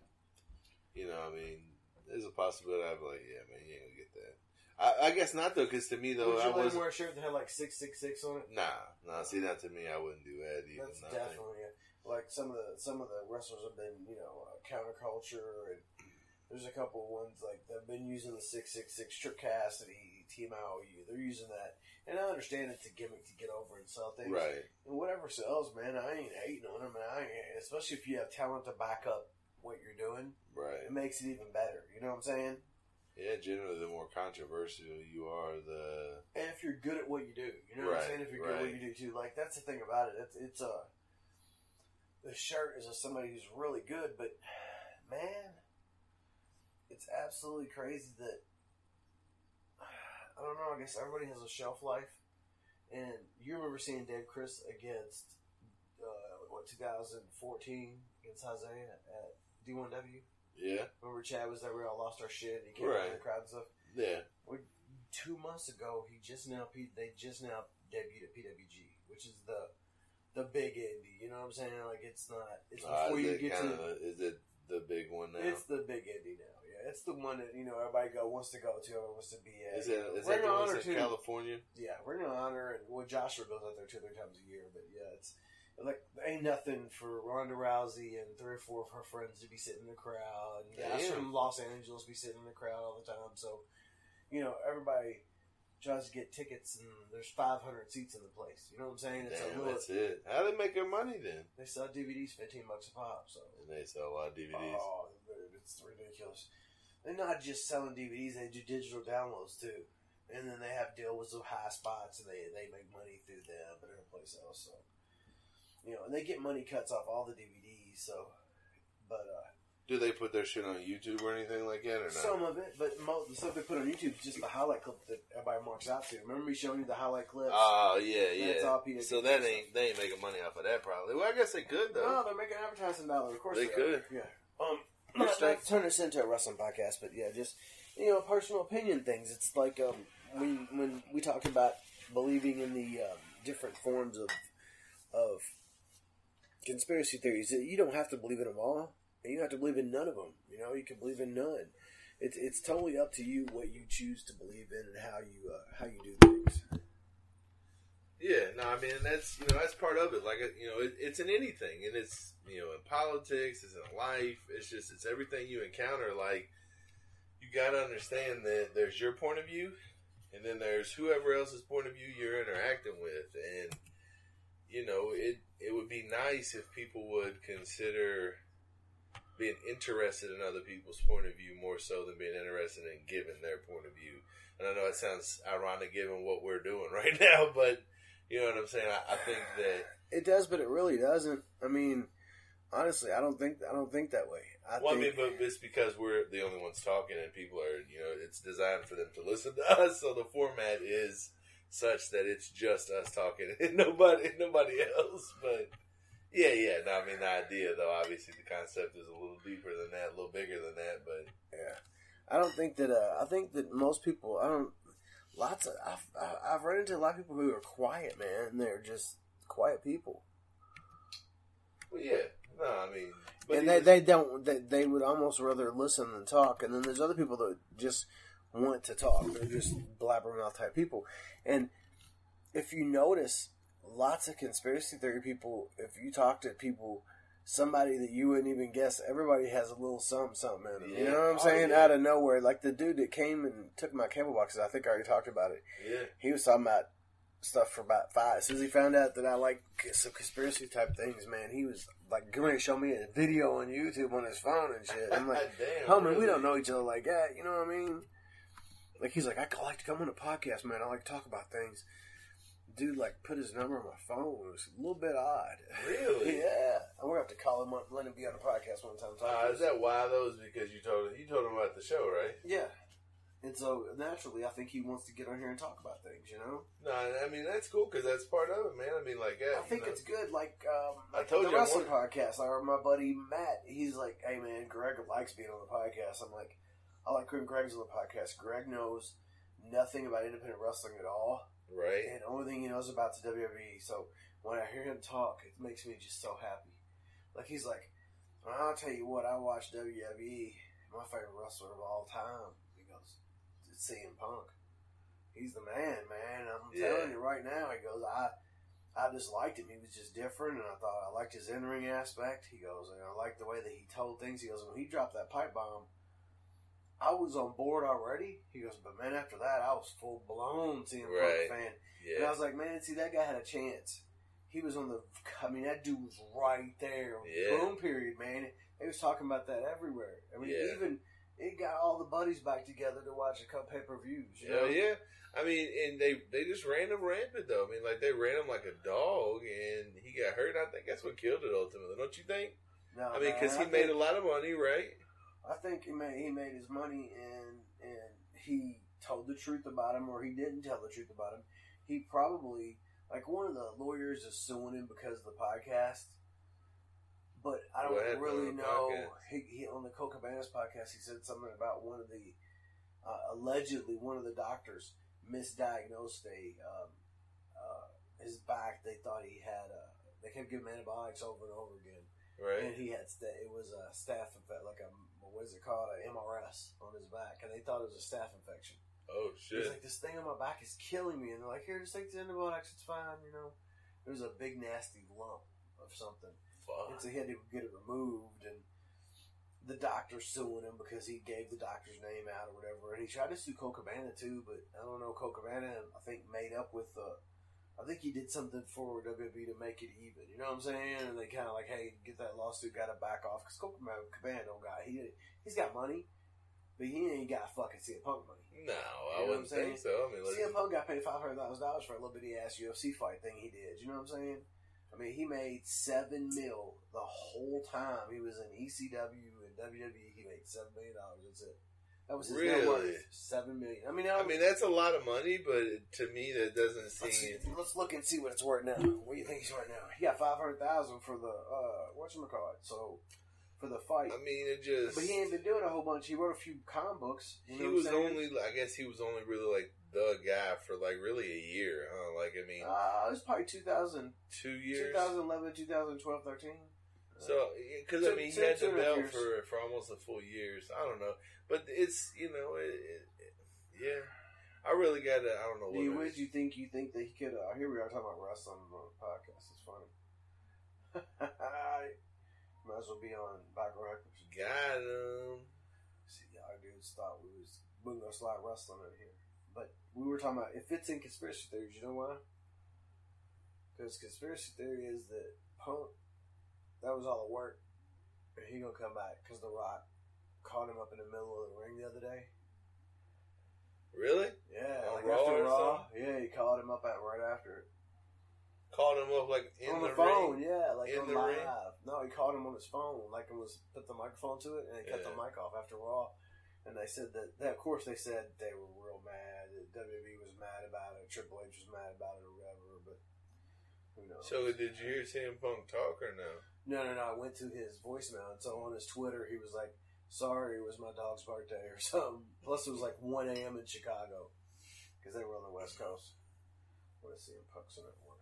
you know, I mean, there's a possibility. I'd be like, yeah, man, you ain't gonna get that. I, I guess not though, because to me though, would I you let was wear a shirt that had like six six six on it? nah, nah. See that to me, I wouldn't do that even. That's nothing. definitely it. like some of the some of the wrestlers have been you know uh, counterculture and there's a couple of ones like they've been using the six six six Trip Cassidy Team IOU. They're using that, and I understand it's a gimmick to get over and sell things. right. And whatever sells, man, I ain't hating on them. And I ain't, especially if you have talent to back up what you're doing, Right. it makes it even better. You know what I'm saying? Yeah, generally, the more controversial you are, the And if you're good at what you do, you know what I'm saying? If you're good at what you do too, like that's the thing about it. It's it's a the shirt is of somebody who's really good, but man, it's absolutely crazy that I don't know. I guess everybody has a shelf life, and you remember seeing Dave Crist against uh, what 2014 against Isaiah at D1W. Yeah, Remember Chad was there? We all lost our shit. And he came out in the crowd and stuff yeah, two months ago, he just now they just now debuted at PWG, which is the the big indie. You know what I'm saying? Like it's not. It's Uh, before is you get to. is it the big one now? It's the big indie now. Yeah, it's the one that you know everybody go wants to go to. Everyone wants to be at. is it is Ring that the one in. California? Yeah, Ring of Honor and well, Joshua goes out there two or three times a year. But yeah, it's like ain't nothing for Ronda Rousey and three or four of her friends to be sitting in the crowd. And guys from Los Angeles be sitting in the crowd all the time. So you know everybody tries to get tickets, and there's 500 seats in the place. You know what I'm saying? It's a Damn, little. that's it. How they make their money then? They sell DVDs 15 bucks a pop. So And they sell a lot of DVDs. oh, it's ridiculous. They're not just selling DVDs; they do digital downloads too. And then they have deals with the high spots, and they they make money through them and everyplace else. So you know, and they get money cuts off all the DVDs. So, but uh, Do they put their shit on YouTube or anything like that, or not? some of it, but most the stuff they put on YouTube is just the highlight clip that everybody marks out to. Remember me showing you the highlight clips? Oh yeah, yeah. All PWG so that ain't they ain't making money off of that probably. Well, I guess they could though. No, they're making advertising dollars. Of course They they, could. Are. Yeah. Um, You're not, straight. not turn this into a wrestling podcast, but yeah, just you know, personal opinion things. It's like um, when when we talk about believing in the um, different forms of of conspiracy theories. You don't have to believe in them all, and you don't have to believe in none of them. You know, you can believe in none. It's it's totally up to you what you choose to believe in and how you uh, how you do things. Yeah, no, I mean that's you know that's part of it. Like you know, it, it's in anything, and it's you know in politics, it's in life. It's just it's everything you encounter. Like you got to understand that there's your point of view, and then there's whoever else's point of view you're interacting with, and you know it it would be nice if people would consider being interested in other people's point of view more so than being interested in giving their point of view. And I know it sounds ironic given what we're doing right now, but you know what I'm saying. I, I think that It does, but it really doesn't. I mean, honestly, I don't think I don't think that way. I well, I mean, think but it's because we're the only ones talking, and people are, you know, it's designed for them to listen to us. So the format is such that it's just us talking, and nobody, nobody else. But yeah, yeah. No, I mean, the idea, though, obviously, the concept is a little deeper than that, a little bigger than that. But yeah, I don't think that. Uh, I think that most people. I don't. Lots of I've, I- I've run into a lot of people who are quiet, man. And they're just quiet people, well, yeah, no, I mean, but and they, they don't. They, they would almost rather listen than talk. And then there's other people that just want to talk. They're just blabbermouth type people. And if you notice, lots of conspiracy theory people. If you talk to people. Somebody that you wouldn't even guess. Everybody has a little something, something in them. You know what I'm Oh, saying? yeah. Out of nowhere, like the dude that came and took my cable boxes. I think I already talked about it. yeah, he was talking about stuff for about five. As soon as he found out that I like some conspiracy type things, man, he was like going to show me a video on YouTube on his phone and shit. I'm like, Damn, homie, we don't know each other like that. You know what I mean? Like he's like, I like to come on a podcast, man. I like to talk about things. Dude, like, put his number on my phone. It was a little bit odd. Really? yeah. I'm gonna have to call him up, let him be on the podcast one time. Uh, is that why though? Is because you told him you told him about the show, right? Yeah. And so naturally, I think he wants to get on here and talk about things. You know, No, I mean that's cool because that's part of it, man. I mean, like, yeah, I think you know. it's good. Like, um, I told the you I wrestling podcast. Or my buddy Matt, he's like, "Hey man, Greg likes being on the podcast." I'm like, I like when Greg's on the podcast. Greg knows nothing about independent wrestling at all, right. and the only thing he knows about is WWE. So when I hear him talk, it makes me just so happy. Like he's like, well, I'll tell you what, I watch WWE. My favorite wrestler of all time. He goes, it's CM Punk. He's the man, man. I'm Yeah. telling you right now. He goes, I, I just liked him. He was just different, and I thought I liked his in-ring aspect. He goes, and I liked the way that he told things. He goes, when he dropped that pipe bomb, I was on board already. He goes, but man, after that, I was full blown CM Right. Punk fan. And I was like, man, see, that guy had a chance. He was on the. I mean, that dude was right there. Yeah. Boom period, man. They was talking about that everywhere. I mean, Yeah. even it got all the buddies back together to watch a couple pay per views. You know? yeah. I mean, and they they just ran him rampant though. I mean, like they ran him like a dog, and he got hurt. I think that's what killed it ultimately. Don't you think? No, I mean, because he I made think- a lot of money, right? I think he made he made his money and and he told the truth about him or he didn't tell the truth about him. He probably like one of the lawyers is suing him because of the podcast. But I don't What really know. He, he on the Colt Cabana's podcast, he said something about one of the uh, allegedly one of the doctors misdiagnosed a um, uh, his back. They thought he had. Uh, they kept giving him antibiotics over and over again right? and he had sta- it was a staph infection, like a what is it called, An MRSA on his back, and they thought it was a staph infection. Oh shit. was like, "This thing on my back is killing me," and they're like, "Here, just take the antibiotics, it's fine." You know, it was a big nasty lump of something, and Fuck. so he had to get it removed, and the doctor suing him because he gave the doctor's name out or whatever, and he tried to sue Colt Cabana too, but I don't know, Colt Cabana I think made up with uh I think he did something for WWE to make it even. You know what I'm saying? And they kind of like, hey, get that lawsuit, got to back off because Cabana don't got he he's got money, but he ain't got fucking CM Punk money. No, You I know what wouldn't think so. I mean, CM Punk got paid five hundred thousand dollars for a little bitty ass UFC fight thing he did. You know what I'm saying? I mean, he made seven mil the whole time he was in ECW and WWE. He made seven million dollars. That's it. That was his net Really? worth. Seven million. I mean, I mean that's a lot of money, but to me that doesn't Let's, seem. let's look and see what it's worth now. What do you think it's worth now? He got five hundred thousand for the uh whatchamacallit, so for the fight. I mean, it just. but he ain't been doing a whole bunch. He wrote a few comic books. You he was only. I guess he was only really like the guy for like really a year. Huh? Like I mean, uh, it was probably 2000, two years. 2011, 2012, 13. So, because I mean, he had two the and a half belt for for almost a full year. So I don't know, but it's you know, it, it, it- yeah. I really got to. I don't know what. you, it what is. you think? You think that he could? Uh, here we are talking about wrestling on the podcast. It's funny. Might as well be on back records. Got him. See, y'all dudes thought we was we gonna slide wrestling in here, but we were talking about it fits in conspiracy theories. You know why? Because conspiracy theory is that Punk that was all the work, and he gonna come back because The Rock caught him up in the middle of the ring the other day. Really? Yeah, On like Raw after or Raw. Yeah, he called him up at right after it. Called him up like in on the, the, phone, ring. yeah, like In on the live. ring? No, he called him on his phone, like it was put the microphone to it, and he cut the Yeah. mic off after Raw. And they said that, that, of course, they said they were real mad. that WWE was mad about it. Triple H was mad about it, or whatever. But who knows? So did you hear CM Punk talk or no? no, no, no. I went to his voicemail, and so on his Twitter, he was like, "Sorry, it was my dog's birthday or something." Plus, it was like 1 a.m. in Chicago because they were on the West Coast. What is CM Punk's net worth?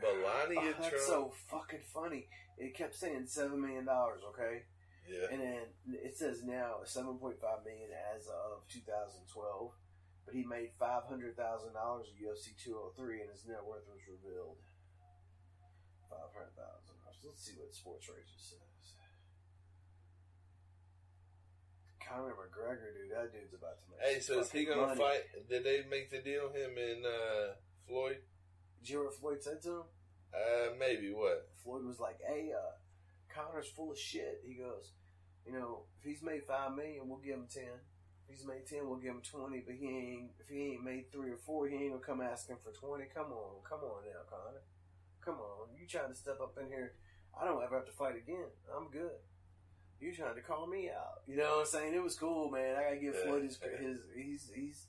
But Lonnie Oh, and that's so Trump. fucking funny. It kept saying seven million dollars, okay, yeah. and then it says now seven point five million as of 2012. But he made five hundred thousand dollars at UFC 203, and his net worth was revealed. Five hundred thousand. Let's see what Sports Rages says. Conor McGregor, dude, that dude's about to make. Hey, so is he gonna money. fight? Did they make the deal? Him and uh, Floyd? Did you hear what Floyd said to him? Uh, maybe what? Floyd was like, "Hey, uh, Conor's full of shit." He goes, You know, if he's made five million, we'll give him ten. If he's made ten, we'll give him twenty. But he ain't. If he ain't made three or four, he ain't gonna come asking for twenty. Come on, come on now, Conor. Come on, you trying to step up in here? I don't ever have to fight again. I'm good. You trying to call me out? You know what I'm saying? It was cool, man. I gotta give Floyd his his he's he's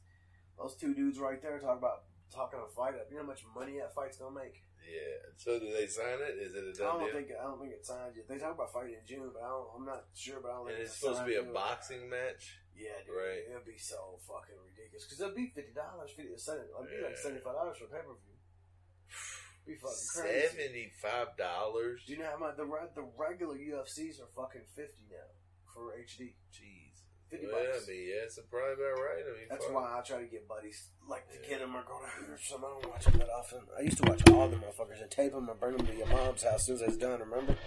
those two dudes right there talk about talking a fight up. You know how much money that fight's gonna make? Yeah. So do they sign it? Is it a I done don't deal? think I don't think it's signed yet. They talk about fighting in June, but I don't, I'm not sure. But I don't and think it's supposed to be a deal. boxing match. Yeah, dude. Right. It'll be so fucking ridiculous because it'll be fifty dollars, fifty cent. It'll be like seventy five dollars for pay per view. Be fucking crazy. Seventy five dollars. Do you know how much the the regular UFCs are fucking fifty now for HD? Jeez. 50 well, bucks. I mean, yeah, it's probably about right. I mean, That's fuck. why I try to get buddies like to Yeah. get them or go down or something. I don't watch them that often. I used to watch all the motherfuckers and tape them and bring them to your mom's house as soon as it's done. Remember?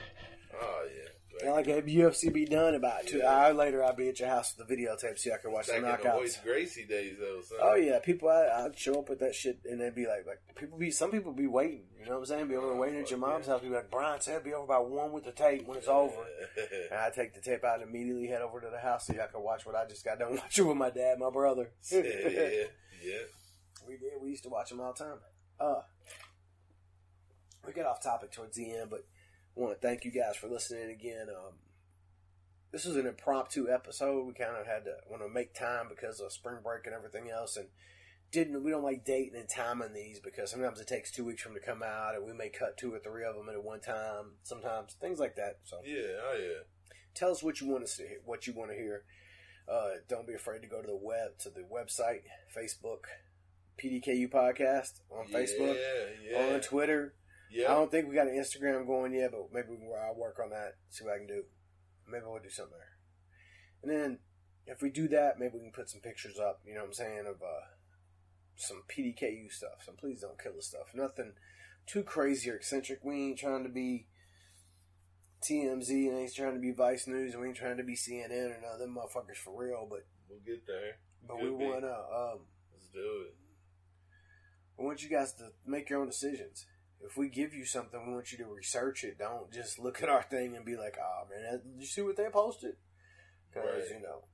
Oh yeah. And like have UFC be done about two Yeah. hours later, I'd be at your house with the videotape so I could watch Back the the knockouts. Royce Gracie days, though. Son. Oh yeah, people. I, I'd show up with that shit, and they'd be like, like people be. Some people be waiting. You know what I'm saying? Be over there waiting at your mom's house. Be like, Brian said, be over by one with the tape when it's over. And I take the tape out and immediately head over to the house so y'all can watch what I just got done watching with my dad, my brother. yeah, yeah. We did. We used to watch them all the time. Uh, we get off topic towards the end, but I want to thank you guys for listening again. Um, this was an impromptu episode. We kind of had to want to make time because of spring break and everything else, and didn't we don't like dating and timing these because sometimes it takes two weeks for them to come out, and we may cut two or three of them at one time. Sometimes things like that. So Yeah, oh yeah. tell us what you want to see, what you want to hear. Uh, don't be afraid to go to the web to the website, Facebook, PDKU podcast on Facebook, Yeah, yeah. on Twitter. I don't think we got an Instagram going yet, but maybe I'll work on that. See what I can do. Maybe we'll do something there. And then if we do that, maybe we can put some pictures up. You know what I'm saying of uh, some PDKU stuff. Some please don't kill us stuff. Nothing too crazy or eccentric. We ain't trying to be TMZ and ain't trying to be Vice News and we ain't trying to be CNN or none of them motherfuckers for real. But We'll get there. but Could we wanna um, Let's do it. we want you guys to make your own decisions. If we give you something, we want you to research it. Don't just look at our thing and be like, "Oh man, you see what they posted?" Because Right. you know,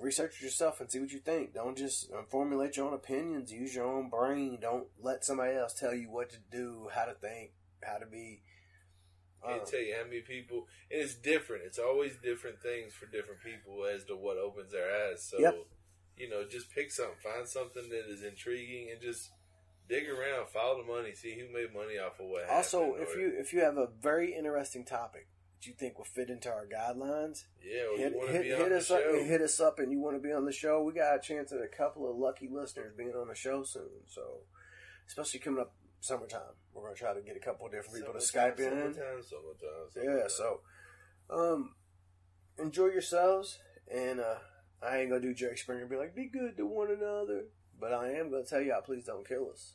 research it yourself and see what you think. Don't just um, formulate your own opinions. Use your own brain. Don't let somebody else tell you what to do, how to think, how to be. Can't Uh, tell you how many people, and it's different. It's always different things for different people as to what opens their eyes. So, Yep. you know, just pick something, find something that is intriguing, and just dig around, follow the money, see who made money off of what happened. also, if you if you have a very interesting topic that you think will fit into our guidelines, yeah, or hit, you hit, be hit us up hit us up and you want to be on the show. We got a chance at a couple of lucky listeners being on the show soon. So especially coming up summertime we're going to try to get a couple of different people to skype in. Summertime, summertime, yeah so um enjoy yourselves and uh i ain't gonna do jerry springer be like be good to one another but i am gonna tell y'all please don't kill us